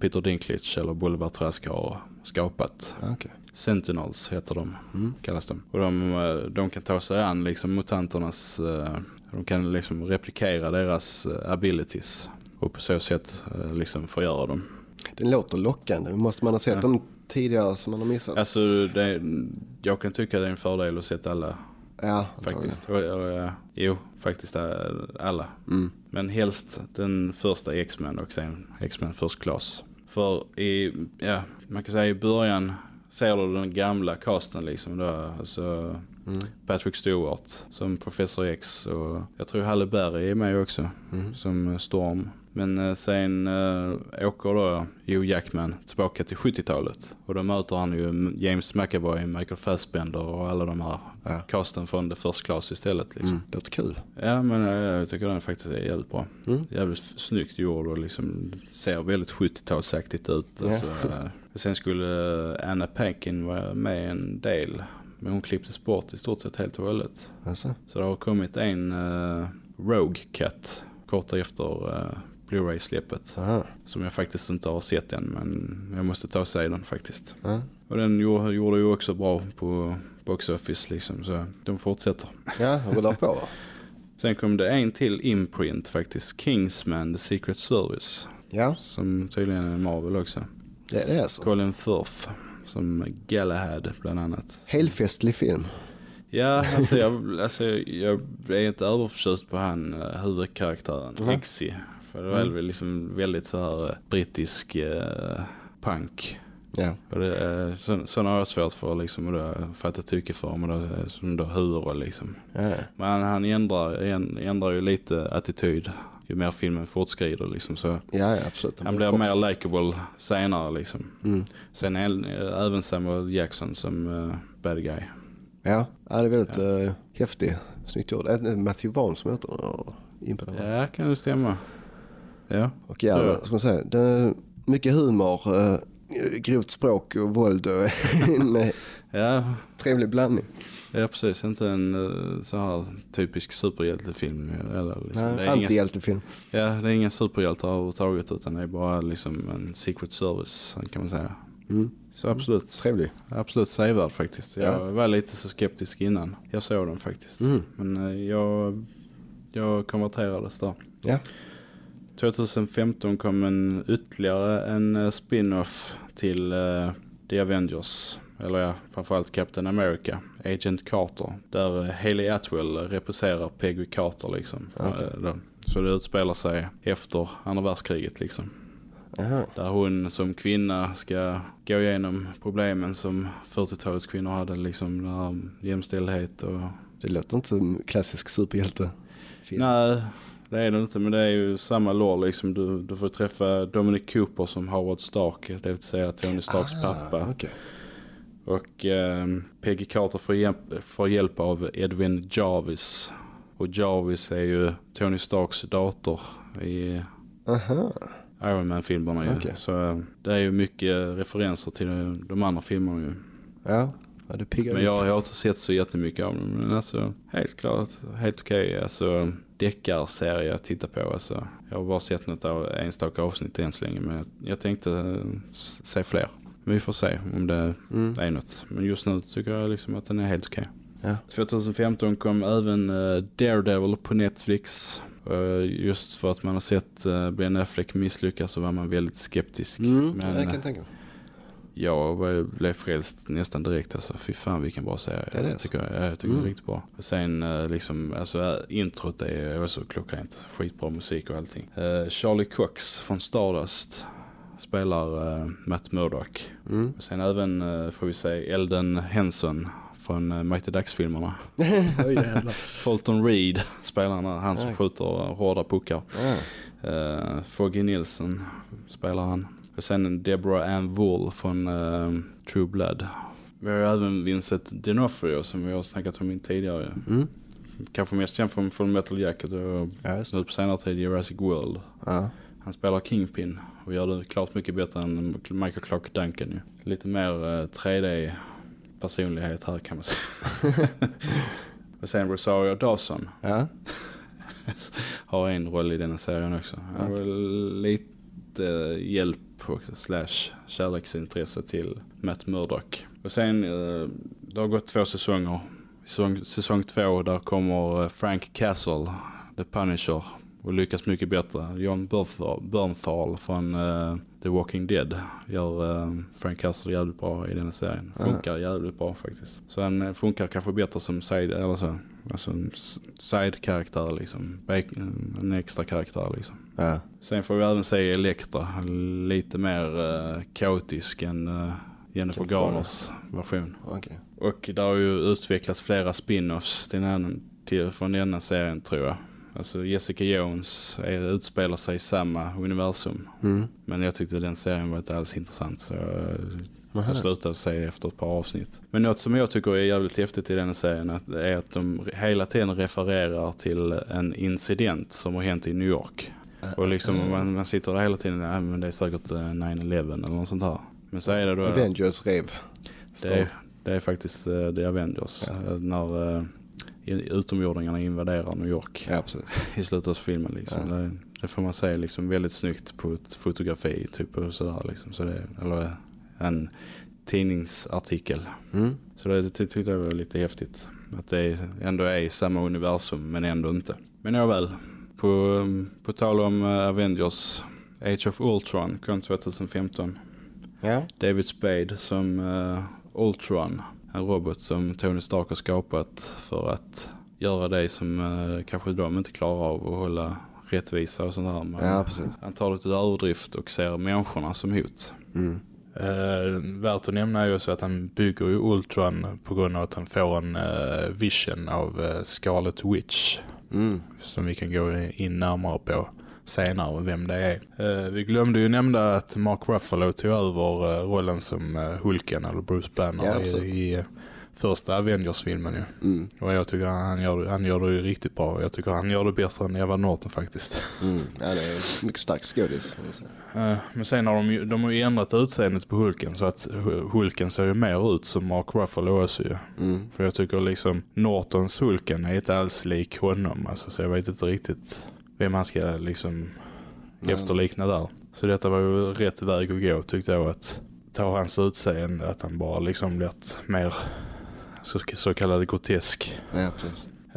S2: Peter Dinklage eller Bolivar Trask har skapat.
S1: Ah, Okej.
S2: Sentinels heter de,
S1: Mm.
S2: kallas de. Och de, eh, de kan ta sig an liksom mutanternas, de kan liksom replikera deras abilities. Och på så sätt eh, liksom förgöra dem.
S1: Den låter lockande. Måste man ha sett
S2: Ja.
S1: dem tidigare som man har missat?
S2: Alltså det, jag kan tycka det är en fördel att sett alla
S1: Ja,
S2: Faktiskt. Jo, faktiskt eh, alla.
S1: Mm.
S2: Men helst den första X-Men och sen X-Men First Class. För i, ja, man kan säga i början ser du den gamla casten liksom då, alltså
S1: Mm.
S2: Patrick Stewart som Professor X och jag tror Halle Berry är med också
S1: Mm.
S2: som Storm. Men eh, sen eh, åker då Hugh Jackman tillbaka till 70-talet och då möter han ju James McAvoy, Michael Fassbender och alla de här
S1: Ja.
S2: casten från The First Class istället liksom.
S1: Mm. Det låter kul.
S2: Ja men eh, jag tycker den faktiskt är jävligt bra.
S1: Mm.
S2: Jävligt snyggt gjord och liksom ser väldigt 70-talsaktigt ut.
S1: Ja.
S2: Alltså, eh, sen skulle Anna Paquin vara med en del. Men hon klipptes bort i stort sett helt och hållet.
S1: Alltså.
S2: Så det har kommit en uh, Rogue Cut kort efter uh, Blu-ray-släppet.
S1: Aha.
S2: Som jag faktiskt inte har sett än men jag måste ta och se den faktiskt.
S1: Ja.
S2: Och den gjorde, gjorde ju också bra på Box Office liksom så de fortsätter.
S1: ja, rullar på.
S2: Sen kom det en till imprint faktiskt. Kingsman, The Secret Service.
S1: Ja,
S2: Som tydligen är Marvel också.
S1: det är det alltså.
S2: Colin Firth som Galahad bland annat.
S1: Helfestlig film.
S2: Ja, alltså jag, alltså jag är inte överförtjust på han uh, huvudkaraktären,
S1: Mhm.
S2: Hexy. För det var
S1: Mm.
S2: liksom väldigt så här eh, brittisk uh, punk.
S1: Ja.
S2: Och det, är så, sådana har jag svårt för liksom, och då, fatta tycke för, men då, som då huvudroll liksom.
S1: Ja,
S2: Men han ändrar, ändrar ju lite attityd ju mer filmen fortskrider liksom. Så
S1: ja, ja absolut.
S2: han blir mer likable senare liksom.
S1: Mm.
S2: Sen äh, även Samuel Jackson som uh, bad guy.
S1: Ja, ja, det är väldigt ja. häftig. Snyggt det Matthew Vaughn som heter den.
S2: Ja, kan ju stämma. Ja.
S1: Och ja, ska man säga? Det är mycket humor, eh, grovt språk och våld och en eh,
S2: Ja,
S1: trevlig blandning.
S2: ja, precis. Inte en eh, så här typisk superhjältefilm. Eller liksom.
S1: Nej,
S2: det, är ingen,
S1: Antihjältefilm.
S2: ja, det är ingen superhjältar överhuvudtaget utan det är bara liksom en secret service kan man säga.
S1: Mm.
S2: Så absolut.
S1: Trevlig.
S2: Absolut sevärd faktiskt. Jag
S1: Ja.
S2: var lite så skeptisk innan. Jag såg den faktiskt.
S1: Mm.
S2: Men jag, jag konverterades där.
S1: Ja.
S2: 2015 kom en ytterligare en eh, spin-off till eh, The Avengers. Eller ja, framförallt Captain America, Agent Carter. Där eh, Haley Atwell represserar Peggy Carter liksom. Då. Så det utspelar sig efter andra världskriget liksom.
S1: Aha.
S2: Där hon som kvinna ska gå igenom problemen som 40-talets kvinnor hade liksom. Där jämställdhet och...
S1: Det låter inte som klassisk superhjälte. Film.
S2: Nej, det är det inte. Men det är ju samma lore liksom. Du, du får träffa Dominic Cooper som Howard Stark. Det vill säga Tony Starks pappa.
S1: Ah, okej.
S2: Och eh, Peggy Carter får hjälp, får hjälp av Edwin Jarvis. Och Jarvis är ju Tony Starks dator i
S1: Aha.
S2: Iron Man-filmerna ju.
S1: Okej.
S2: Så eh, det är ju mycket referenser till de andra filmerna ju.
S1: Ja, ja du piggar
S2: Men jag, jag har inte sett så jättemycket av dem. Men alltså, helt klart, helt okej. Alltså, deckarserie att titta på. Alltså, jag har bara sett något av enstaka avsnitt än så länge. Men jag, jag tänkte eh, se fler. Men vi får se om det
S1: Mm.
S2: är något. Men just nu tycker jag liksom att den är helt okej.
S1: Ja.
S2: 2015 kom även eh, Daredevil på Netflix. Eh, just för att man har sett Ben Affleck misslyckas så var man väldigt skeptisk.
S1: Mm,
S2: Men
S1: jag kan tänka mig.
S2: Jag blev frälst nästan direkt alltså. Fy fan vilken bra serie.
S1: Ja, det
S2: jag tycker, ja, jag tycker
S1: Mm.
S2: det är riktigt bra. Sen eh, liksom, alltså äh, introt är också klockrent. Skitbra musik och allting. Eh, Charlie Cox från Stardust spelar eh, Matt Murdock.
S1: Mm.
S2: Sen även eh, får vi se Elden Henson från uh, Mighty Ducks-filmerna.
S1: Jävlar.
S2: Fulton Reed spelar han, som skjuter hårda puckar. Uh, Foggy Nilsson spelar han. Och sen Deborah Ann Wool från eh, True Blood. Vi har ju även Vincent D'Onofrio som vi har snackat om tidigare.
S1: Mm.
S2: Kanske mest känd från Full Metal Jacket och
S1: Ja,
S2: nu på senare tid Jurassic World.
S1: Ja.
S2: Han spelar Kingpin och gör det klart mycket bättre än Michael Clark Duncan ju. Lite mer eh, 3D personlighet här kan man säga. och sen Rosario Dawson
S1: Ja.
S2: har en roll i denna serien också. Han har väl lite hjälp och slash kärleksintresse till Matt Murdock. Och sen, eh, det har gått två säsonger. Säsong, säsong två, där kommer eh, Frank Castle, The Punisher,
S5: och lyckas mycket bättre. John Bernthal, från uh, The Walking Dead gör uh, Frank Castle jävligt bra i den serien. Funkar jävligt bra faktiskt. Så han funkar kanske bättre som side, eller så, alltså en side-karaktär liksom. En extra karaktär liksom.
S1: Ja.
S5: Sen får vi även se Elektra, lite mer uh, kaotisk än uh, Jennifer Garners version.
S1: Okay.
S5: Och där har ju utvecklats flera spin-offs till den, till, från denna serien tror jag. Alltså Jessica Jones är, utspelar sig i samma universum.
S1: Mm.
S5: Men jag tyckte den serien var inte alls intressant så jag, jag slutade se efter ett par avsnitt. Men något som jag tycker är jävligt häftigt i den serien är att de hela tiden refererar till en incident som har hänt i New York. Och liksom man, man sitter där hela tiden, ja, men det är säkert 9-11 eller något sånt här. Men så är det då...
S1: Avengers rev.
S5: Det är, det är faktiskt uh, The Avengers. Ja. När utomjordingarna invaderar New York.
S1: Ja.
S5: I slutet av filmen liksom. Ja. Det, det, får man se liksom väldigt snyggt på ett fotografi typ och sådär liksom. Så det, eller en tidningsartikel.
S1: Mm.
S5: Så det, det tyckte jag var lite häftigt. Att det ändå är i samma universum men ändå inte. Men jag väl. På, på tal om Avengers Age of Ultron kom 2015.
S1: Ja.
S5: David Spade som uh, Ultron. En robot som Tony Stark har skapat för att göra det som uh, kanske de inte klarar av att hålla rättvisa och sånt där. Men
S1: ja, precis.
S5: Han tar det till överdrift och ser människorna som hot.
S1: Mm.
S2: Uh, värt att nämna är ju så att han bygger ju Ultron på grund av att han får en uh, vision av uh, Scarlet Witch.
S1: Mm.
S2: Som vi kan gå in närmare på senare vem det är. Uh, vi glömde ju nämna att Mark Ruffalo tog över uh, rollen som uh, Hulken eller Bruce Banner
S1: ja,
S2: i, i första Avengers-filmen ju.
S1: Mm.
S2: Och jag tycker han gör, han gör det ju riktigt bra. Jag tycker han gör det bättre än Eva Norton faktiskt.
S1: Mm. Ja, det är mycket stark skådis.
S2: Men sen har de ju, de har ju ändrat utseendet på Hulken så att Hulken ser ju mer ut som Mark Ruffalo också ju.
S1: Mm.
S2: För jag tycker liksom Nortons Hulken är inte alls lik honom. Alltså, så jag vet inte riktigt vem han ska liksom Nej. efterlikna där. Så detta var ju rätt väg att gå tyckte jag att ta hans utseende att han bara liksom blivit mer så, så kallad grotesk.
S1: Ja.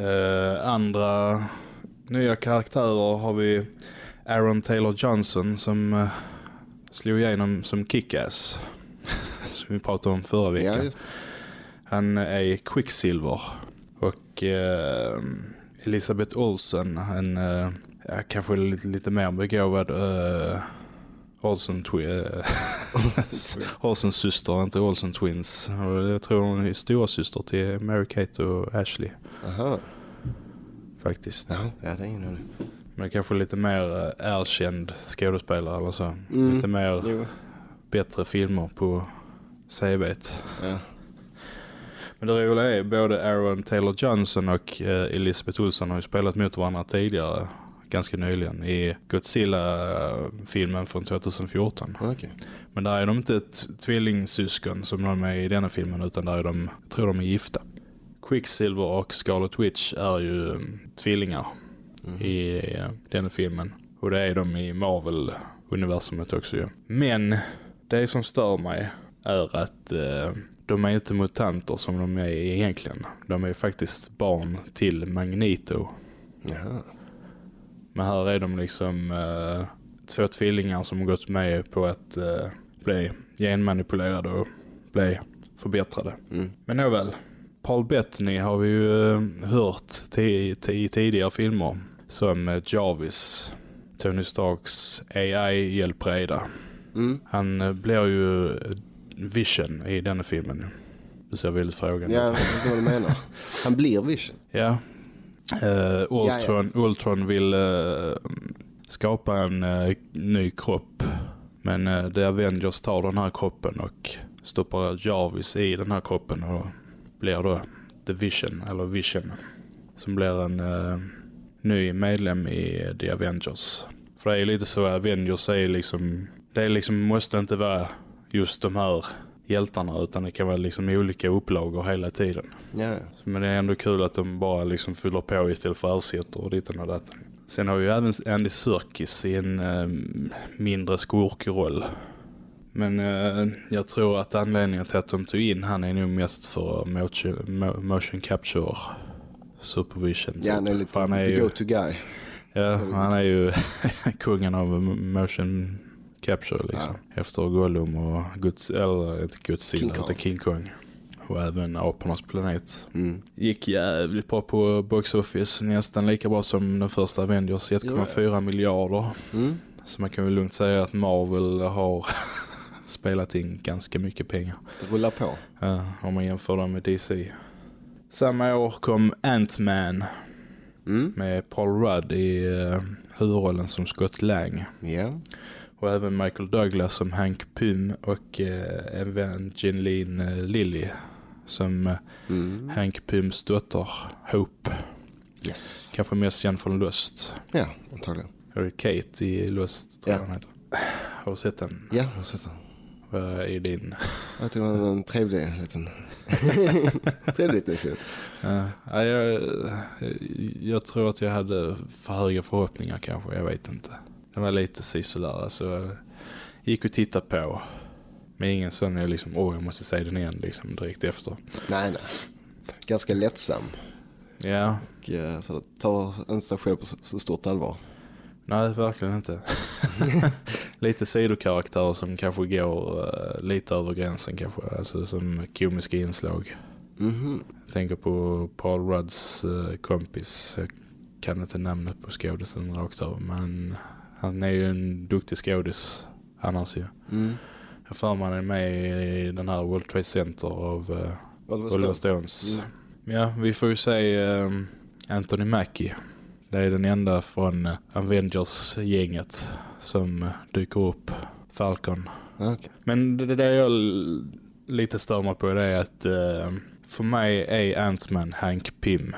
S2: Eh, andra nya karaktärer har vi Aaron Taylor Johnson som eh, slog igenom som Kick-Ass som vi pratade om förra veckan.
S1: Ja.
S2: Han är Quicksilver och eh, Elisabeth Olsen en eh, kanske lite, lite mer begåvad eh, Olsen, twi- Olsen syster, inte Olsen Twins. Jag tror hon är stora syster till Mary-Kate och Ashley.
S1: Aha.
S2: Faktiskt.
S1: Ja, ja det är ingen aning.
S2: Men kanske lite mer erkänd skådespelare eller så.
S1: Mm.
S2: Lite mer
S1: Jo.
S2: bättre filmer på CVt.
S1: Ja.
S2: Men det roliga är både Aaron Taylor Johnson och eh, Elisabeth Olsen har ju spelat mot varandra tidigare ganska nyligen i Godzilla-filmen från 2014.
S1: Okej.
S2: Men där är de inte ett tvillingsyskon som de är i denna filmen utan där är de, jag tror de är gifta. Quicksilver och Scarlet Witch är ju um, tvillingar i uh, denna filmen. Och det är de i Marvel-universumet också ju. Men det som stör mig är att uh, de är inte mutanter som de är egentligen. De är faktiskt barn till Magneto.
S1: Jaha.
S2: Men här är de liksom uh, två tvillingar som har gått med på att uh, bli genmanipulerade och bli förbättrade.
S1: Mm.
S2: Men nåväl, Paul Bettany har vi ju uh, hört i tidigare filmer som uh, Jarvis, Tony Starks AI-hjälpreda.
S1: Mm.
S2: Han uh, blir ju Vision i denna filmen. Du ser väldigt frågande
S1: Ja, jag vet vad du menar. Han blir Vision.
S2: Ja. Uh, Ultron, Ultron vill uh, skapa en uh, ny kropp. Men uh, The Avengers tar den här kroppen och stoppar Jarvis i den här kroppen och blir då The Vision, eller Vision. Som blir en ny medlem i The Avengers. För det är lite så Avengers är liksom, det är liksom måste inte vara just de här hjältarna utan det kan vara liksom olika upplagor hela tiden.
S1: Ja,
S2: Men det är ändå kul att de bara liksom fyller på istället för ersätter och ditten och datten. Sen har ju även Andy Serkis i en eh, mindre skurkroll. Men eh, jag tror att anledningen till att de tog in han är nog mest för motion, mo- motion capture supervision.
S1: ja han är lite
S2: han är
S1: the go-to guy.
S2: Ja, han är ju kungen av motion capture liksom. Efter Gollum och Guds, eller inte Godzilla
S1: King Kong.
S2: utan King Kong. Och även Apornas planet.
S1: Mm.
S2: Gick jävligt bra på box office. Nästan lika bra som den första Avengers. 1,4 miljarder.
S1: Mm.
S2: Så man kan väl lugnt säga att Marvel har spelat in ganska mycket pengar.
S1: Det rullar på.
S2: Ja, om man jämför dem med DC. Samma år kom Ant-Man
S1: Mm.
S2: med Paul Rudd i uh, huvudrollen som Scott Lang.
S1: Ja.
S2: Och även Michael Douglas som Hank Pym och uh, Evangeline uh, Lilly som uh,
S1: Mm.
S2: Hank Pyms dotter Hope.
S1: Yes.
S2: Kanske mest känd från Lust.
S1: Ja, antagligen.
S2: Eller Kate i Lust tror
S1: Ja.
S2: jag den heter. Har du sett den?
S1: Ja, jag har sett den.
S2: Vad är din?
S1: Jag tycker det var en trevlig liten... trevlig liten film.
S2: Ja, ja, jag, jag tror att jag hade för höga förhoppningar kanske, jag vet inte. Den var lite sisådär, alltså gick och titta på. Men ingen sån jag liksom, åh jag måste se den igen liksom direkt efter.
S1: Nej, nej. Ganska lättsam.
S2: Ja,
S1: Och, eh, så det tar inte sig själv på så- så stort allvar.
S2: nej verkligen inte. lite sidokaraktärer som kanske går eh, lite över gränsen kanske, alltså som komiska inslag.
S1: Mhm.
S2: Jag tänker på Paul Rudds eh, kompis. Jag kan inte namnet på skådisen rakt av. Men han är ju en duktig skådis annars ju.
S1: Mm.
S2: Jag för mig han är med i den här World Trade Center av uh,
S1: Oliver
S2: Oliver
S1: Stone.
S2: Stones.
S1: Mm.
S2: Ja, vi får ju se um, Anthony Mackie. Det är den enda från uh, Avengers-gänget som uh, dyker upp. Falcon.
S1: Okej.
S2: Men det, det där jag lite stör mig på det är att eh, för mig är Ant-Man Hank Pym.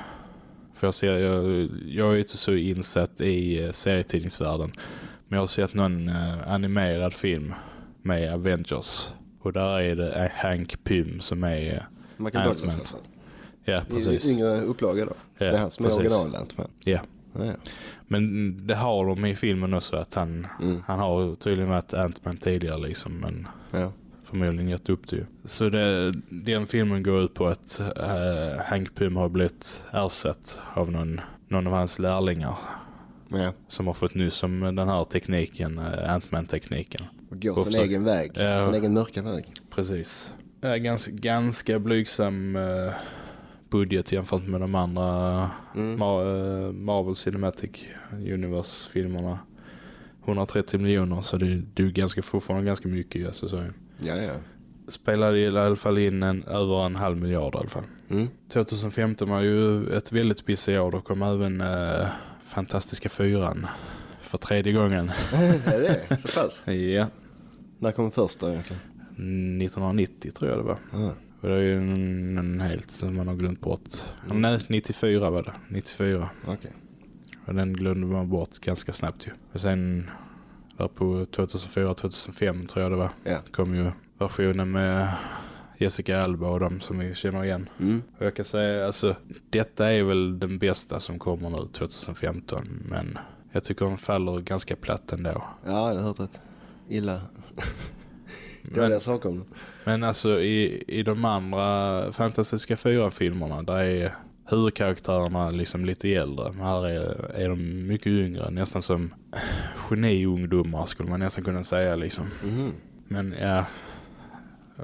S2: För jag, ser, jag, jag är inte så insatt i eh, serietidningsvärlden. Men jag har sett någon eh, animerad film med Avengers. Och där är det eh, Hank Pym som är...
S1: Michael Douglas
S2: Ant-Man.
S1: alltså.
S2: Ja,
S1: I
S2: precis.
S1: yngre upplaga då.
S2: Ja,
S1: det är han som är
S2: precis.
S1: original Ant-Man.
S2: Ja,
S1: ja.
S2: Men det har de i filmen också att han,
S1: Mm.
S2: han har tydligen varit Ant-Man tidigare liksom. Men
S1: ja.
S2: Förmodligen gett upp det ju. Så det, den filmen går ut på att uh, Hank Pym har blivit ersatt av någon, någon av hans lärlingar
S1: ja.
S2: som har fått nyss om den här tekniken, uh, Ant-Man-tekniken.
S1: Och går sin
S2: försöker-
S1: egen väg.
S2: Ja.
S1: Sin egen mörka väg.
S2: Precis. Uh, ganska, ganska blygsam uh, budget jämfört med de andra
S1: Mm.
S2: Ma- eh, Marvel Cinematic Universe-filmerna. 130 miljoner så det är det är ju ganska fortfarande ganska mycket alltså, så
S1: Ja, ja.
S2: spelade i alla fall in en, över en halv miljard i alla fall.
S1: Mm.
S2: 2015 var ju ett väldigt busy år. Då kom även eh, Fantastiska fyran för tredje gången.
S1: är det så pass?
S2: ja,
S1: När kom första egentligen?
S2: 1990 tror jag det var. Och det är ju en, en helt som man har glömt bort. Nej, 94 var det. 94.
S1: Okej.
S2: Och den glömde man bort ganska snabbt ju. Och sen där på 2004-2005 tror jag det var.
S1: Ja.
S2: kom ju versionen med Jessica Alba och de som vi känner igen.
S1: Mm.
S2: Och jag kan säga, alltså, detta är väl den bästa som kommer nu 2015. Men jag tycker den faller ganska platt ändå.
S1: Ja, jag har hört rätt. Illa.
S2: Men,
S1: Dåliga saker om
S2: men alltså i, i de andra Fantastiska fyra-filmerna där är huvudkaraktärerna liksom lite äldre. Men här är, är de mycket yngre. Nästan som geniungdomar skulle man nästan kunna säga liksom.
S1: Mhm.
S2: Men ja...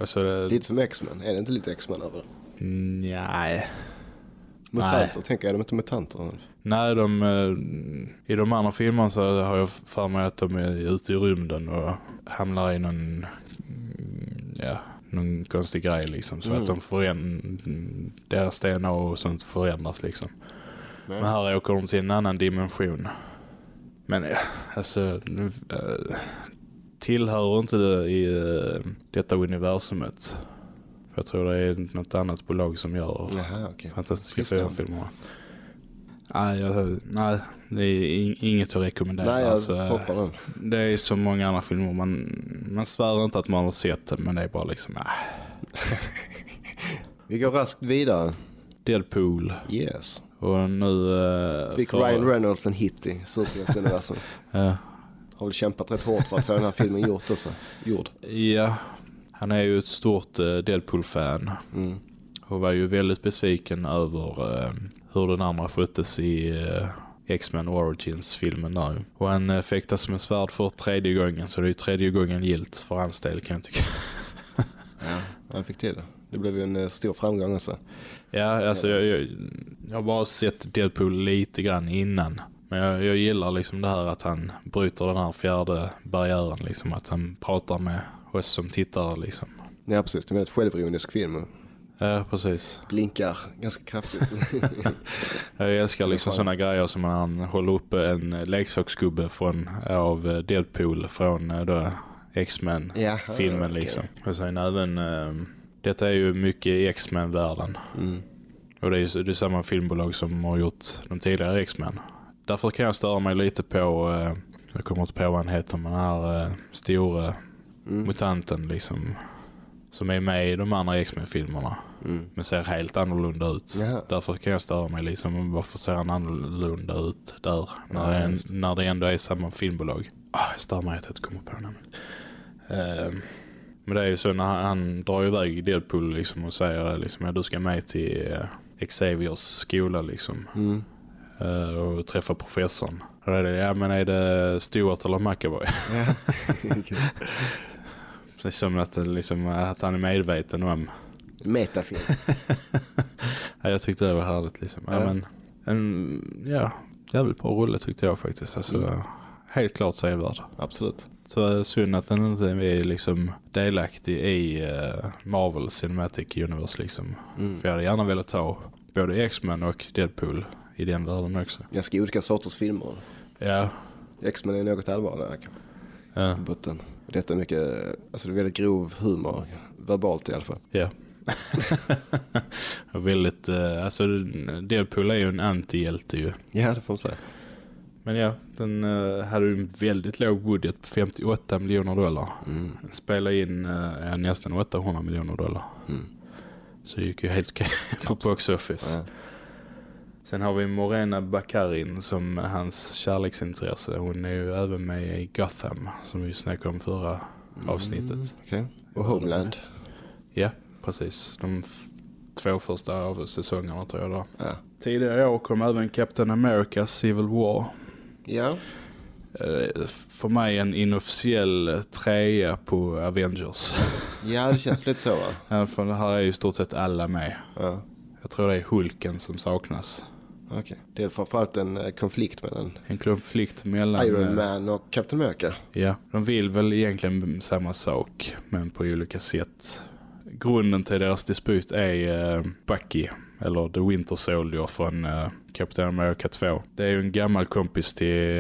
S2: Alltså, det,
S1: Lite som X-Men. Är det inte lite X-Men över det?
S2: nej.
S1: Mutanter, tänker jag. De är inte mutanter.
S2: Nej, de, eh, i de andra filmerna så har jag för mig att de är ute i rymden och hamnar i någon, mm, ja, någon konstig grej liksom. Så
S1: Mm.
S2: att de föränd- deras DNA och sånt förändras liksom. Men här åker de till en annan dimension. Men ja, alltså, eh, tillhör inte det i eh, detta universumet. Jag tror det är något annat bolag som gör
S1: Jaha, okej.
S2: Fantastiska
S1: Fristående.
S2: Nej, jag, nej, det är in- inget att rekommendera.
S1: Nej, jag
S2: alltså,
S1: hoppar den.
S2: det är så många andra filmer. Man, man svär inte att man har sett det, men det är bara liksom... Äh.
S1: Vi går raskt vidare.
S2: Deadpool.
S1: Yes.
S2: Och nu... eh,
S1: Fick
S2: för-
S1: Ryan Reynolds en hit i superhjälteuniversum.
S2: Ja.
S1: Har väl kämpat rätt hårt för att få den här filmen gjort också. Gjord.
S2: ja, han är ju ett stort eh, Deadpool-fan.
S1: Mm.
S2: Och var ju väldigt besviken över eh, hur den andra sköttes i, eh, X-Men Origins-filmen där. Och han eh, fäktas med svärd för tredje gången, så det är ju tredje gången gilt för hans del kan jag tycka.
S1: Ja, han fick till det. Det blev ju en eh, stor framgång också.
S2: Ja, alltså jag, jag, jag har bara sett Deadpool lite grann innan. Men jag, jag gillar liksom det här att han bryter den här fjärde barriären. Liksom att han pratar med oss som tittar liksom.
S1: Ja, precis. Det är en väldigt självironisk film.
S2: Ja, precis.
S1: Blinkar ganska kraftigt.
S2: Jag älskar liksom sådana grejer som han håller upp en leksaksgubbe från, av Deadpool från eh, då X-Men-filmen
S1: Jaha, okej.
S2: liksom. Och sen även, eh, detta är ju mycket i X-Men-världen.
S1: Mm.
S2: Och det är, ju- det är samma filmbolag som har gjort de tidigare X-Men. Därför kan jag störa mig lite på, eh, jag kommer inte på vad han heter, men den här eh, stora
S1: Mm.
S2: mutanten liksom. Som är med i de andra X-Men-filmerna.
S1: Mm.
S2: Men ser helt annorlunda ut.
S1: Jaha.
S2: Därför kan jag störa mig liksom. Varför ser han annorlunda ut där? När,
S1: Ja, just
S2: när det ändå är samma filmbolag. Ah, jag stör mig att jag inte kommer på namnet. Ehm, men det är ju så när han, han drar iväg Deadpool liksom och säger liksom, ja, du ska med till uh, Xaviers skola liksom.
S1: Mm.
S2: eh, och träffa professorn. Ja men är det Stewart eller McAvoy?
S1: Ja.
S2: Precis som att, liksom, att han är medveten om
S1: Metafilm.
S2: Ja, jag tyckte det var härligt liksom. Ja,
S1: Ja.
S2: men en, ja, jävligt bra rulle tyckte jag faktiskt. Alltså, Helt klart sevärd.
S1: Absolut.
S2: Så eh, synd att den inte är liksom delaktig i uh, Marvel Cinematic Universe liksom.
S1: Mm.
S2: För jag hade gärna velat ta både X-Men och Deadpool i den världen också.
S1: Ganska olika sorters filmer.
S2: Ja,
S1: X-Men är något allvarligare kanske.
S2: ja,
S1: i botten. Detta är mycket, alltså det är väldigt grov humor, verbalt i alla fall.
S2: ja. Väldigt, uh, alltså Deadpool är ju en antihjälte ju.
S1: Ja, det får man säga.
S2: Men ja, den uh, hade ju en väldigt låg budget på 58 miljoner dollar.
S1: Mm.
S2: Spela in uh, nästan 800 miljoner dollar.
S1: Mm.
S2: Så det gick ju helt okej på box office.
S1: Ja.
S2: Sen har vi Morena Baccarin som hans kärleksintresse. Hon är ju även med i Gotham som vi snackade om förra avsnittet.
S1: Okej. Och Homeland.
S2: Ja, precis. De två första av säsongerna tror jag då.
S1: Ja.
S2: Tidigare år kom även Captain America Civil War.
S1: Ja.
S2: Eh, För mig en inofficiell trea på Avengers.
S1: ja, det känns lite så va?
S2: För det här är ju stort sett alla med.
S1: Ja.
S2: Jag tror det är Hulken som saknas.
S1: Okej. Det är framförallt en eh, konflikt mellan
S2: En konflikt mellan...
S1: Iron
S2: eh,
S1: Man och Captain America.
S2: Ja, de vill väl egentligen samma sak, men på olika sätt. Grunden till deras disput är eh, Bucky, eller The Winter Soldier från Captain America 2. Det är ju en gammal kompis till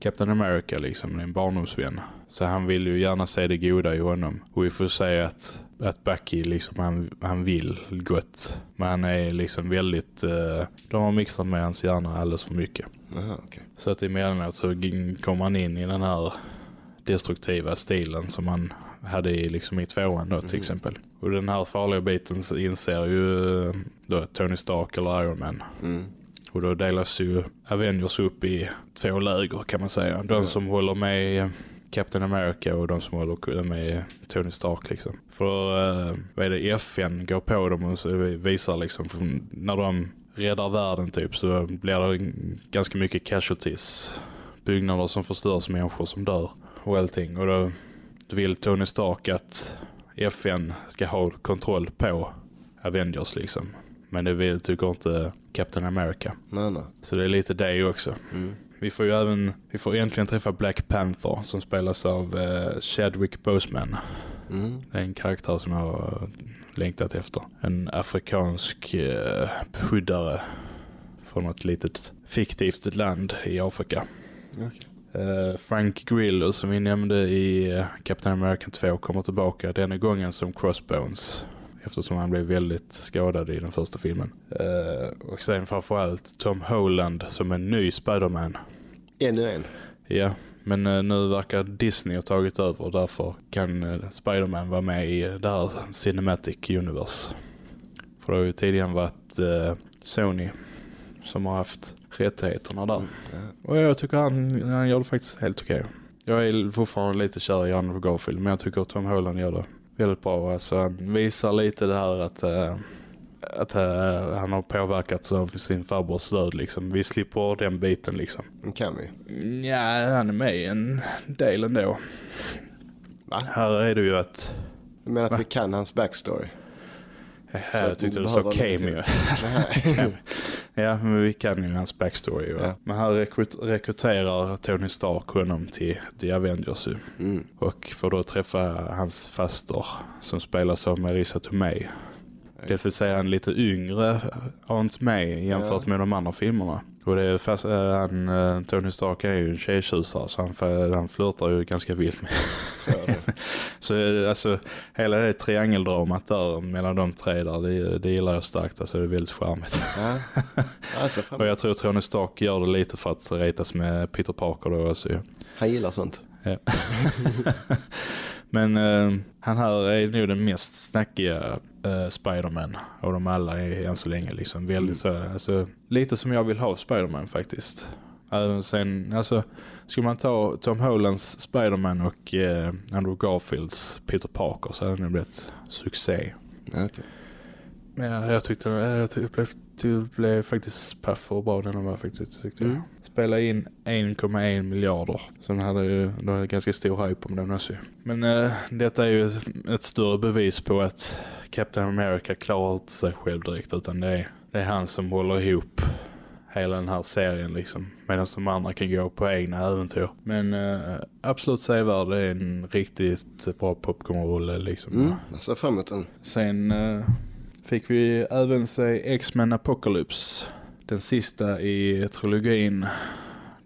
S2: Captain America liksom, en barndomsvän. Så han vill ju gärna se det goda i honom. Och vi får säga att, att Bucky liksom, han, han vill gott. Men han är liksom väldigt, eh, de har mixat med hans hjärna alldeles för mycket.
S1: Jaha, okej.
S2: Så att emellanåt så kommer han in i den här destruktiva stilen som han hade i, liksom i tvåan då till exempel. Och den här farliga biten så inser ju eh, då Tony Stark eller Iron Man.
S1: Mm.
S2: Och då delas ju Avengers upp i två läger kan man säga. De som håller med Captain America och de som håller med Tony Stark liksom. För eh, vad är det, FN går på dem och visar liksom när de räddar världen typ så blir det ganska mycket casualties. Byggnader som förstörs, människor som dör och allting. Och då vill Tony Stark att FN ska ha kontroll på Avengers liksom. Men det vill, tycker inte Captain America.
S1: Nej, nej.
S2: Så det är lite det också.
S1: Mm.
S2: Vi får ju även, vi får äntligen träffa Black Panther som spelas av eh, Chadwick Boseman.
S1: Mm.
S2: Det är en karaktär som jag har längtat efter. En afrikansk eh, beskyddare från ett litet fiktivt land i Afrika.
S1: Okej.
S2: Eh, Frank Grillo som vi nämnde i eh, Captain America 2 kommer tillbaka denna gången som Crossbones. Eftersom han blev väldigt skadad i den första filmen. Eh, och sen framförallt Tom Holland som en ny Spider-Man.
S1: Ännu en.
S2: Ja, men eh, nu verkar Disney ha tagit över och därför kan eh, Spider-Man vara med i det här Cinematic Universe. För det har ju tidigare varit Sony som har haft rättigheterna där. Och jag tycker han, han gör det faktiskt helt okej. Jag är fortfarande lite kär i Andrew Garfield men jag tycker att Tom Holland gör det väldigt bra. Alltså, han visar lite det här att, eh, att eh, han har påverkats av sin farbrors död liksom. Vi slipper den biten liksom.
S1: Den kan vi.
S2: Ja, han är med i en del ändå.
S1: Va?
S2: Här är det ju att
S1: Du menar att vi kan hans backstory?
S2: Jag tyckte du sa cameo. Ja, men vi kan ju hans backstory.
S1: Ja.
S2: Men rekrut rekryterar Tony Stark honom till The Avengers.
S1: Mm.
S2: Och får då träffa hans faster som spelas av Marisa Tomei. Det vill säga en lite yngre Aunt May jämfört med de andra filmerna. Och det är fast, äh, han, äh, Tony Stark är ju en tjejtjusare så han, han flörtar ju ganska vilt med. Så eh, alltså hela det triangeldramat där mellan de tre där, det, det gillar jag starkt. Alltså det är väldigt charmigt.
S1: Ja. Alltså.
S2: Och jag tror Tony Stark gör det lite för att retas med Peter Parker då också ju.
S1: Han gillar sånt.
S2: Ja. Men eh, han här är nog den mest snackiga eh, Spiderman av dem alla är än så länge liksom väldigt så, alltså, lite som jag vill ha Spiderman faktiskt. Även sen, alltså, skulle man ta Tom Hollands Spiderman och eh, Andrew Garfields Peter Parker så hade det blivit succé.
S1: Okej.
S2: Men jag, jag tyckte jag tyckte, blev, det blev faktiskt paff och bra den var faktiskt tyckte jag.
S1: Mm.
S2: Spela in 1,1 miljarder. Så den hade ju det var ganska stor hype om den också. Men eh, detta är ju ett, ett större bevis på att Captain America klarar inte sig själv direkt utan det är, det är han som håller ihop hela den här serien liksom. Medan de andra kan gå på egna äventyr. Men eh, absolut sevärd, det är en riktigt bra popcornrulle liksom.
S1: Mm. Jag ser fram emot den.
S2: Sen eh, fick vi även se X-Men Apocalypse. Den sista i trilogin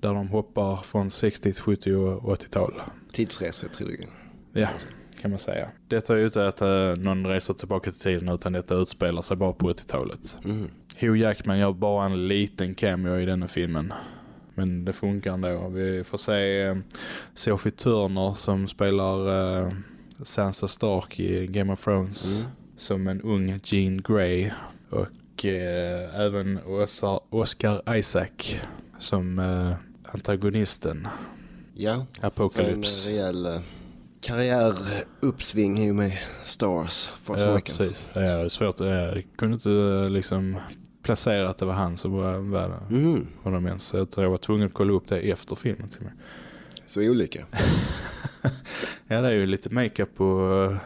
S2: där de hoppar från 60, 70 och 80-tal.
S1: Tidsresetrilogin.
S2: Ja, kan man säga. Detta är ju inte att eh, någon reser tillbaka till tiden utan detta utspelar sig bara på 80-talet.
S1: Mm.
S2: Hugh Jackman gör bara en liten cameo i denna filmen. Men det funkar ändå. Vi får se eh, Sophie Turner som spelar eh, Sansa Stark i Game of Thrones.
S1: Mm.
S2: Som en ung Jean Grey. Och eh, även Oscar, Oscar Isaac som eh, antagonisten.
S1: Ja.
S2: Apocalypse.
S1: En rejäl eh, karriäruppsving och med Stars. Force
S2: Ja,
S1: Awakens.
S2: precis. Ja, det är svårt. Jag kunde inte eh, liksom placera att det var han som var, var
S1: Mm.
S2: honom ens. Så jag tror jag var tvungen att kolla upp det efter filmen till mig.
S1: Så olika.
S2: Ja, det är ju lite makeup och eh,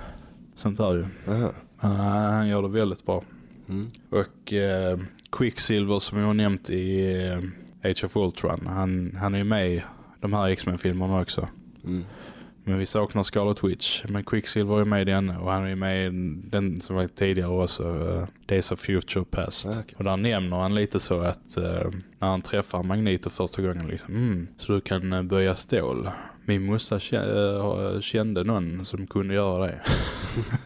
S2: sånt där ju.
S1: Aha.
S2: Men han gör det väldigt bra.
S1: Mm.
S2: Och eh, Quicksilver som jag har nämnt i eh, Age of Ultron. Han, han är ju med i de här X-Men-filmerna också.
S1: Mm.
S2: Men vi saknar Scarlet Witch. Men Quicksilver är med i den och han är med i den som var tidigare också. Uh, Days of Future Past.
S1: Ah, okej.
S2: Och där nämner han lite så att eh, när han träffar Magneto första gången liksom. Mm, så du kan eh, böja stål. Min morsa kä- kände någon som kunde göra det.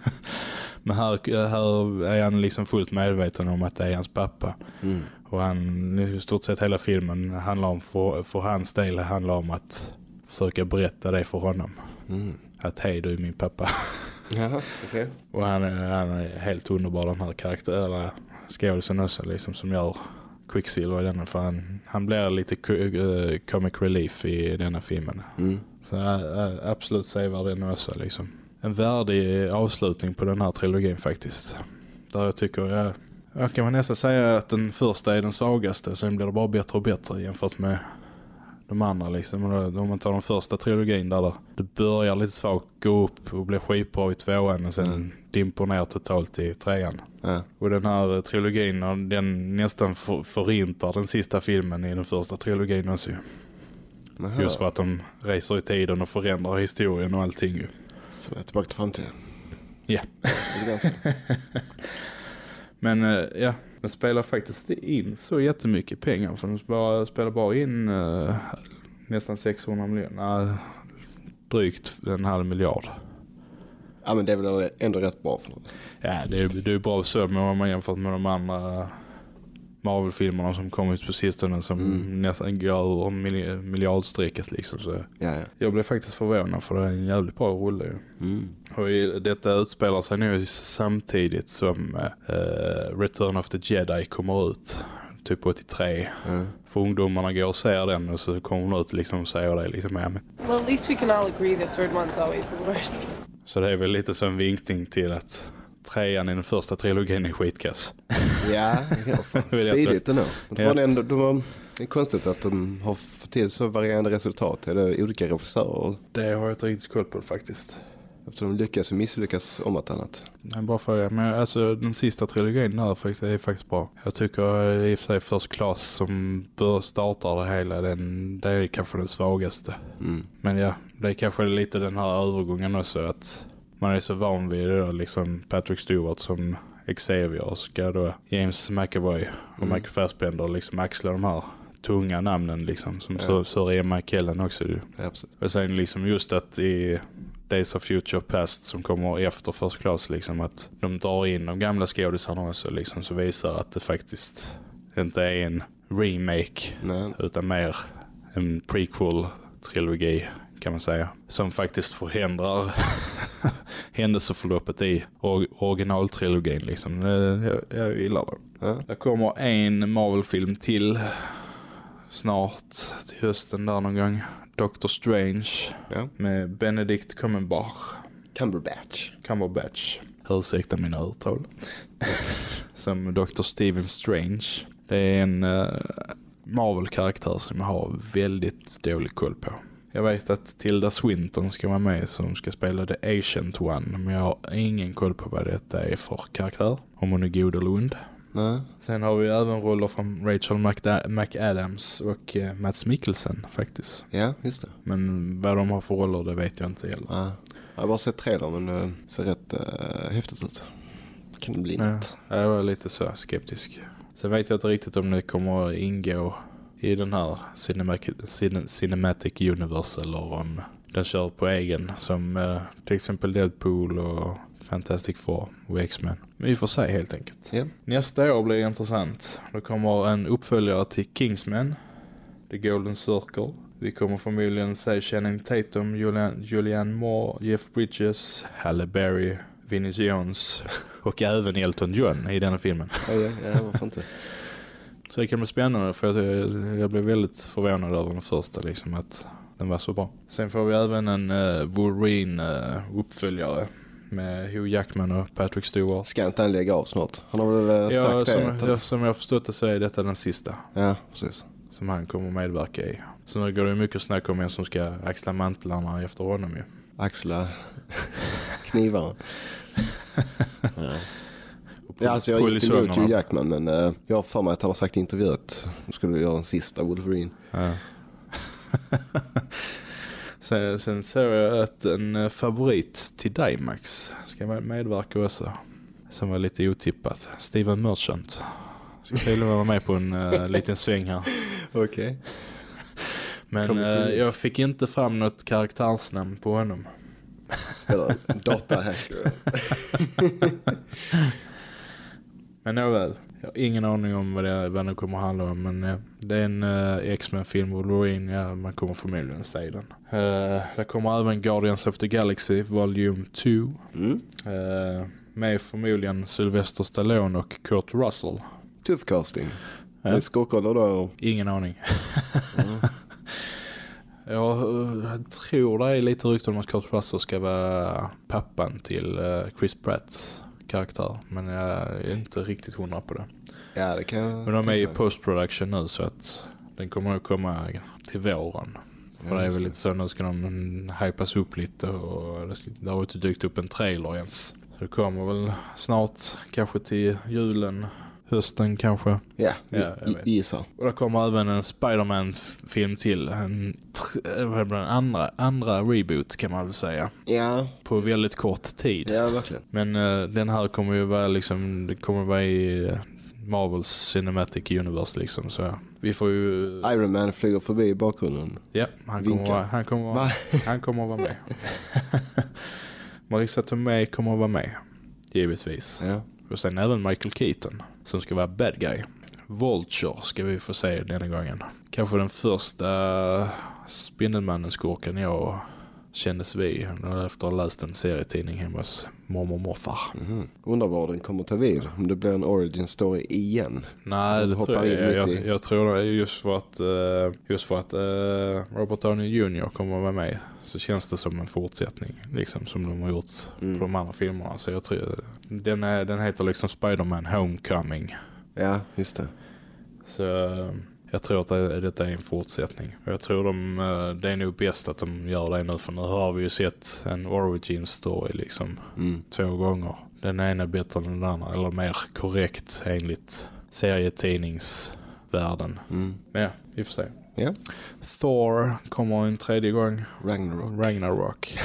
S2: Men här, här är han liksom fullt medveten om att det är hans pappa.
S1: Mm.
S2: Och han, i stort sett hela filmen handlar om, för, för hans del handlar om att försöka berätta det för honom.
S1: Mm.
S2: Att hej du är min pappa.
S1: Jaha, okej.
S2: Och han är, han är helt underbar den här karaktären, skådisen också liksom som gör Quicksilver i denna. För han, han blir lite eh, comic relief i denna filmen.
S1: Mm.
S2: Så äh, absolut sevärd den också liksom. En värdig avslutning på den här trilogin faktiskt. Där jag tycker, jag, jag kan man nästan säga att den första är den svagaste. Sen blir det bara bättre och bättre jämfört med de andra liksom. Om man tar den första trilogin där det- börjar lite svagt, gå upp och blir skitbra i tvåan och sen dimper ner totalt i trean.
S1: Ja.
S2: Och den här trilogin, den nästan för, förintar den sista filmen i den första trilogin också.
S1: Aha.
S2: Just för att de reser i tiden och förändrar historien och allting ju.
S1: Så jag är tillbaka till framtiden.
S2: Ja. Men eh, ja, den spelar faktiskt in så jättemycket pengar. För de spelar bara in eh, nästan 600 miljoner. Drygt en halv miljard.
S1: Ja men det är väl ändå rätt bra för oss.
S2: Ja, det är, det är bra så men om man jämfört med de andra Marvel-filmerna som kommit på sistone som
S1: Mm.
S2: nästan går över mil- miljardstrecket liksom. Så
S1: Ja, ja.
S2: jag blev faktiskt förvånad för det är en jävligt bra rulle ju.
S1: Mm.
S2: Och detta utspelar sig nu samtidigt som eh, Return of the Jedi kommer ut. Typ 83.
S1: Ja.
S2: För ungdomarna går och ser den och så kommer hon ut liksom och säger det liksom. Ja, men,
S6: Well, at least we can all agree the third one's always the worst.
S2: så det är väl lite som en vinkning till att trean i den första trilogin är skitkass.
S1: Ja, ja speedigt ändå. Det,
S2: Ja.
S1: var ändå, de var, det är konstigt att de har fått till så varierande resultat. Är det olika regissörer?
S2: Det har jag inte riktigt koll på faktiskt.
S1: Eftersom de lyckas och misslyckas om att annat.
S2: Nej, bara för Men alltså den sista trilogin där faktiskt är faktiskt bra. Jag tycker eh, i och för sig First Class som bör startar det hela, den, det är kanske den svagaste.
S1: Mm.
S2: Men ja, det är kanske lite den här övergången också att man är så van vid det då, liksom Patrick Stewart som Xavier och ska då James McAvoy och
S1: Mm.
S2: Mike Fassbender liksom axla de här tunga namnen liksom som
S1: Ja.
S2: Sir Ian McKellen också.
S1: Ja.
S2: Och sen liksom just att i Days of Future Past som kommer efter First Class liksom att de drar in de gamla skådisarna också liksom så visar att det faktiskt inte är en remake
S1: Nej.
S2: utan mer en prequel-trilogi kan man säga. Som faktiskt förhindrar händelseförloppet i or- originaltrilogin liksom. Eh, Jag, jag gillar det.
S1: Ja.
S2: Det kommer en Marvel-film till snart till hösten där någon gång. Doctor Strange
S1: Ja.
S2: med Benedict Cumberbatch.
S1: Cumberbatch.
S2: Cumberbatch. Ursäkta mina uttal. som Dr. Stephen Strange. Det är en uh, Marvel-karaktär som jag har väldigt dålig koll på. Jag vet att Tilda Swinton ska vara med som ska spela The Ancient One. Men jag har ingen koll på vad detta är för karaktär. Om hon är god eller ond.
S1: Nej.
S2: Sen har vi även roller från Rachel McDa- McAdams och eh, Mats Mikkelsen faktiskt.
S1: Ja, just det.
S2: Men vad de har för roller det vet jag inte heller.
S1: Ja. Jag har bara sett trailern men det ser rätt uh, häftigt ut. Kan det bli
S2: Ja,
S1: något?
S2: jag var lite så skeptisk. Sen vet jag inte riktigt om det kommer att ingå i den här cinematic, cine, cinematic universe eller om den kör på egen som eh, till exempel Deadpool och Fantastic Four och X-Men. Men vi får se helt enkelt.
S1: Ja.
S2: Nästa år blir intressant. Då kommer en uppföljare till Kingsman, The Golden Circle. Vi kommer förmodligen se Channing Tatum, Julian, Julianne Moore, Jeff Bridges, Halle Berry, Vinnie Jones och även Elton John i denna filmen.
S1: Ja, ja, ja varför inte?
S2: Så det kan bli spännande för jag, jag blev väldigt förvånad över den första liksom att den var så bra. Sen får vi även en uh, Wolverine uh, uppföljare med Hugh Jackman och Patrick Stewart.
S1: Ska inte han lägga av snart? Han har väl uh,
S2: Ja,
S1: sagt det?
S2: som, ja, som jag förstått det så är detta den sista
S1: Ja, precis.
S2: som han kommer medverka i. Så nu går det mycket snack om vem som ska axla mantlarna efter honom ju.
S1: Axla knivar. ja. Ja, alltså jag emot
S2: polisonerna.
S1: Hugh Jackman men uh, jag har för mig att han har sagt i intervjuet att de skulle göra en sista Wolverine.
S2: Ja. sen, sen såg jag att en eh, favorit till Dimax ska med- medverka också. Som var lite otippat. Steven Merchant. Ska tydligen vara med på en uh, liten sväng här.
S1: Okej.
S2: Men
S1: Kommer
S2: eh,
S1: bli-
S2: jag fick inte fram något karaktärsnamn på honom.
S1: Eller datahacker.
S2: Men nåväl, jag har ingen aning om vad det, vad det kommer att handla om. Men eh, det är en uh, X-Men-film, Wolverine, ja, man kommer förmodligen se den. Uh, det kommer även Guardians of the Galaxy, Volume 2.
S1: Mm.
S2: Uh, med förmodligen Sylvester Stallone och Kurt Russell.
S1: Tuff casting.
S2: Ja.
S1: Ja. Skurkroller då.
S2: Ingen aning. Jag eh, tror det är lite rykten om att Kurt Russell ska vara pappan till eh, Chris Pratts karaktär. Men jag är inte riktigt hundra på det.
S1: Ja, det kan jag
S2: Men de är i post-production nu så att den kommer nog komma till våren. För det är väl lite så nu ska de hypas upp lite och det har inte dykt upp en trailer ens. Så det kommer väl snart, kanske till julen, hösten kanske.
S1: Ja,
S2: Ja,
S1: gissar.
S2: Och det kommer även en Spider-Man-film till. En, eh, andra, andra reboot kan man väl säga.
S1: Ja,
S2: På väldigt kort tid.
S1: ja verkligen.
S2: Men eh, den här kommer ju vara liksom, det kommer vara i eh, Marvels Cinematic Universe liksom. Så vi får ju...
S1: Iron Man flyger förbi i bakgrunden.
S2: Ja, han kommer,
S1: Vinkar.
S2: vara, han, kommer vara,
S1: Va?
S2: han kommer vara med. Marissa Tomei kommer vara med. Givetvis.
S1: Ja.
S2: Och sen även Michael Keaton som ska vara bad guy. Vulture ska vi få se denna gången. Kanske den första Spindelmannen-skurken jag kändes vi efter att ha läst en serietidning hemma hos mormor och morfar.
S1: Mhm. Undrar var den kommer ta vid. Om det blir en origin story igen.
S2: Nej, det tror jag, jag,
S1: i.
S2: jag tror det just för att, eh, just för att eh, Robert Downey Jr. kommer vara med så känns det som en fortsättning liksom som de har gjort
S1: Mm.
S2: på de andra filmerna. Så jag tror den, är, den heter liksom Spider-Man Homecoming.
S1: Ja, just det.
S2: Så eh, jag tror att det, detta är en fortsättning. Jag tror de, eh, det är nog bäst att de gör det nu för nu har vi ju sett en origin story liksom
S1: Mm.
S2: två gånger. Den ena är bättre än den andra eller mer korrekt enligt serietidningsvärlden.
S1: Mm.
S2: Ja, vi får se.
S1: Ja,
S2: Thor kommer en tredje gång.
S1: Ragnarok.
S2: Ragnarok.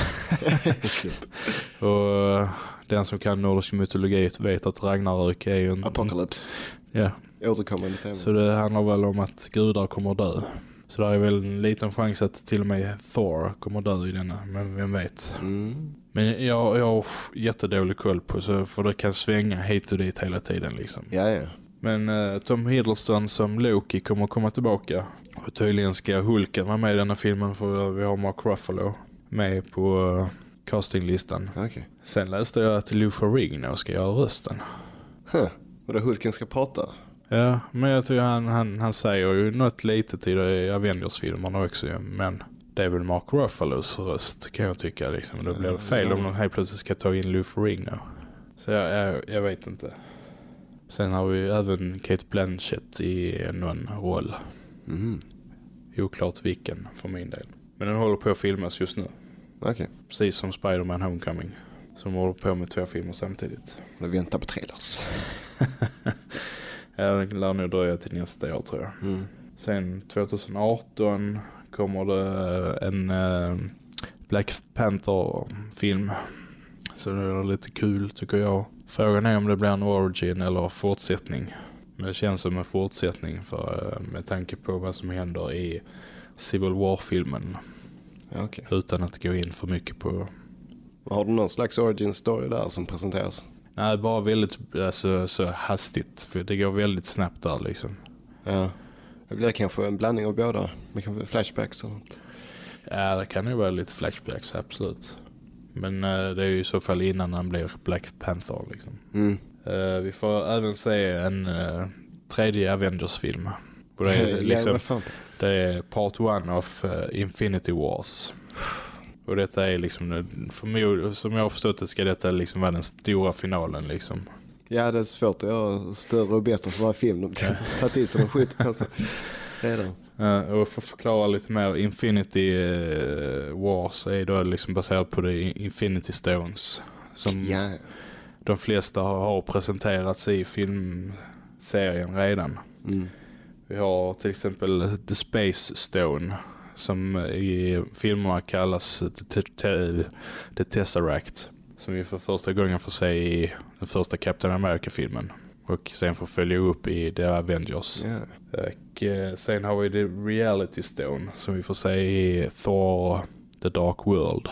S2: Och eh, den som kan nordisk mytologi vet att Ragnarök är ju en...
S1: Apocalypse.
S2: Ja,
S1: Återkommande tema.
S2: så det handlar väl om att gudar kommer dö. Så det är väl en liten chans att till och med Thor kommer dö i denna, men vem vet.
S1: Mm.
S2: Men jag, jag har jättedålig koll på så för det kan svänga hit och dit hela tiden liksom.
S1: Ja, ja.
S2: Men eh, Tom Hiddleston som Loki kommer komma tillbaka. Och tydligen ska Hulken vara med i denna filmen för vi har Mark Ruffalo med på eh, castinglistan.
S1: Okej.
S2: Sen läste jag att Lou Ferrigno ska göra rösten.
S1: Huh. Och då Hulken ska prata.
S2: Ja, men jag tror han, han, han säger ju något litet i Avengers-filmerna också men det är väl Mark Ruffalos röst kan jag tycka liksom. Då blir det fel om de helt plötsligt ska ta in Lou Ferrigno. Så jag, jag, jag vet inte. Sen har vi även Kate Blanchett i någon roll.
S1: Mm.
S2: Oklart vilken för min del. Men den håller på att filmas just nu.
S1: Okej.
S2: Precis som Spider-Man Homecoming. Som håller på med två filmer samtidigt.
S1: Och väntar på trailers.
S2: Den lär nog dröja till nästa år tror jag.
S1: Mm.
S2: Sen 2018 kommer det en eh, Black Panther-film. Så det är lite kul tycker jag. Frågan är om det blir en origin eller fortsättning. Men det känns som en fortsättning för, eh, med tanke på vad som händer i Civil War-filmen.
S1: Okej.
S2: Utan att gå in för mycket på...
S1: Har du någon slags origin story där som presenteras?
S2: Nej, bara väldigt alltså, så hastigt. För det går väldigt snabbt där liksom.
S1: Ja. Det blir kanske en blandning av båda. Med kanske flashbacks och sånt.
S2: Ja, det kan ju vara lite flashbacks, absolut. Men eh, det är ju i så fall innan han blir Black Panther liksom.
S1: Mm.
S2: Eh, vi får även se en uh, tredje Avengers-film. Och det är, liksom, det är part one of eh, Infinity Wars. Och detta är liksom, som jag har förstått det ska detta liksom vara den stora finalen liksom.
S1: Ja, det är svårt att göra större och bättre för varje film. De tar till sig de skjuter på sig redan.
S2: Uh, och för att förklara lite mer, Infinity eh, Wars är då liksom baserat på det Infinity Stones. Som
S1: Ja.
S2: de flesta har, har presenterats i filmserien redan.
S1: Mm.
S2: Vi har till exempel The Space Stone som i filmerna kallas The, Tesseract. Som vi för första gången får se i den första Captain America-filmen. Och sen får följa upp i The Avengers.
S1: Ja.
S2: Och eh, sen har vi The Reality Stone som vi får se i Thor The Dark World.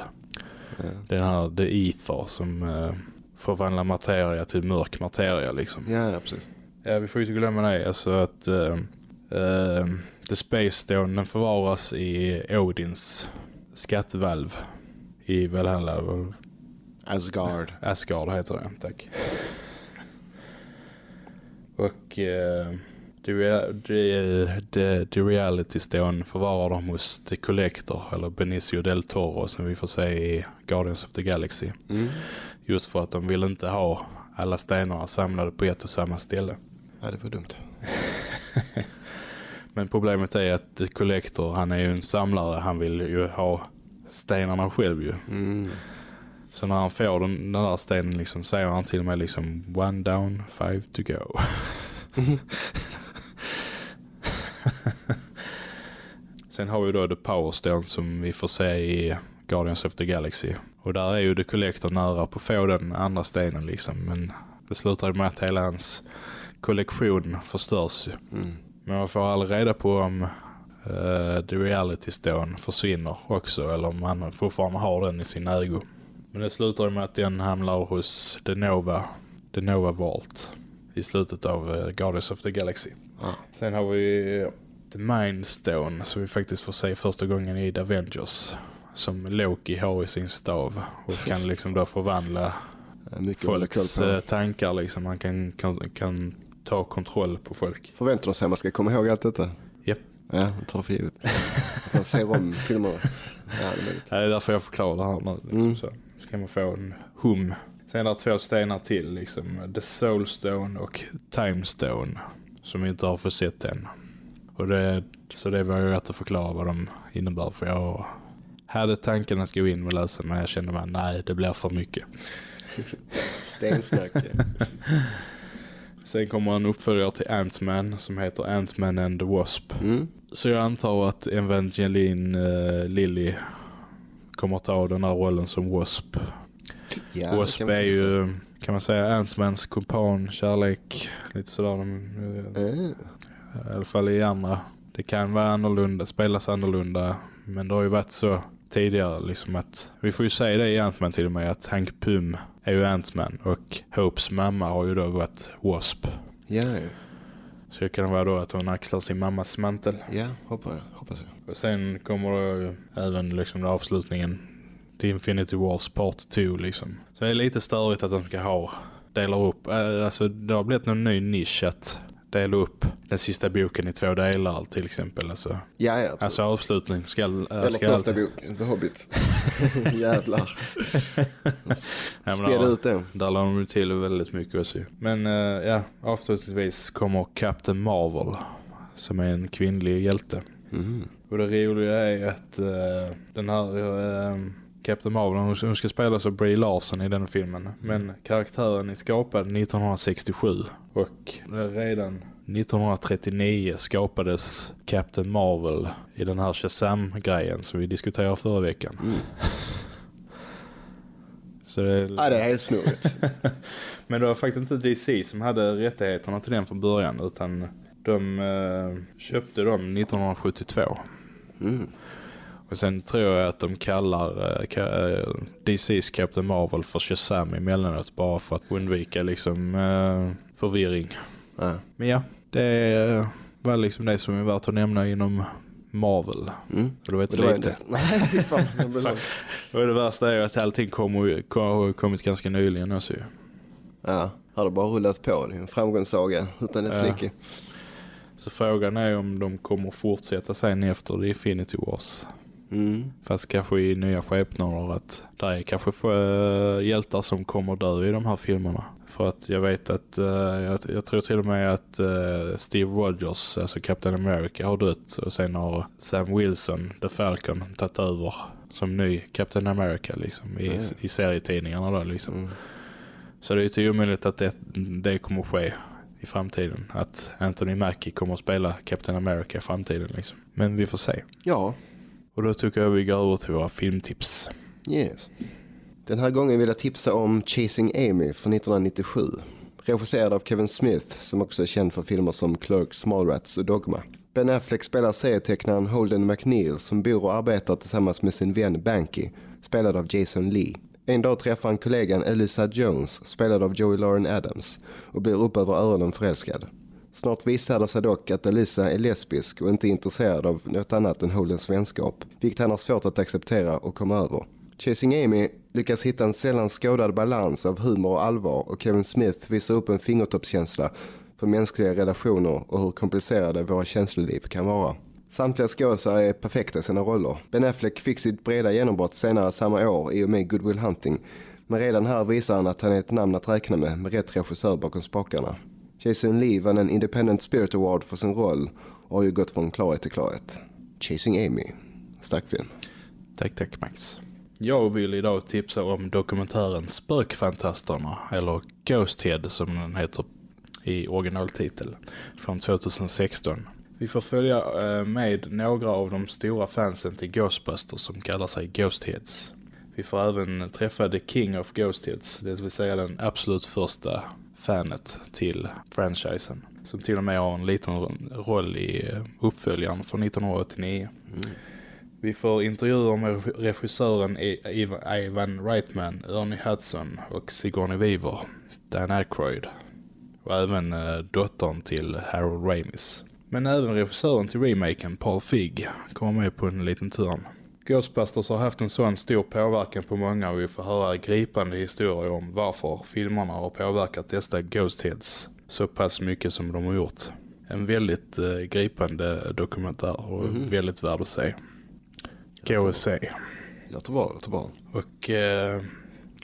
S1: Ja.
S2: Den här The Ether som eh, förvandlar materia till mörk materia liksom.
S1: Ja, ja, precis.
S2: Ja, vi får ju inte glömma det. Alltså att eh, eh, The Space Stone förvaras i Odins skattvalv i Valhalla.
S1: Asgard.
S2: Asgard heter det, tack. Och eh, the, the, the, the Reality Stone förvarar de hos The Collector eller Benicio del Toro som vi får se i Guardians of the Galaxy.
S1: Mm.
S2: Just för att de vill inte ha alla stenarna samlade på ett och samma ställe.
S1: Ja, det var dumt.
S2: Men problemet är att Collector, han är ju en samlare. Han vill ju ha stenarna själv ju.
S1: Mm.
S2: Så när han får den, den där stenen liksom säger han till mig liksom one down, five to go. Sen har vi då The Power Stone som vi får se i Guardians of the Galaxy. Och där är ju The Collector nära på att få den andra stenen liksom. Men det slutar med att hela hans kollektion förstörs ju.
S1: Mm.
S2: Men man får aldrig reda på om eh, The Reality Stone försvinner också. Eller om han fortfarande har den i sin ägo. Men det slutar med att den hamnar hos The Nova, The Nova Vault i slutet av eh, Guardians of the Galaxy.
S1: Ja.
S2: Sen har vi The Mind Stone som vi faktiskt får se första gången i The Avengers. som Loki har i sin stav och kan liksom då förvandla folks tankar liksom. Han kan, kan, kan ta kontroll på folk.
S1: Förväntar oss att man ska komma ihåg allt detta.
S2: Japp.
S1: Ja, jag tar det för givet. Att man ser om filmerna. Ja, det är.
S2: Det är därför jag förklarar det här nu. Liksom,
S1: Mm.
S2: så. så kan man få en hum. Sen är det två stenar till. Liksom, The Soul Stone och Time Stone. Som vi inte har fått sett än. Och det, så det var ju rätt att förklara vad de innebär. För jag hade tanken att gå in och läsa men jag kände mig nej det blir för mycket.
S1: Stensnack.
S2: Sen kommer en uppföljare till Ant-Man som heter Ant-Man and the Wasp.
S1: Mm.
S2: Så jag antar att Evangeline uh, Lilly kommer ta den här rollen som Wasp.
S1: Ja,
S2: Wasp är ju, kan man säga, Ant-Mans kumpan, kärlek, lite sådär. De, eh,
S1: Eh,
S2: I alla fall i andra. Det kan vara annorlunda, spelas annorlunda. Men det har ju varit så tidigare liksom att, vi får ju säga det i Ant-Man till och med, att Hank Pym är ju Ant-Man och Hopes mamma har ju då varit Wasp.
S1: Ja, ja.
S2: Så det kan vara då att hon axlar sin mammas mantel.
S1: ja hoppas jag. Hoppas jag.
S2: Och sen kommer då även liksom avslutningen till Infinity Wars Part 2 liksom. Så det är lite störigt att de ska ha, delar upp, äh, alltså det har blivit någon ny nisch att dela upp den sista boken i två delar till exempel. Alltså,
S1: Ja, ja.
S2: alltså avslutning ska, äh,
S1: Eller
S2: ska
S1: första
S2: alltid-
S1: boken, The Hobbit. Jävlar. Spela ut den.
S2: Där la de till väldigt mycket också. Men eh, ja, avslutningsvis kommer Captain Marvel som är en kvinnlig hjälte.
S1: Mm.
S2: Och det roliga är att eh, den här eh, Captain Marvel, hon, ska spelas av Brie Larson i den filmen. Men karaktären är skapad 1967 och redan 1939 skapades Captain Marvel i den här Shazam-grejen som vi diskuterade förra veckan.
S1: Mm.
S2: Så det,
S1: Ja, det är helt snurrigt.
S2: men det var faktiskt inte DC som hade rättigheterna till den från början utan de eh, köpte dem 1972.
S1: Mm.
S2: Och sen tror jag att de kallar eh, ka- eh, DC's Captain Marvel för Shazam emellanåt bara för att undvika liksom eh, förvirring.
S1: Ja.
S2: Men ja, det eh, var liksom det som är värt att nämna inom Marvel.
S1: Mm.
S2: Du vet
S1: det
S2: lite.
S1: inte.
S2: Och det värsta är att allting kom, kommit ganska nyligen också ju.
S1: Ja, har det bara rullat på. Det är en framgångssaga utan dess
S2: Ja.
S1: like.
S2: Så frågan är om de kommer fortsätta sen efter Infinity Wars.
S1: Mm.
S2: Fast kanske i nya skepnader att det är kanske för, äh, hjältar som kommer dö i de här filmerna. För att jag vet att, eh, jag, jag tror till och med att eh, Steve Rogers, alltså Captain America, har dött. Och sen har Sam Wilson, The Falcon, tagit över som ny Captain America liksom, i,
S1: Ja.
S2: i serietidningarna då liksom.
S1: Mm.
S2: Så det är inte omöjligt att det, det kommer att ske i framtiden. Att Anthony Mackie kommer att spela Captain America i framtiden liksom. Men vi får se.
S1: Ja,
S2: och då tycker jag vi går över till våra filmtips.
S1: yes. Den här gången vill jag tipsa om Chasing Amy från 1997. Regisserad av Kevin Smith som också är känd för filmer som Clerks, Mallrats och Dogma. Ben Affleck spelar serietecknaren Holden McNeil som bor och arbetar tillsammans med sin vän Banky, spelad av Jason Lee. En dag träffar han kollegan Elisa Jones, spelad av Joey Lauren Adams, och blir upp över öronen förälskad. Snart visar det sig dock att Elisa är lesbisk och inte intresserad av något annat än Holdens vänskap, vilket han har svårt att acceptera och komma över. Chasing Amy lyckas hitta en sällan skådad balans av humor och allvar och Kevin Smith visar upp en fingertoppskänsla för mänskliga relationer och hur komplicerade våra känsloliv kan vara. Samtliga skådespelare är perfekta i sina roller. Ben Affleck fick sitt breda genombrott senare samma år i och med Good Will Hunting. Men redan här visar han att han är ett namn att räkna med med rätt regissör bakom spakarna. Jason Lee vann en Independent Spirit Award för sin roll och har ju gått från klarhet till klarhet. Chasing Amy. Stark film.
S2: Tack, tack Max. Jag vill idag tipsa om dokumentären Spökfantasterna, eller Ghosthead som den heter i originaltitel, från 2016. Vi får följa eh, med några av de stora fansen till Ghostbusters som kallar sig Ghostheads. Vi får även träffa The King of Ghostheads, det vill säga den absolut första fanet till franchisen. Som till och med har en liten roll i eh, uppföljaren från 1989. Vi får intervjuer med regissören Ivan Reitman, Ernie Hudson och Sigourney Weaver, Dan Aykroyd och även eh, dottern till Harold Ramis. Men även regissören till remaken, Paul Figg, kommer med på en liten turn. Ghostbusters har haft en sån stor påverkan på många och vi får höra gripande historier om varför filmerna har påverkat dessa Ghostheads så pass mycket som de har gjort. En väldigt eh, gripande dokumentär och väldigt värd att se. Gå och se.
S1: Låter bra, låter bra.
S2: Och eh,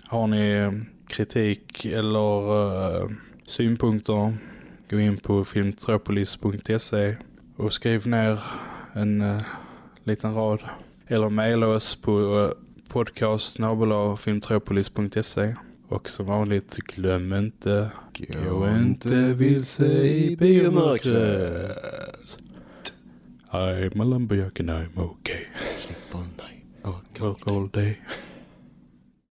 S2: har ni kritik eller eh, synpunkter gå in på filmtropolis.se och skriv ner en eh, liten rad. Eller mejla oss på eh, podcast filmtropolis.se och som vanligt glöm inte gå inte vilse i biomörkret. I'm a lumberjack and I'm okay.
S1: Slipper nej.
S2: Work all day.